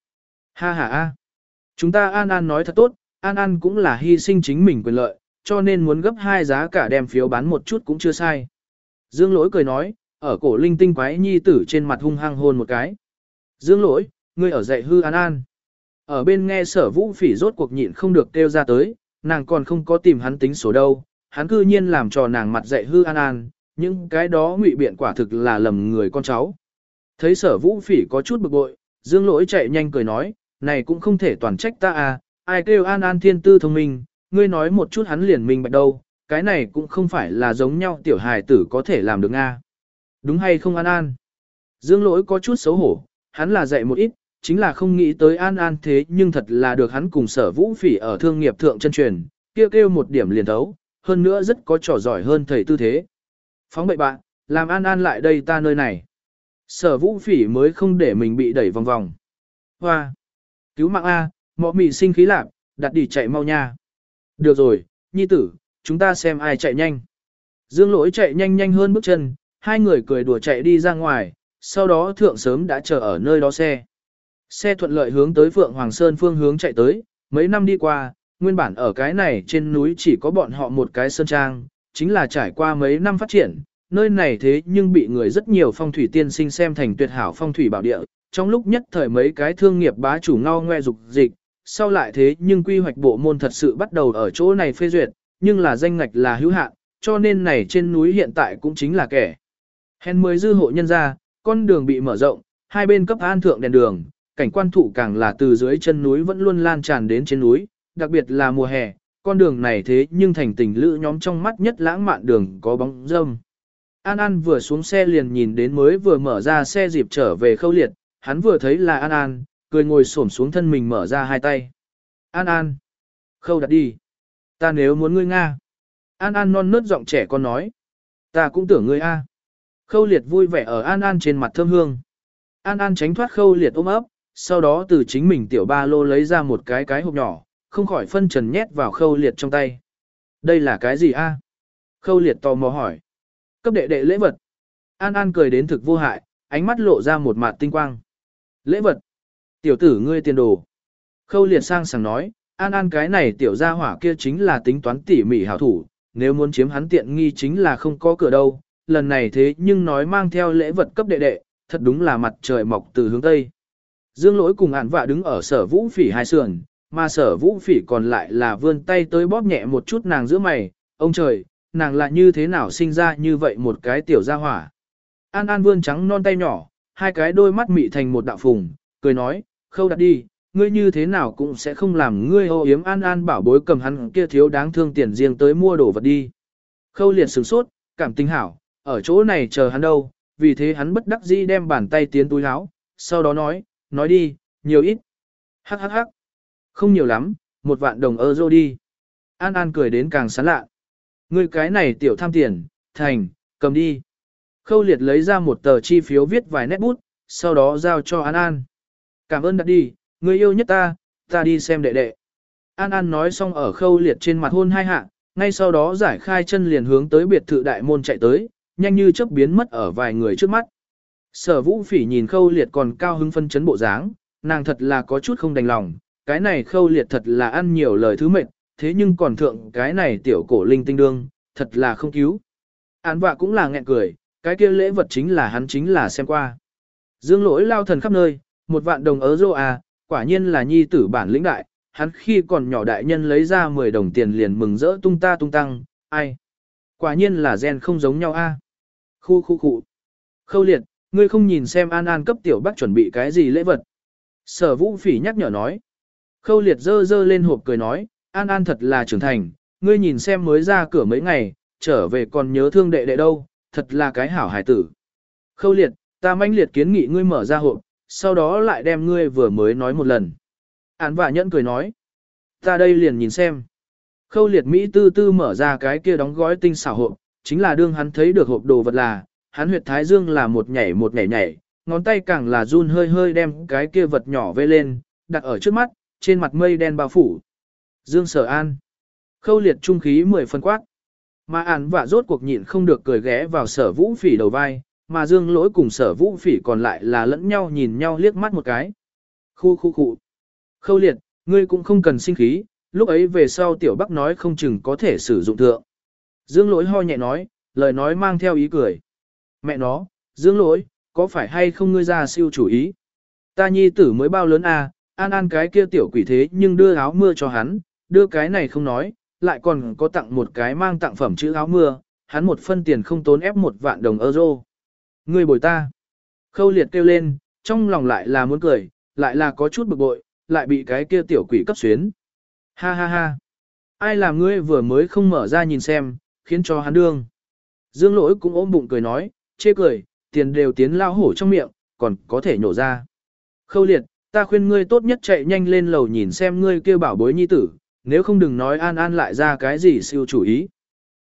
Ha ha a, Chúng ta An An nói thật tốt, An An cũng là hy sinh chính mình quyền lợi, cho nên muốn gấp hai giá cả đem phiếu bán một chút cũng chưa sai. Dương lỗi cười nói, ở cổ linh tinh quái nhi tử trên mặt hung hăng hôn một cái. Dương lỗi, ngươi ở dạy hư An An. Ở bên nghe sở vũ phỉ rốt cuộc nhịn không được kêu ra tới, nàng còn không có tìm hắn tính số đâu, hắn cư nhiên làm cho nàng mặt dạy hư An An, những cái đó ngụy biện quả thực là lầm người con cháu. Thấy sở vũ phỉ có chút bực bội, dương lỗi chạy nhanh cười nói, này cũng không thể toàn trách ta à, ai kêu an an thiên tư thông minh, ngươi nói một chút hắn liền minh bạch đâu, cái này cũng không phải là giống nhau tiểu hài tử có thể làm được a à. Đúng hay không an an? Dương lỗi có chút xấu hổ, hắn là dạy một ít, chính là không nghĩ tới an an thế nhưng thật là được hắn cùng sở vũ phỉ ở thương nghiệp thượng chân truyền, kêu kêu một điểm liền thấu, hơn nữa rất có trò giỏi hơn thầy tư thế. Phóng bậy bạn, làm an an lại đây ta nơi này. Sở vũ phỉ mới không để mình bị đẩy vòng vòng. Hoa! Cứu mạng A, mọ mì sinh khí lạc, đặt đi chạy mau nha. Được rồi, nhi tử, chúng ta xem ai chạy nhanh. Dương lỗi chạy nhanh nhanh hơn bước chân, hai người cười đùa chạy đi ra ngoài, sau đó thượng sớm đã chờ ở nơi đó xe. Xe thuận lợi hướng tới Phượng Hoàng Sơn phương hướng chạy tới, mấy năm đi qua, nguyên bản ở cái này trên núi chỉ có bọn họ một cái sơn trang, chính là trải qua mấy năm phát triển, nơi này thế nhưng bị người rất nhiều phong thủy tiên sinh xem thành tuyệt hảo phong thủy bảo địa, trong lúc nhất thời mấy cái thương nghiệp bá chủ ngao ngoe dục dịch, sau lại thế nhưng quy hoạch bộ môn thật sự bắt đầu ở chỗ này phê duyệt, nhưng là danh ngạch là hữu hạn, cho nên này trên núi hiện tại cũng chính là kẻ. Hèn mới dư hộ nhân ra, con đường bị mở rộng, hai bên cấp an thượng đèn đường, cảnh quan thụ càng là từ dưới chân núi vẫn luôn lan tràn đến trên núi, đặc biệt là mùa hè, con đường này thế nhưng thành tình lữ nhóm trong mắt nhất lãng mạn đường có bóng râm. An An vừa xuống xe liền nhìn đến mới vừa mở ra xe dịp trở về khâu liệt, hắn vừa thấy là An An, cười ngồi xổm xuống thân mình mở ra hai tay. An An, khâu đặt đi. Ta nếu muốn ngươi Nga. An An non nớt giọng trẻ con nói. Ta cũng tưởng ngươi A. Khâu liệt vui vẻ ở An An trên mặt thơm hương. An An tránh thoát khâu liệt ôm ấp, sau đó từ chính mình tiểu ba lô lấy ra một cái cái hộp nhỏ, không khỏi phân trần nhét vào khâu liệt trong tay. Đây là cái gì a? Khâu liệt tò mò hỏi. Cấp đệ đệ lễ vật. An An cười đến thực vô hại, ánh mắt lộ ra một mặt tinh quang. Lễ vật. Tiểu tử ngươi tiền đồ. Khâu liệt sang sảng nói, An An cái này tiểu gia hỏa kia chính là tính toán tỉ mỉ hảo thủ, nếu muốn chiếm hắn tiện nghi chính là không có cửa đâu. Lần này thế nhưng nói mang theo lễ vật cấp đệ đệ, thật đúng là mặt trời mọc từ hướng Tây. Dương lỗi cùng ản vạ đứng ở sở vũ phỉ hai sườn, mà sở vũ phỉ còn lại là vươn tay tới bóp nhẹ một chút nàng giữa mày, ông trời, nàng lại như thế nào sinh ra như vậy một cái tiểu gia hỏa. An An vươn trắng non tay nhỏ, hai cái đôi mắt mị thành một đạo phùng, cười nói, khâu đặt đi, ngươi như thế nào cũng sẽ không làm ngươi ô yếm An An bảo bối cầm hắn kia thiếu đáng thương tiền riêng tới mua đồ vật đi. Khâu liệt sửng sốt, cảm tình hảo, ở chỗ này chờ hắn đâu, vì thế hắn bất đắc dĩ đem bàn tay tiến túi áo, sau đó nói, nói đi, nhiều ít. Hắc hắc hắc. Không nhiều lắm, một vạn đồng euro đi. An An cười đến càng sán lạ. người cái này tiểu tham tiền, thành, cầm đi. Khâu liệt lấy ra một tờ chi phiếu viết vài nét bút, sau đó giao cho An An. Cảm ơn đã đi, người yêu nhất ta, ta đi xem đệ đệ. An An nói xong ở khâu liệt trên mặt hôn hai hạ, ngay sau đó giải khai chân liền hướng tới biệt thự đại môn chạy tới, nhanh như chớp biến mất ở vài người trước mắt. Sở vũ phỉ nhìn khâu liệt còn cao hứng phân chấn bộ dáng, nàng thật là có chút không đành lòng, cái này khâu liệt thật là ăn nhiều lời thứ mệt, thế nhưng còn thượng cái này tiểu cổ linh tinh đương, thật là không cứu. Án vạ cũng là nghẹn cười, cái kia lễ vật chính là hắn chính là xem qua. Dương lỗi lao thần khắp nơi, một vạn đồng ớ rô à, quả nhiên là nhi tử bản lĩnh đại, hắn khi còn nhỏ đại nhân lấy ra 10 đồng tiền liền mừng rỡ tung ta tung tăng, ai. Quả nhiên là gen không giống nhau a. Khu khu khu. Khâu liệt, ngươi không nhìn xem An An cấp tiểu bác chuẩn bị cái gì lễ vật. Sở vũ phỉ nhắc nhở nói. Khâu liệt dơ dơ lên hộp cười nói, An An thật là trưởng thành, ngươi nhìn xem mới ra cửa mấy ngày, trở về còn nhớ thương đệ đệ đâu, thật là cái hảo hải tử. Khâu liệt, ta manh liệt kiến nghị ngươi mở ra hộp, sau đó lại đem ngươi vừa mới nói một lần. Án vả nhẫn cười nói, ta đây liền nhìn xem. Khâu liệt Mỹ tư tư mở ra cái kia đóng gói tinh xảo hộp, chính là đương hắn thấy được hộp đồ vật là, hắn huyệt thái dương là một nhảy một nhảy nhảy, ngón tay càng là run hơi hơi đem cái kia vật nhỏ vê lên, đặt ở trước mắt, trên mặt mây đen bao phủ. Dương Sở An. Khâu liệt trung khí mười phân quát. Mà án vả rốt cuộc nhịn không được cười ghé vào sở vũ phỉ đầu vai, mà dương lỗi cùng sở vũ phỉ còn lại là lẫn nhau nhìn nhau liếc mắt một cái. Khu khu khu. Khâu liệt, ngươi cũng không cần sinh khí, lúc ấy về sau tiểu bắc nói không chừng có thể sử dụng thượng. Dương lỗi ho nhẹ nói, lời nói mang theo ý cười. Mẹ nó, dương lỗi, có phải hay không ngươi ra siêu chủ ý? Ta nhi tử mới bao lớn à, an an cái kia tiểu quỷ thế nhưng đưa áo mưa cho hắn, đưa cái này không nói, lại còn có tặng một cái mang tặng phẩm chữ áo mưa, hắn một phân tiền không tốn ép một vạn đồng euro. Ngươi bồi ta. Khâu liệt kêu lên, trong lòng lại là muốn cười, lại là có chút bực bội, lại bị cái kia tiểu quỷ cấp xuyến. Ha ha ha. Ai làm ngươi vừa mới không mở ra nhìn xem, khiến cho hắn đương. Dương lỗi cũng ôm bụng cười nói, chê cười, tiền đều tiến lao hổ trong miệng, còn có thể nhổ ra. Khâu liệt, ta khuyên ngươi tốt nhất chạy nhanh lên lầu nhìn xem ngươi kêu bảo bối nhi tử, nếu không đừng nói an an lại ra cái gì siêu chủ ý.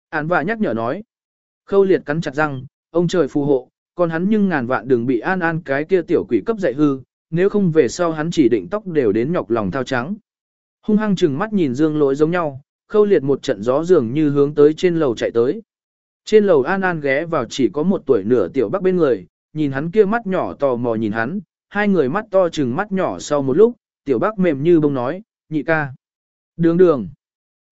Án vạ nhắc nhở nói. Khâu liệt cắn chặt răng, ông trời phù hộ, còn hắn nhưng ngàn vạn đừng bị an an cái kia tiểu quỷ cấp dạy hư, nếu không về sau hắn chỉ định tóc đều đến nhọc lòng thao trắng. Hung hăng chừng mắt nhìn dương lỗi giống nhau, khâu liệt một trận gió dường như hướng tới trên lầu chạy tới. Trên lầu An An ghé vào chỉ có một tuổi nửa tiểu bắc bên người, nhìn hắn kia mắt nhỏ tò mò nhìn hắn, hai người mắt to chừng mắt nhỏ sau một lúc, tiểu bắc mềm như bông nói, nhị ca. Đường đường.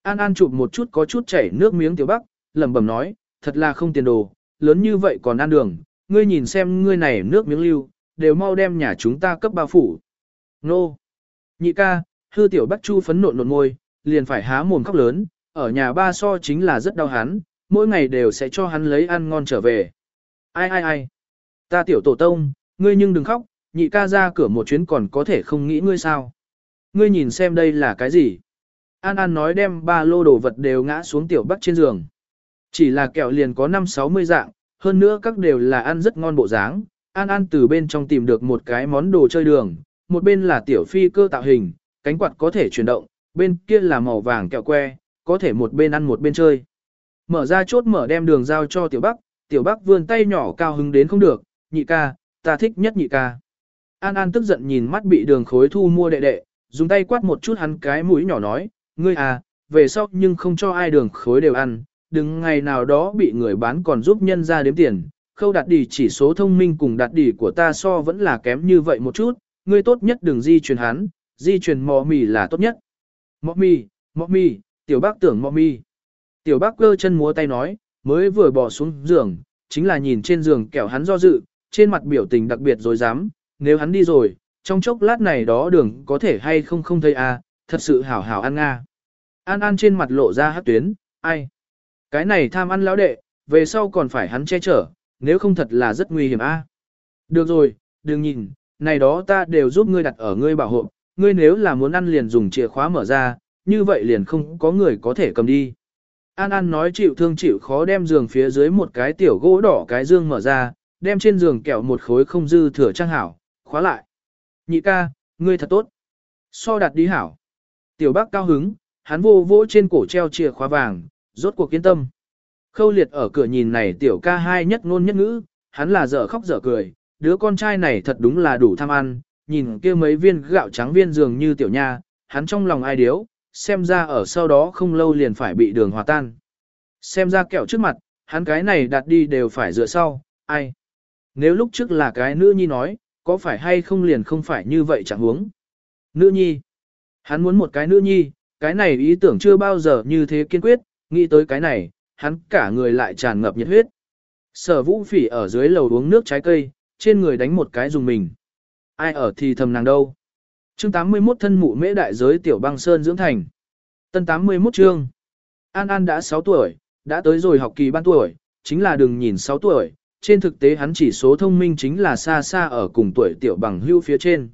An An chụp một chút có chút chảy nước miếng tiểu bắc, lẩm bẩm nói, thật là không tiền đồ, lớn như vậy còn ăn đường, ngươi nhìn xem ngươi này nước miếng lưu, đều mau đem nhà chúng ta cấp bao phủ. Nô. Nhị ca, hư tiểu bắc chu phấn nộn nộn môi, liền phải há mồm khóc lớn, ở nhà ba so chính là rất đau hắn, mỗi ngày đều sẽ cho hắn lấy ăn ngon trở về. Ai ai ai. Ta tiểu tổ tông, ngươi nhưng đừng khóc, nhị ca ra cửa một chuyến còn có thể không nghĩ ngươi sao. Ngươi nhìn xem đây là cái gì. An An nói đem ba lô đồ vật đều ngã xuống tiểu bắc trên giường. Chỉ là kẹo liền có 5-60 dạng, hơn nữa các đều là ăn rất ngon bộ dáng. An An từ bên trong tìm được một cái món đồ chơi đường, một bên là tiểu phi cơ tạo hình, cánh quạt có thể chuyển động, bên kia là màu vàng kẹo que, có thể một bên ăn một bên chơi. Mở ra chốt mở đem đường giao cho tiểu bắc, tiểu bắc vươn tay nhỏ cao hứng đến không được, nhị ca, ta thích nhất nhị ca. An An tức giận nhìn mắt bị đường khối thu mua đệ đệ, dùng tay quát một chút hắn cái mũi nhỏ nói, ngươi à, về sau nhưng không cho ai đường khối đều ăn, đừng ngày nào đó bị người bán còn giúp nhân ra đếm tiền, khâu đạt đỉ chỉ số thông minh cùng đạt đỉ của ta so vẫn là kém như vậy một chút, ngươi tốt nhất đừng di truyền hắn, di truyền mò mì là tốt nhất. Mò Mi, mò Mi, tiểu bác tưởng mò Mi. Tiểu bác cơ chân múa tay nói, mới vừa bỏ xuống giường, chính là nhìn trên giường kẹo hắn do dự, trên mặt biểu tình đặc biệt rồi dám, nếu hắn đi rồi, trong chốc lát này đó đường có thể hay không không thấy à, thật sự hảo hảo ăn nga. An An trên mặt lộ ra hát tuyến, ai? Cái này tham ăn lão đệ, về sau còn phải hắn che chở, nếu không thật là rất nguy hiểm a. Được rồi, đừng nhìn, này đó ta đều giúp ngươi đặt ở ngươi bảo hộ, ngươi nếu là muốn ăn liền dùng chìa khóa mở ra, như vậy liền không có người có thể cầm đi. An An nói chịu thương chịu khó đem giường phía dưới một cái tiểu gỗ đỏ cái dương mở ra, đem trên giường kẹo một khối không dư thừa trang hảo, khóa lại. Nhị ca, ngươi thật tốt. So đặt đi hảo. Tiểu bác cao hứng, hắn vô vỗ trên cổ treo chìa khóa vàng, rốt cuộc kiên tâm. Khâu liệt ở cửa nhìn này tiểu ca hai nhất ngôn nhất ngữ, hắn là dở khóc dở cười, đứa con trai này thật đúng là đủ tham ăn, nhìn kia mấy viên gạo trắng viên dường như tiểu nha, hắn trong lòng ai điếu, xem ra ở sau đó không lâu liền phải bị đường hòa tan. Xem ra kẹo trước mặt, hắn cái này đặt đi đều phải dựa sau, ai. Nếu lúc trước là cái nữ nhi nói, có phải hay không liền không phải như vậy chẳng huống. Nữ nhi. Hắn muốn một cái nữ nhi, cái này ý tưởng chưa bao giờ như thế kiên quyết, nghĩ tới cái này, hắn cả người lại tràn ngập nhiệt huyết. Sở vũ phỉ ở dưới lầu uống nước trái cây, trên người đánh một cái dùng mình. Ai ở thì thầm nàng đâu. Chương 81 thân mụ mễ đại giới tiểu băng sơn dưỡng thành. Tân 81 chương. An An đã 6 tuổi, đã tới rồi học kỳ ban tuổi, chính là đừng nhìn 6 tuổi, trên thực tế hắn chỉ số thông minh chính là xa xa ở cùng tuổi tiểu bằng hưu phía trên.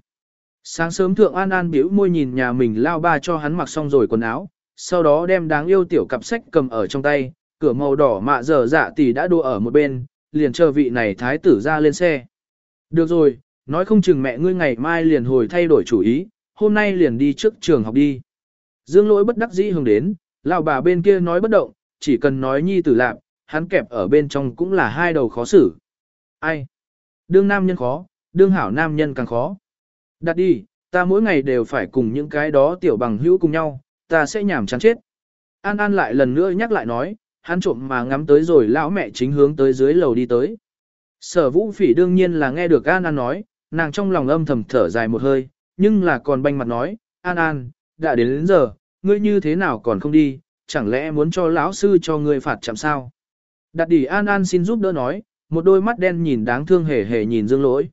Sáng sớm thượng An An biểu môi nhìn nhà mình lao ba cho hắn mặc xong rồi quần áo, sau đó đem đáng yêu tiểu cặp sách cầm ở trong tay, cửa màu đỏ mạ dở dạ tỷ đã đua ở một bên, liền chờ vị này thái tử ra lên xe. Được rồi, nói không chừng mẹ ngươi ngày mai liền hồi thay đổi chủ ý, hôm nay liền đi trước trường học đi. Dương lỗi bất đắc dĩ hướng đến, lão bà bên kia nói bất động, chỉ cần nói nhi tử lạc, hắn kẹp ở bên trong cũng là hai đầu khó xử. Ai? Đương nam nhân khó, đương hảo nam nhân càng khó. Đặt đi, ta mỗi ngày đều phải cùng những cái đó tiểu bằng hữu cùng nhau, ta sẽ nhảm chán chết. An An lại lần nữa nhắc lại nói, hắn trộm mà ngắm tới rồi lão mẹ chính hướng tới dưới lầu đi tới. Sở vũ phỉ đương nhiên là nghe được An An nói, nàng trong lòng âm thầm thở dài một hơi, nhưng là còn banh mặt nói, An An, đã đến đến giờ, ngươi như thế nào còn không đi, chẳng lẽ muốn cho lão sư cho ngươi phạt chạm sao? Đặt đỉ An An xin giúp đỡ nói, một đôi mắt đen nhìn đáng thương hề hề nhìn dương lỗi.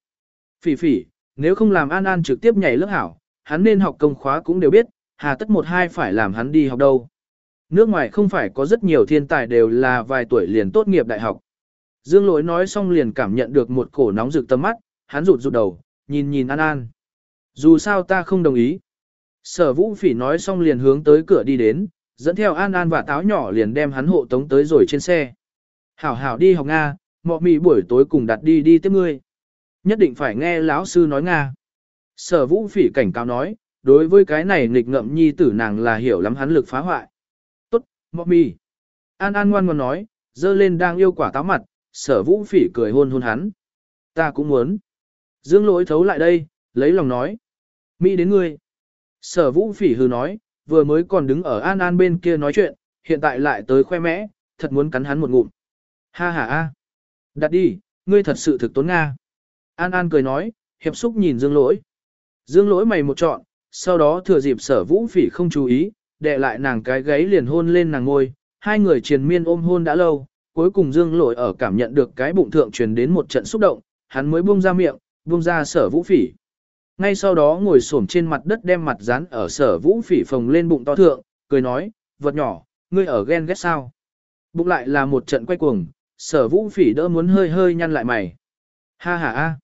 Phỉ phỉ, nếu không làm An An trực tiếp nhảy lớp hảo, hắn nên học công khóa cũng đều biết, hà tất một hai phải làm hắn đi học đâu. Nước ngoài không phải có rất nhiều thiên tài đều là vài tuổi liền tốt nghiệp đại học. Dương lỗi nói xong liền cảm nhận được một cổ nóng rực tâm mắt, hắn rụt rụt đầu, nhìn nhìn An An. Dù sao ta không đồng ý. Sở vũ phỉ nói xong liền hướng tới cửa đi đến, dẫn theo An An và táo nhỏ liền đem hắn hộ tống tới rồi trên xe. Hảo hảo đi học Nga, mọ mì buổi tối cùng đặt đi đi tiếp ngươi. Nhất định phải nghe lão sư nói Nga. Sở vũ phỉ cảnh cáo nói, đối với cái này nghịch ngậm nhi tử nàng là hiểu lắm hắn lực phá hoại. Tốt, mọ mì. An An ngoan ngoan nói, dơ lên đang yêu quả táo mặt, sở vũ phỉ cười hôn hôn hắn. Ta cũng muốn. Dương lỗi thấu lại đây, lấy lòng nói. Mỹ đến ngươi. Sở vũ phỉ hư nói, vừa mới còn đứng ở An An bên kia nói chuyện, hiện tại lại tới khoe mẽ, thật muốn cắn hắn một ngụm. Ha ha a. Đặt đi, ngươi thật sự thực tốn Nga. An An cười nói, hiệp xúc nhìn Dương lỗi. Dương lỗi mày một trọn, sau đó thừa dịp sở vũ phỉ không chú ý, đè lại nàng cái gáy liền hôn lên nàng ngôi, hai người triền miên ôm hôn đã lâu, cuối cùng Dương lỗi ở cảm nhận được cái bụng thượng truyền đến một trận xúc động, hắn mới buông ra miệng, buông ra sở vũ phỉ. Ngay sau đó ngồi xổm trên mặt đất đem mặt dán ở sở vũ phỉ phồng lên bụng to thượng, cười nói, vật nhỏ, ngươi ở ghen ghét sao. Bụng lại là một trận quay cuồng, sở vũ phỉ đỡ muốn hơi hơi nhăn lại mày. Ha ha a,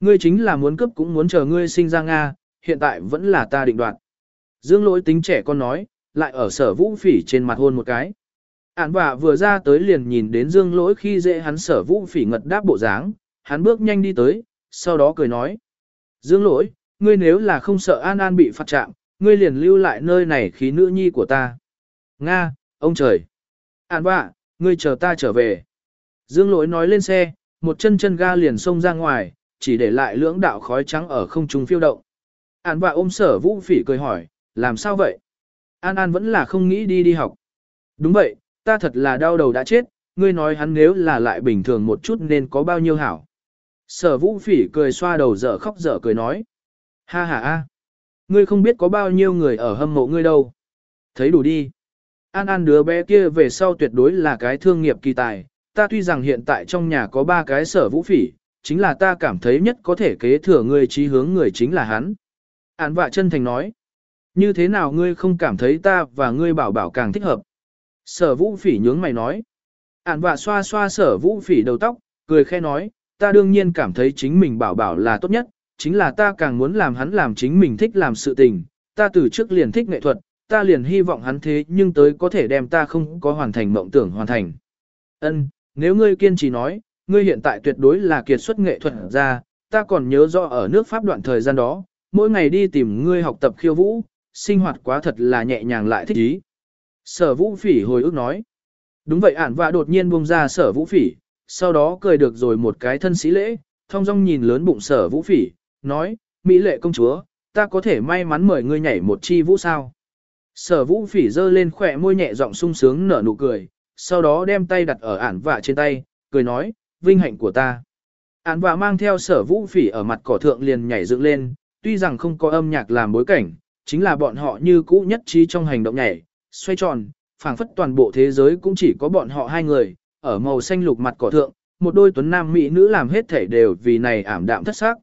Ngươi chính là muốn cướp cũng muốn chờ ngươi sinh ra Nga, hiện tại vẫn là ta định đoạt. Dương lỗi tính trẻ con nói, lại ở sở vũ phỉ trên mặt hôn một cái. Ản bà vừa ra tới liền nhìn đến dương lỗi khi dễ hắn sở vũ phỉ ngật đáp bộ dáng, hắn bước nhanh đi tới, sau đó cười nói. Dương lỗi, ngươi nếu là không sợ An An bị phạt chạm, ngươi liền lưu lại nơi này khí nữ nhi của ta. Nga, ông trời. an bạ, ngươi chờ ta trở về. Dương lỗi nói lên xe, một chân chân ga liền xông ra ngoài, chỉ để lại lưỡng đạo khói trắng ở không trung phiêu động. An bạ ôm sở vũ phỉ cười hỏi, làm sao vậy? An An vẫn là không nghĩ đi đi học. Đúng vậy, ta thật là đau đầu đã chết, ngươi nói hắn nếu là lại bình thường một chút nên có bao nhiêu hảo. Sở vũ phỉ cười xoa đầu dở khóc dở cười nói. Ha ha a, ngươi không biết có bao nhiêu người ở hâm mộ ngươi đâu. Thấy đủ đi. An An đứa bé kia về sau tuyệt đối là cái thương nghiệp kỳ tài, ta tuy rằng hiện tại trong nhà có ba cái sở vũ phỉ, chính là ta cảm thấy nhất có thể kế thừa ngươi trí hướng người chính là hắn. An vạ chân thành nói, như thế nào ngươi không cảm thấy ta và ngươi bảo bảo càng thích hợp? Sở vũ phỉ nhướng mày nói. An vạ xoa xoa sở vũ phỉ đầu tóc, cười khe nói, ta đương nhiên cảm thấy chính mình bảo bảo là tốt nhất, chính là ta càng muốn làm hắn làm chính mình thích làm sự tình, ta từ trước liền thích nghệ thuật, ta liền hy vọng hắn thế nhưng tới có thể đem ta không có hoàn thành mộng tưởng hoàn thành. Ân, nếu ngươi kiên trì nói, ngươi hiện tại tuyệt đối là kiệt xuất nghệ thuật ra, ta còn nhớ rõ ở nước Pháp đoạn thời gian đó, mỗi ngày đi tìm ngươi học tập khiêu vũ, sinh hoạt quá thật là nhẹ nhàng lại thích ý. Sở vũ phỉ hồi ức nói. Đúng vậy ản và đột nhiên buông ra sở vũ phỉ, sau đó cười được rồi một cái thân sĩ lễ, thong dong nhìn lớn bụng sở vũ phỉ, nói, Mỹ lệ công chúa, ta có thể may mắn mời ngươi nhảy một chi vũ sao. Sở vũ phỉ dơ lên khỏe môi nhẹ giọng sung sướng nở nụ cười, sau đó đem tay đặt ở ản vạ trên tay, cười nói, vinh hạnh của ta. Ản vạ mang theo sở vũ phỉ ở mặt cỏ thượng liền nhảy dựng lên, tuy rằng không có âm nhạc làm bối cảnh, chính là bọn họ như cũ nhất trí trong hành động nhảy, xoay tròn, phảng phất toàn bộ thế giới cũng chỉ có bọn họ hai người, ở màu xanh lục mặt cỏ thượng, một đôi tuấn nam mỹ nữ làm hết thể đều vì này ảm đạm thất sắc.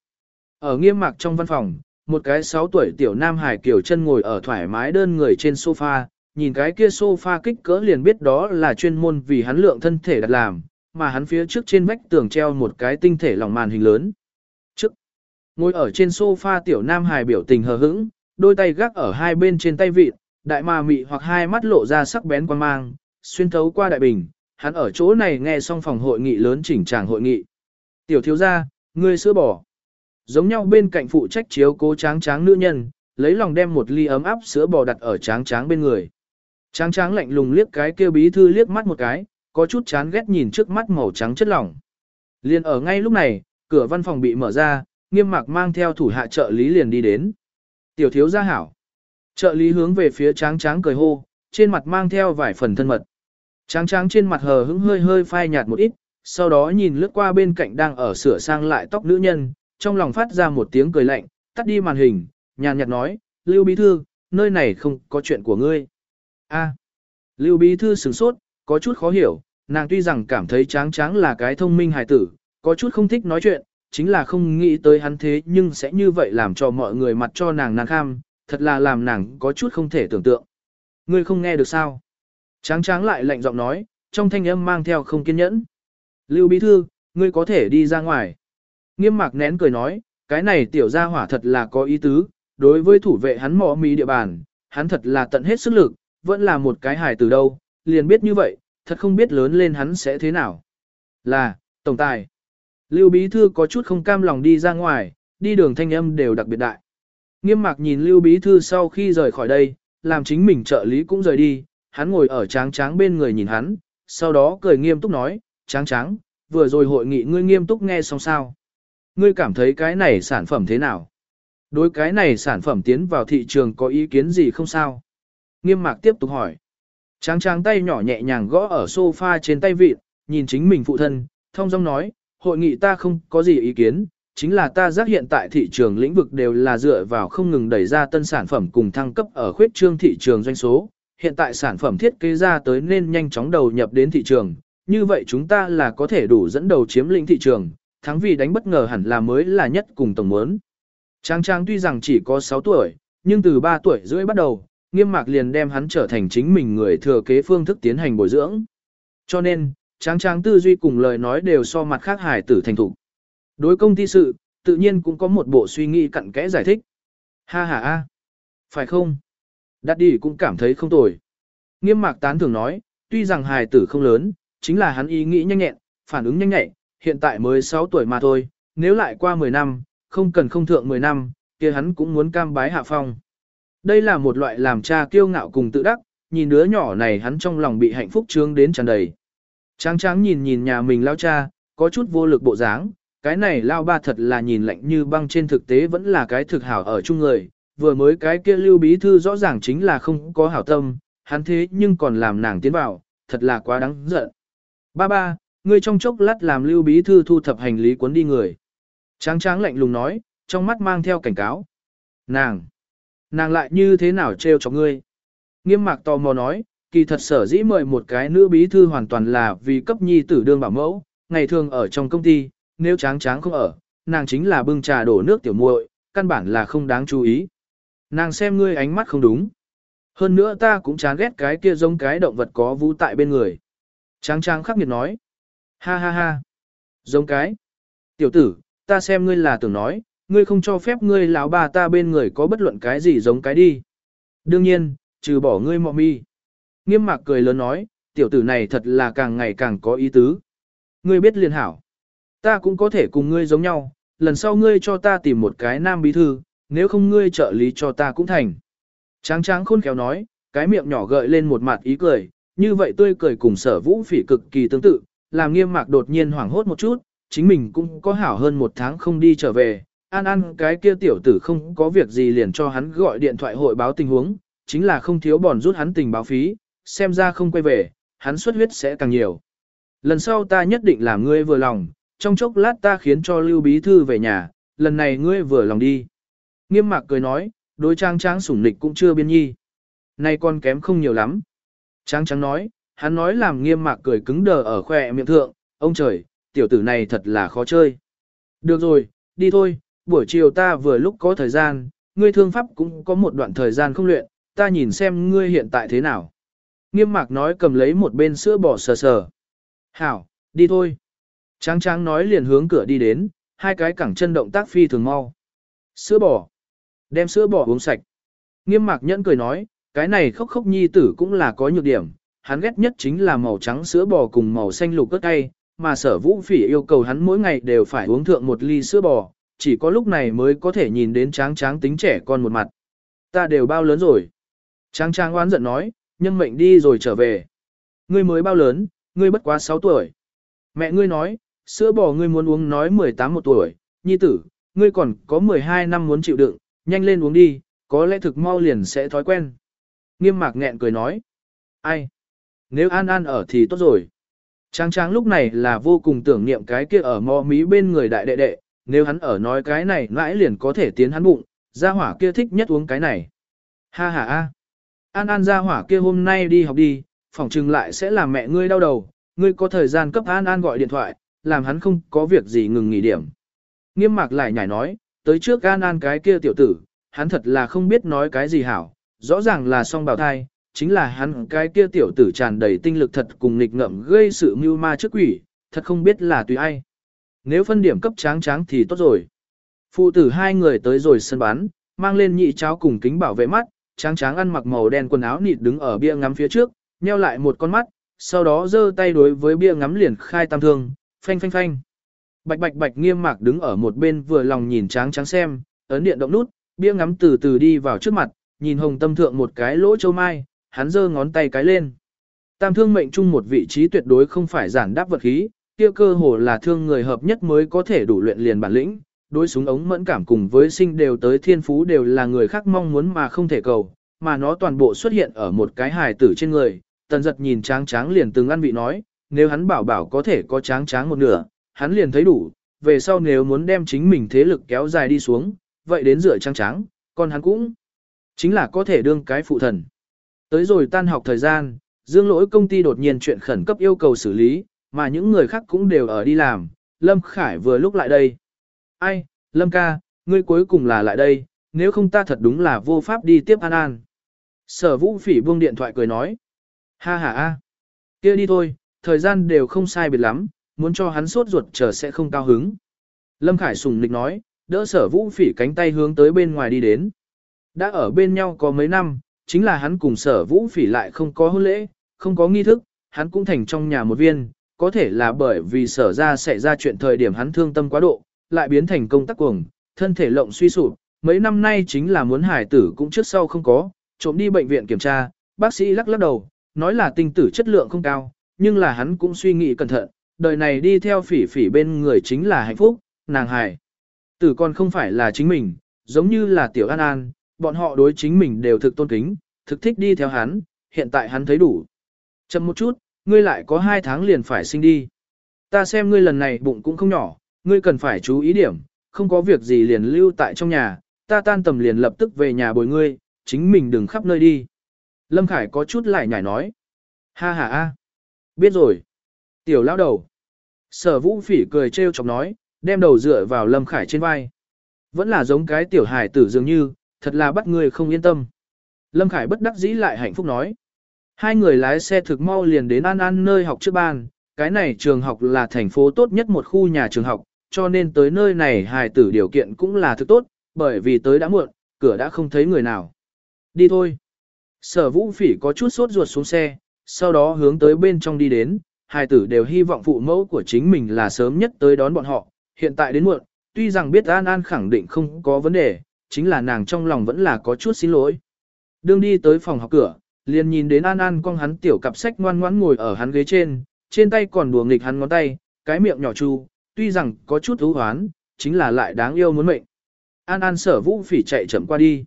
Ở nghiêm mạc trong văn phòng, một cái 6 tuổi tiểu nam hải kiểu chân ngồi ở thoải mái đơn người trên sofa, nhìn cái kia sofa kích cỡ liền biết đó là chuyên môn vì hắn lượng thân thể đặt làm, mà hắn phía trước trên vách tường treo một cái tinh thể lòng màn hình lớn. Trước, ngồi ở trên sofa tiểu nam hài biểu tình hờ hững, đôi tay gác ở hai bên trên tay vịt, đại ma mị hoặc hai mắt lộ ra sắc bén quan mang, xuyên thấu qua đại bình, hắn ở chỗ này nghe xong phòng hội nghị lớn chỉnh tràng hội nghị. Tiểu thiếu gia, ngươi sữa bò. Giống nhau bên cạnh phụ trách chiếu cố tráng tráng nữ nhân, lấy lòng đem một ly ấm áp sữa bò đặt ở tráng tráng bên người. Tráng tráng lạnh lùng liếc cái kêu bí thư liếc mắt một cái, có chút chán ghét nhìn trước mắt màu trắng chất lỏng. Liên ở ngay lúc này, cửa văn phòng bị mở ra, nghiêm mạc mang theo thủ hạ trợ lý liền đi đến. Tiểu thiếu gia hảo. Trợ lý hướng về phía tráng tráng cười hô, trên mặt mang theo vài phần thân mật. Tráng tráng trên mặt hờ hững hơi hơi phai nhạt một ít, sau đó nhìn lướt qua bên cạnh đang ở sửa sang lại tóc nữ nhân, trong lòng phát ra một tiếng cười lạnh, tắt đi màn hình, nhàn nhạt nói, Lưu Bí Thư, nơi này không có chuyện của ngươi. A. Lưu Bí Thư sửng sốt, có chút khó hiểu, nàng tuy rằng cảm thấy tráng tráng là cái thông minh hài tử, có chút không thích nói chuyện, chính là không nghĩ tới hắn thế nhưng sẽ như vậy làm cho mọi người mặt cho nàng nàng kham, thật là làm nàng có chút không thể tưởng tượng. Ngươi không nghe được sao? Tráng tráng lại lạnh giọng nói, trong thanh âm mang theo không kiên nhẫn. Lưu Bí Thư, ngươi có thể đi ra ngoài. Nghiêm mạc nén cười nói, cái này tiểu gia hỏa thật là có ý tứ, đối với thủ vệ hắn mỏ mì địa bàn, hắn thật là tận hết sức lực, vẫn là một cái hài từ đâu, liền biết như vậy, thật không biết lớn lên hắn sẽ thế nào. Là, tổng tài. Lưu Bí Thư có chút không cam lòng đi ra ngoài, đi đường thanh âm đều đặc biệt đại. Nghiêm mạc nhìn Lưu Bí Thư sau khi rời khỏi đây, làm chính mình trợ lý cũng rời đi, hắn ngồi ở tráng tráng bên người nhìn hắn, sau đó cười nghiêm túc nói, tráng tráng, vừa rồi hội nghị ngươi nghiêm túc nghe xong sao. Ngươi cảm thấy cái này sản phẩm thế nào? Đối cái này sản phẩm tiến vào thị trường có ý kiến gì không sao? Nghiêm mạc tiếp tục hỏi. Tráng tráng tay nhỏ nhẹ nhàng gõ ở sofa trên tay vịt, nhìn chính mình phụ thân, thông dong nói, hội nghị ta không có gì ý kiến, chính là ta giác hiện tại thị trường lĩnh vực đều là dựa vào không ngừng đẩy ra tân sản phẩm cùng thăng cấp ở khuyết trương thị trường doanh số. Hiện tại sản phẩm thiết kế ra tới nên nhanh chóng đầu nhập đến thị trường, như vậy chúng ta là có thể đủ dẫn đầu chiếm lĩnh thị trường, thắng vì đánh bất ngờ hẳn là mới là nhất cùng tổng muốn. Trang Trang tuy rằng chỉ có 6 tuổi, nhưng từ 3 tuổi rưỡi bắt đầu, nghiêm mạc liền đem hắn trở thành chính mình người thừa kế phương thức tiến hành bồi dưỡng. Cho nên, Trang Trang tư duy cùng lời nói đều so mặt khác hài tử thành thục. Đối công ty sự, tự nhiên cũng có một bộ suy nghĩ cặn kẽ giải thích. Ha ha ha. Phải không? Đắt đi cũng cảm thấy không tồi. Nghiêm mạc tán thường nói, tuy rằng hài tử không lớn, chính là hắn ý nghĩ nhanh nhẹn, phản ứng nhanh nhẹn, hiện tại mới 6 tuổi mà thôi, nếu lại qua 10 năm, không cần không thượng 10 năm, kia hắn cũng muốn cam bái hạ phong. Đây là một loại làm cha kiêu ngạo cùng tự đắc, nhìn đứa nhỏ này hắn trong lòng bị hạnh phúc trướng đến tràn đầy. Tráng tráng nhìn nhìn nhà mình lao cha, có chút vô lực bộ dáng, cái này lao ba thật là nhìn lạnh như băng trên thực tế vẫn là cái thực hảo ở chung người, vừa mới cái kia lưu bí thư rõ ràng chính là không có hảo tâm, hắn thế nhưng còn làm nàng tiến vào, thật là quá đáng giận. Ba ba, ngươi trong chốc lát làm lưu bí thư thu thập hành lý cuốn đi người. Tráng tráng lạnh lùng nói, trong mắt mang theo cảnh cáo. Nàng, nàng lại như thế nào trêu cho ngươi? Nghiêm mạc tò mò nói, kỳ thật sở dĩ mời một cái nữ bí thư hoàn toàn là vì cấp nhi tử đương bảo mẫu, ngày thường ở trong công ty, nếu tráng tráng không ở, nàng chính là bưng trà đổ nước tiểu muội, căn bản là không đáng chú ý. Nàng xem ngươi ánh mắt không đúng. Hơn nữa ta cũng chán ghét cái kia giống cái động vật có vũ tại bên người. Tráng tráng khắc nghiệt nói. Ha ha ha. Giống cái. Tiểu tử, ta xem ngươi là tưởng nói, ngươi không cho phép ngươi lão bà ta bên người có bất luận cái gì giống cái đi. Đương nhiên, trừ bỏ ngươi mọ mi. Nghiêm mạc cười lớn nói, tiểu tử này thật là càng ngày càng có ý tứ. Ngươi biết liền hảo. Ta cũng có thể cùng ngươi giống nhau, lần sau ngươi cho ta tìm một cái nam bí thư, nếu không ngươi trợ lý cho ta cũng thành. Tráng tráng khôn khéo nói, cái miệng nhỏ gợi lên một mặt ý cười, như vậy tươi cười cùng sở vũ phỉ cực kỳ tương tự, làm nghiêm mạc đột nhiên hoảng hốt một chút, chính mình cũng có hảo hơn một tháng không đi trở về, an an cái kia tiểu tử không có việc gì liền cho hắn gọi điện thoại hội báo tình huống, chính là không thiếu bòn rút hắn tình báo phí, xem ra không quay về, hắn xuất huyết sẽ càng nhiều. Lần sau ta nhất định làm ngươi vừa lòng, trong chốc lát ta khiến cho Lưu Bí Thư về nhà, lần này ngươi vừa lòng đi. Nghiêm mạc cười nói, đối trang trang sủng nịch cũng chưa biên nhi. Nay con kém không nhiều lắm. Trang Trang nói, hắn nói làm nghiêm mạc cười cứng đờ ở khoe miệng thượng, ông trời, tiểu tử này thật là khó chơi. Được rồi, đi thôi, buổi chiều ta vừa lúc có thời gian, ngươi thương pháp cũng có một đoạn thời gian không luyện, ta nhìn xem ngươi hiện tại thế nào. Nghiêm mạc nói cầm lấy một bên sữa bò sờ sờ. Hảo, đi thôi. Tráng tráng nói liền hướng cửa đi đến, hai cái cẳng chân động tác phi thường mau. Sữa bò. Đem sữa bò uống sạch. Nghiêm mạc nhẫn cười nói, cái này khóc khóc nhi tử cũng là có nhược điểm, hắn ghét nhất chính là màu trắng sữa bò cùng màu xanh lục cất tay, mà sở vũ phỉ yêu cầu hắn mỗi ngày đều phải uống thượng một ly sữa bò, chỉ có lúc này mới có thể nhìn đến tráng tráng tính trẻ con một mặt. Ta đều bao lớn rồi. Tráng tráng oán giận nói, nhân mệnh đi rồi trở về. Ngươi mới bao lớn, ngươi bất quá 6 tuổi. Mẹ ngươi nói, sữa bò ngươi muốn uống nói 18 một tuổi, nhi tử, ngươi còn có 12 năm muốn chịu đựng, nhanh lên uống đi, có lẽ thực mau liền sẽ thói quen. Nghiêm mạc nghẹn cười nói, ai? Nếu An An ở thì tốt rồi. Trang Trang lúc này là vô cùng tưởng niệm cái kia ở mò mí bên người đại đệ đệ, nếu hắn ở nói cái này mãi liền có thể tiến hắn bụng, gia hỏa kia thích nhất uống cái này. Ha ha a. An An gia hỏa kia hôm nay đi học đi, phỏng chừng lại sẽ làm mẹ ngươi đau đầu, ngươi có thời gian cấp An An gọi điện thoại, làm hắn không có việc gì ngừng nghỉ điểm. Nghiêm mạc lại nhảy nói, tới trước gan An cái kia tiểu tử, hắn thật là không biết nói cái gì hảo, rõ ràng là song bào thai, chính là hắn cái kia tiểu tử tràn đầy tinh lực thật cùng nghịch ngợm gây sự mưu ma trước quỷ, thật không biết là tùy ai. Nếu phân điểm cấp tráng tráng thì tốt rồi. Phụ tử hai người tới rồi sân bán, mang lên nhị cháo cùng kính bảo vệ mắt, tráng tráng ăn mặc màu đen quần áo nịt đứng ở bia ngắm phía trước, nheo lại một con mắt, sau đó giơ tay đối với bia ngắm liền khai tam thương, phanh phanh phanh. Bạch bạch bạch nghiêm mạc đứng ở một bên vừa lòng nhìn tráng tráng xem, ấn điện động nút, bia ngắm từ từ đi vào trước mặt, nhìn hồng tâm thượng một cái lỗ châu mai, hắn giơ ngón tay cái lên. Tam thương mệnh chung một vị trí tuyệt đối không phải giản đáp vật khí, kia cơ hồ là thương người hợp nhất mới có thể đủ luyện liền bản lĩnh, đối súng ống mẫn cảm cùng với sinh đều tới thiên phú đều là người khác mong muốn mà không thể cầu, mà nó toàn bộ xuất hiện ở một cái hài tử trên người. Tần giật nhìn tráng tráng liền từng ăn vị nói, nếu hắn bảo bảo có thể có tráng tráng một nửa, hắn liền thấy đủ, về sau nếu muốn đem chính mình thế lực kéo dài đi xuống, vậy đến rửa trang tráng, còn hắn cũng chính là có thể đương cái phụ thần. Tới rồi tan học thời gian, dương lỗi công ty đột nhiên chuyện khẩn cấp yêu cầu xử lý, mà những người khác cũng đều ở đi làm, Lâm Khải vừa lúc lại đây. Ai, Lâm ca, ngươi cuối cùng là lại đây, nếu không ta thật đúng là vô pháp đi tiếp An An. Sở vũ phỉ buông điện thoại cười nói. Ha ha ha, kia đi thôi, thời gian đều không sai biệt lắm, muốn cho hắn sốt ruột chờ sẽ không cao hứng. Lâm Khải sùng nịch nói, đỡ sở vũ phỉ cánh tay hướng tới bên ngoài đi đến. Đã ở bên nhau có mấy năm, chính là hắn cùng sở vũ phỉ lại không có hôn lễ, không có nghi thức, hắn cũng thành trong nhà một viên, có thể là bởi vì sở ra xảy ra chuyện thời điểm hắn thương tâm quá độ, lại biến thành công tác cuồng, thân thể lộng suy sụp, mấy năm nay chính là muốn hải tử cũng trước sau không có, trộm đi bệnh viện kiểm tra, bác sĩ lắc lắc đầu, nói là tinh tử chất lượng không cao, nhưng là hắn cũng suy nghĩ cẩn thận, đời này đi theo phỉ phỉ bên người chính là hạnh phúc, nàng hài, Tử còn không phải là chính mình, giống như là tiểu an an, bọn họ đối chính mình đều thực tôn kính, thực thích đi theo hắn, hiện tại hắn thấy đủ. Chậm một chút, ngươi lại có hai tháng liền phải sinh đi. Ta xem ngươi lần này bụng cũng không nhỏ, ngươi cần phải chú ý điểm, không có việc gì liền lưu tại trong nhà, ta tan tầm liền lập tức về nhà bồi ngươi, chính mình đừng khắp nơi đi. Lâm Khải có chút lại nhảy nói. Ha ha a, biết rồi. Tiểu lão đầu. Sở vũ phỉ cười trêu chọc nói, đem đầu dựa vào Lâm Khải trên vai. Vẫn là giống cái tiểu hải tử dường như, thật là bắt người không yên tâm. Lâm Khải bất đắc dĩ lại hạnh phúc nói. Hai người lái xe thực mau liền đến An An nơi học trước ban, cái này trường học là thành phố tốt nhất một khu nhà trường học, cho nên tới nơi này hài tử điều kiện cũng là thực tốt, bởi vì tới đã muộn, cửa đã không thấy người nào. Đi thôi. Sở vũ phỉ có chút sốt ruột xuống xe, sau đó hướng tới bên trong đi đến, hài tử đều hy vọng phụ mẫu của chính mình là sớm nhất tới đón bọn họ, hiện tại đến muộn, tuy rằng biết An An khẳng định không có vấn đề, chính là nàng trong lòng vẫn là có chút xin lỗi. Đương đi tới phòng học cửa, liền nhìn đến An An con hắn tiểu cặp sách ngoan ngoãn ngồi ở hắn ghế trên, trên tay còn đùa nghịch hắn ngón tay, cái miệng nhỏ chu, tuy rằng có chút thú hoán, chính là lại đáng yêu muốn mệnh. An An sở vũ phỉ chạy chậm qua đi.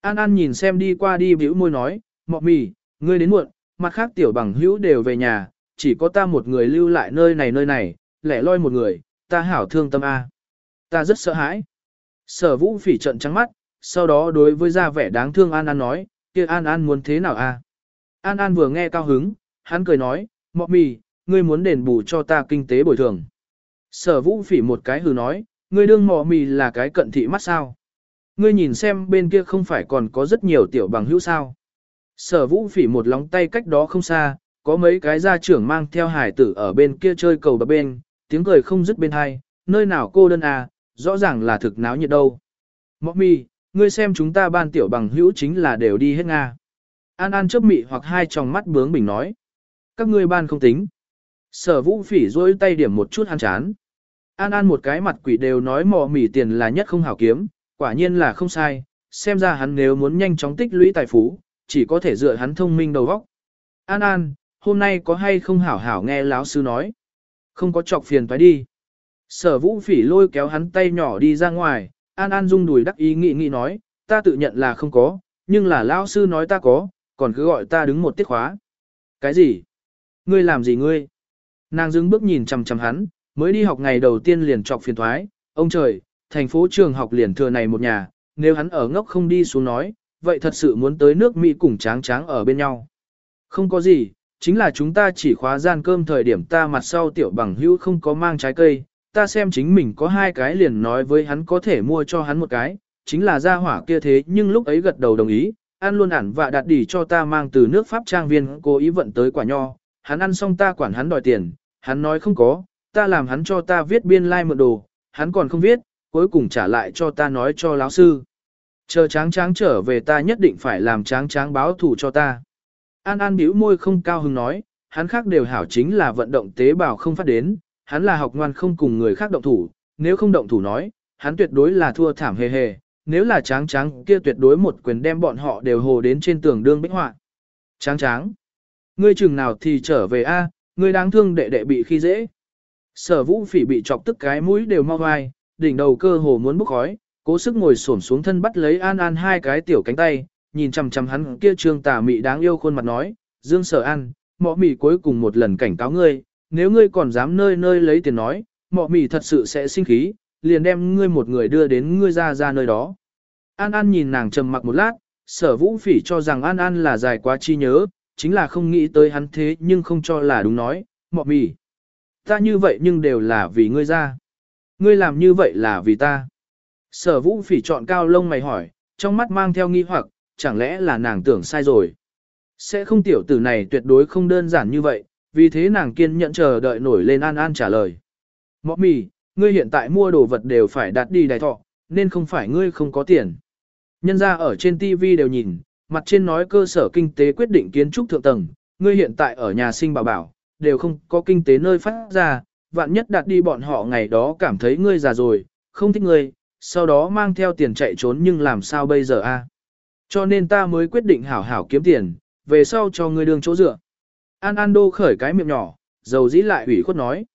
An An nhìn xem đi qua đi bĩu môi nói, mọ mì, ngươi đến muộn, mặt khác tiểu bằng hữu đều về nhà, chỉ có ta một người lưu lại nơi này nơi này, lẻ loi một người, ta hảo thương tâm a. Ta rất sợ hãi. Sở vũ phỉ trận trắng mắt, sau đó đối với ra vẻ đáng thương An An nói, kia An An muốn thế nào a? An An vừa nghe cao hứng, hắn cười nói, mọ mì, ngươi muốn đền bù cho ta kinh tế bồi thường. Sở vũ phỉ một cái hừ nói, ngươi đương mọ mì là cái cận thị mắt sao. Ngươi nhìn xem bên kia không phải còn có rất nhiều tiểu bằng hữu sao. Sở vũ phỉ một lóng tay cách đó không xa, có mấy cái gia trưởng mang theo hải tử ở bên kia chơi cầu bập bên, tiếng cười không dứt bên hai, nơi nào cô đơn à, rõ ràng là thực náo nhiệt đâu. Mọc mi, ngươi xem chúng ta ban tiểu bằng hữu chính là đều đi hết Nga. An An chớp mị hoặc hai tròng mắt bướng bình nói. Các ngươi ban không tính. Sở vũ phỉ rôi tay điểm một chút ăn chán. An An một cái mặt quỷ đều nói mò mỉ tiền là nhất không hảo kiếm, quả nhiên là không sai, xem ra hắn nếu muốn nhanh chóng tích lũy tài phú, chỉ có thể dựa hắn thông minh đầu óc. An An, hôm nay có hay không hảo hảo nghe lão sư nói. Không có chọc phiền phải đi. Sở vũ phỉ lôi kéo hắn tay nhỏ đi ra ngoài, An An rung đùi đắc ý nghĩ nghĩ nói, ta tự nhận là không có, nhưng là lão sư nói ta có, còn cứ gọi ta đứng một tiết khóa. Cái gì? Ngươi làm gì ngươi? Nàng dừng bước nhìn chằm chằm hắn, mới đi học ngày đầu tiên liền chọc phiền thoái, ông trời, thành phố trường học liền thừa này một nhà, nếu hắn ở ngốc không đi xuống nói, vậy thật sự muốn tới nước Mỹ cùng tráng tráng ở bên nhau. Không có gì, chính là chúng ta chỉ khóa gian cơm thời điểm ta mặt sau tiểu bằng hữu không có mang trái cây, ta xem chính mình có hai cái liền nói với hắn có thể mua cho hắn một cái, chính là ra hỏa kia thế nhưng lúc ấy gật đầu đồng ý, ăn luôn ản và đặt đỉ cho ta mang từ nước Pháp trang viên cố ý vận tới quả nho, hắn ăn xong ta quản hắn đòi tiền, hắn nói không có, ta làm hắn cho ta viết biên lai like mượn đồ, hắn còn không viết, cuối cùng trả lại cho ta nói cho láo sư. Chờ tráng tráng trở về ta nhất định phải làm tráng tráng báo thủ cho ta. An An bĩu môi không cao hứng nói, hắn khác đều hảo chính là vận động tế bào không phát đến, hắn là học ngoan không cùng người khác động thủ, nếu không động thủ nói, hắn tuyệt đối là thua thảm hề hề, nếu là tráng tráng kia tuyệt đối một quyền đem bọn họ đều hồ đến trên tường đương bích họa. Tráng tráng, ngươi chừng nào thì trở về a, ngươi đáng thương đệ đệ bị khi dễ. Sở vũ phỉ bị chọc tức cái mũi đều mau hoài, đỉnh đầu cơ hồ muốn bốc khói, cố sức ngồi xổm xuống thân bắt lấy An An hai cái tiểu cánh tay, nhìn chằm chằm hắn kia trương tà mị đáng yêu khuôn mặt nói, Dương Sở An, mọ mị cuối cùng một lần cảnh cáo ngươi, nếu ngươi còn dám nơi nơi lấy tiền nói, mọ mị thật sự sẽ sinh khí, liền đem ngươi một người đưa đến ngươi ra ra nơi đó. An An nhìn nàng trầm mặc một lát, sở vũ phỉ cho rằng An An là dài quá chi nhớ, chính là không nghĩ tới hắn thế nhưng không cho là đúng nói, mọ mị. Ta như vậy nhưng đều là vì ngươi ra. Ngươi làm như vậy là vì ta. Sở vũ phỉ chọn cao lông mày hỏi, trong mắt mang theo nghi hoặc, chẳng lẽ là nàng tưởng sai rồi. Sẽ không tiểu tử này tuyệt đối không đơn giản như vậy, vì thế nàng kiên nhẫn chờ đợi nổi lên an an trả lời. Mọ mì, ngươi hiện tại mua đồ vật đều phải đặt đi đài thọ, nên không phải ngươi không có tiền. Nhân ra ở trên TV đều nhìn, mặt trên nói cơ sở kinh tế quyết định kiến trúc thượng tầng, ngươi hiện tại ở nhà sinh bảo bảo, đều không có kinh tế nơi phát ra, vạn nhất đặt đi bọn họ ngày đó cảm thấy ngươi già rồi, không thích ngươi, sau đó mang theo tiền chạy trốn nhưng làm sao bây giờ a? Cho nên ta mới quyết định hảo hảo kiếm tiền, về sau cho ngươi đường chỗ dựa. An An Đô khởi cái miệng nhỏ, dầu dĩ lại ủy khuất nói.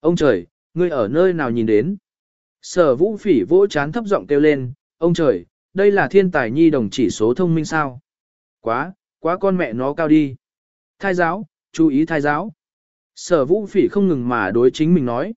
Ông trời, ngươi ở nơi nào nhìn đến? Sở vũ phỉ vỗ chán thấp giọng kêu lên, ông trời, đây là thiên tài nhi đồng chỉ số thông minh sao? Quá, quá con mẹ nó cao đi. Thai giáo, chú ý thai giáo. Sở vũ phỉ không ngừng mà đối chính mình nói.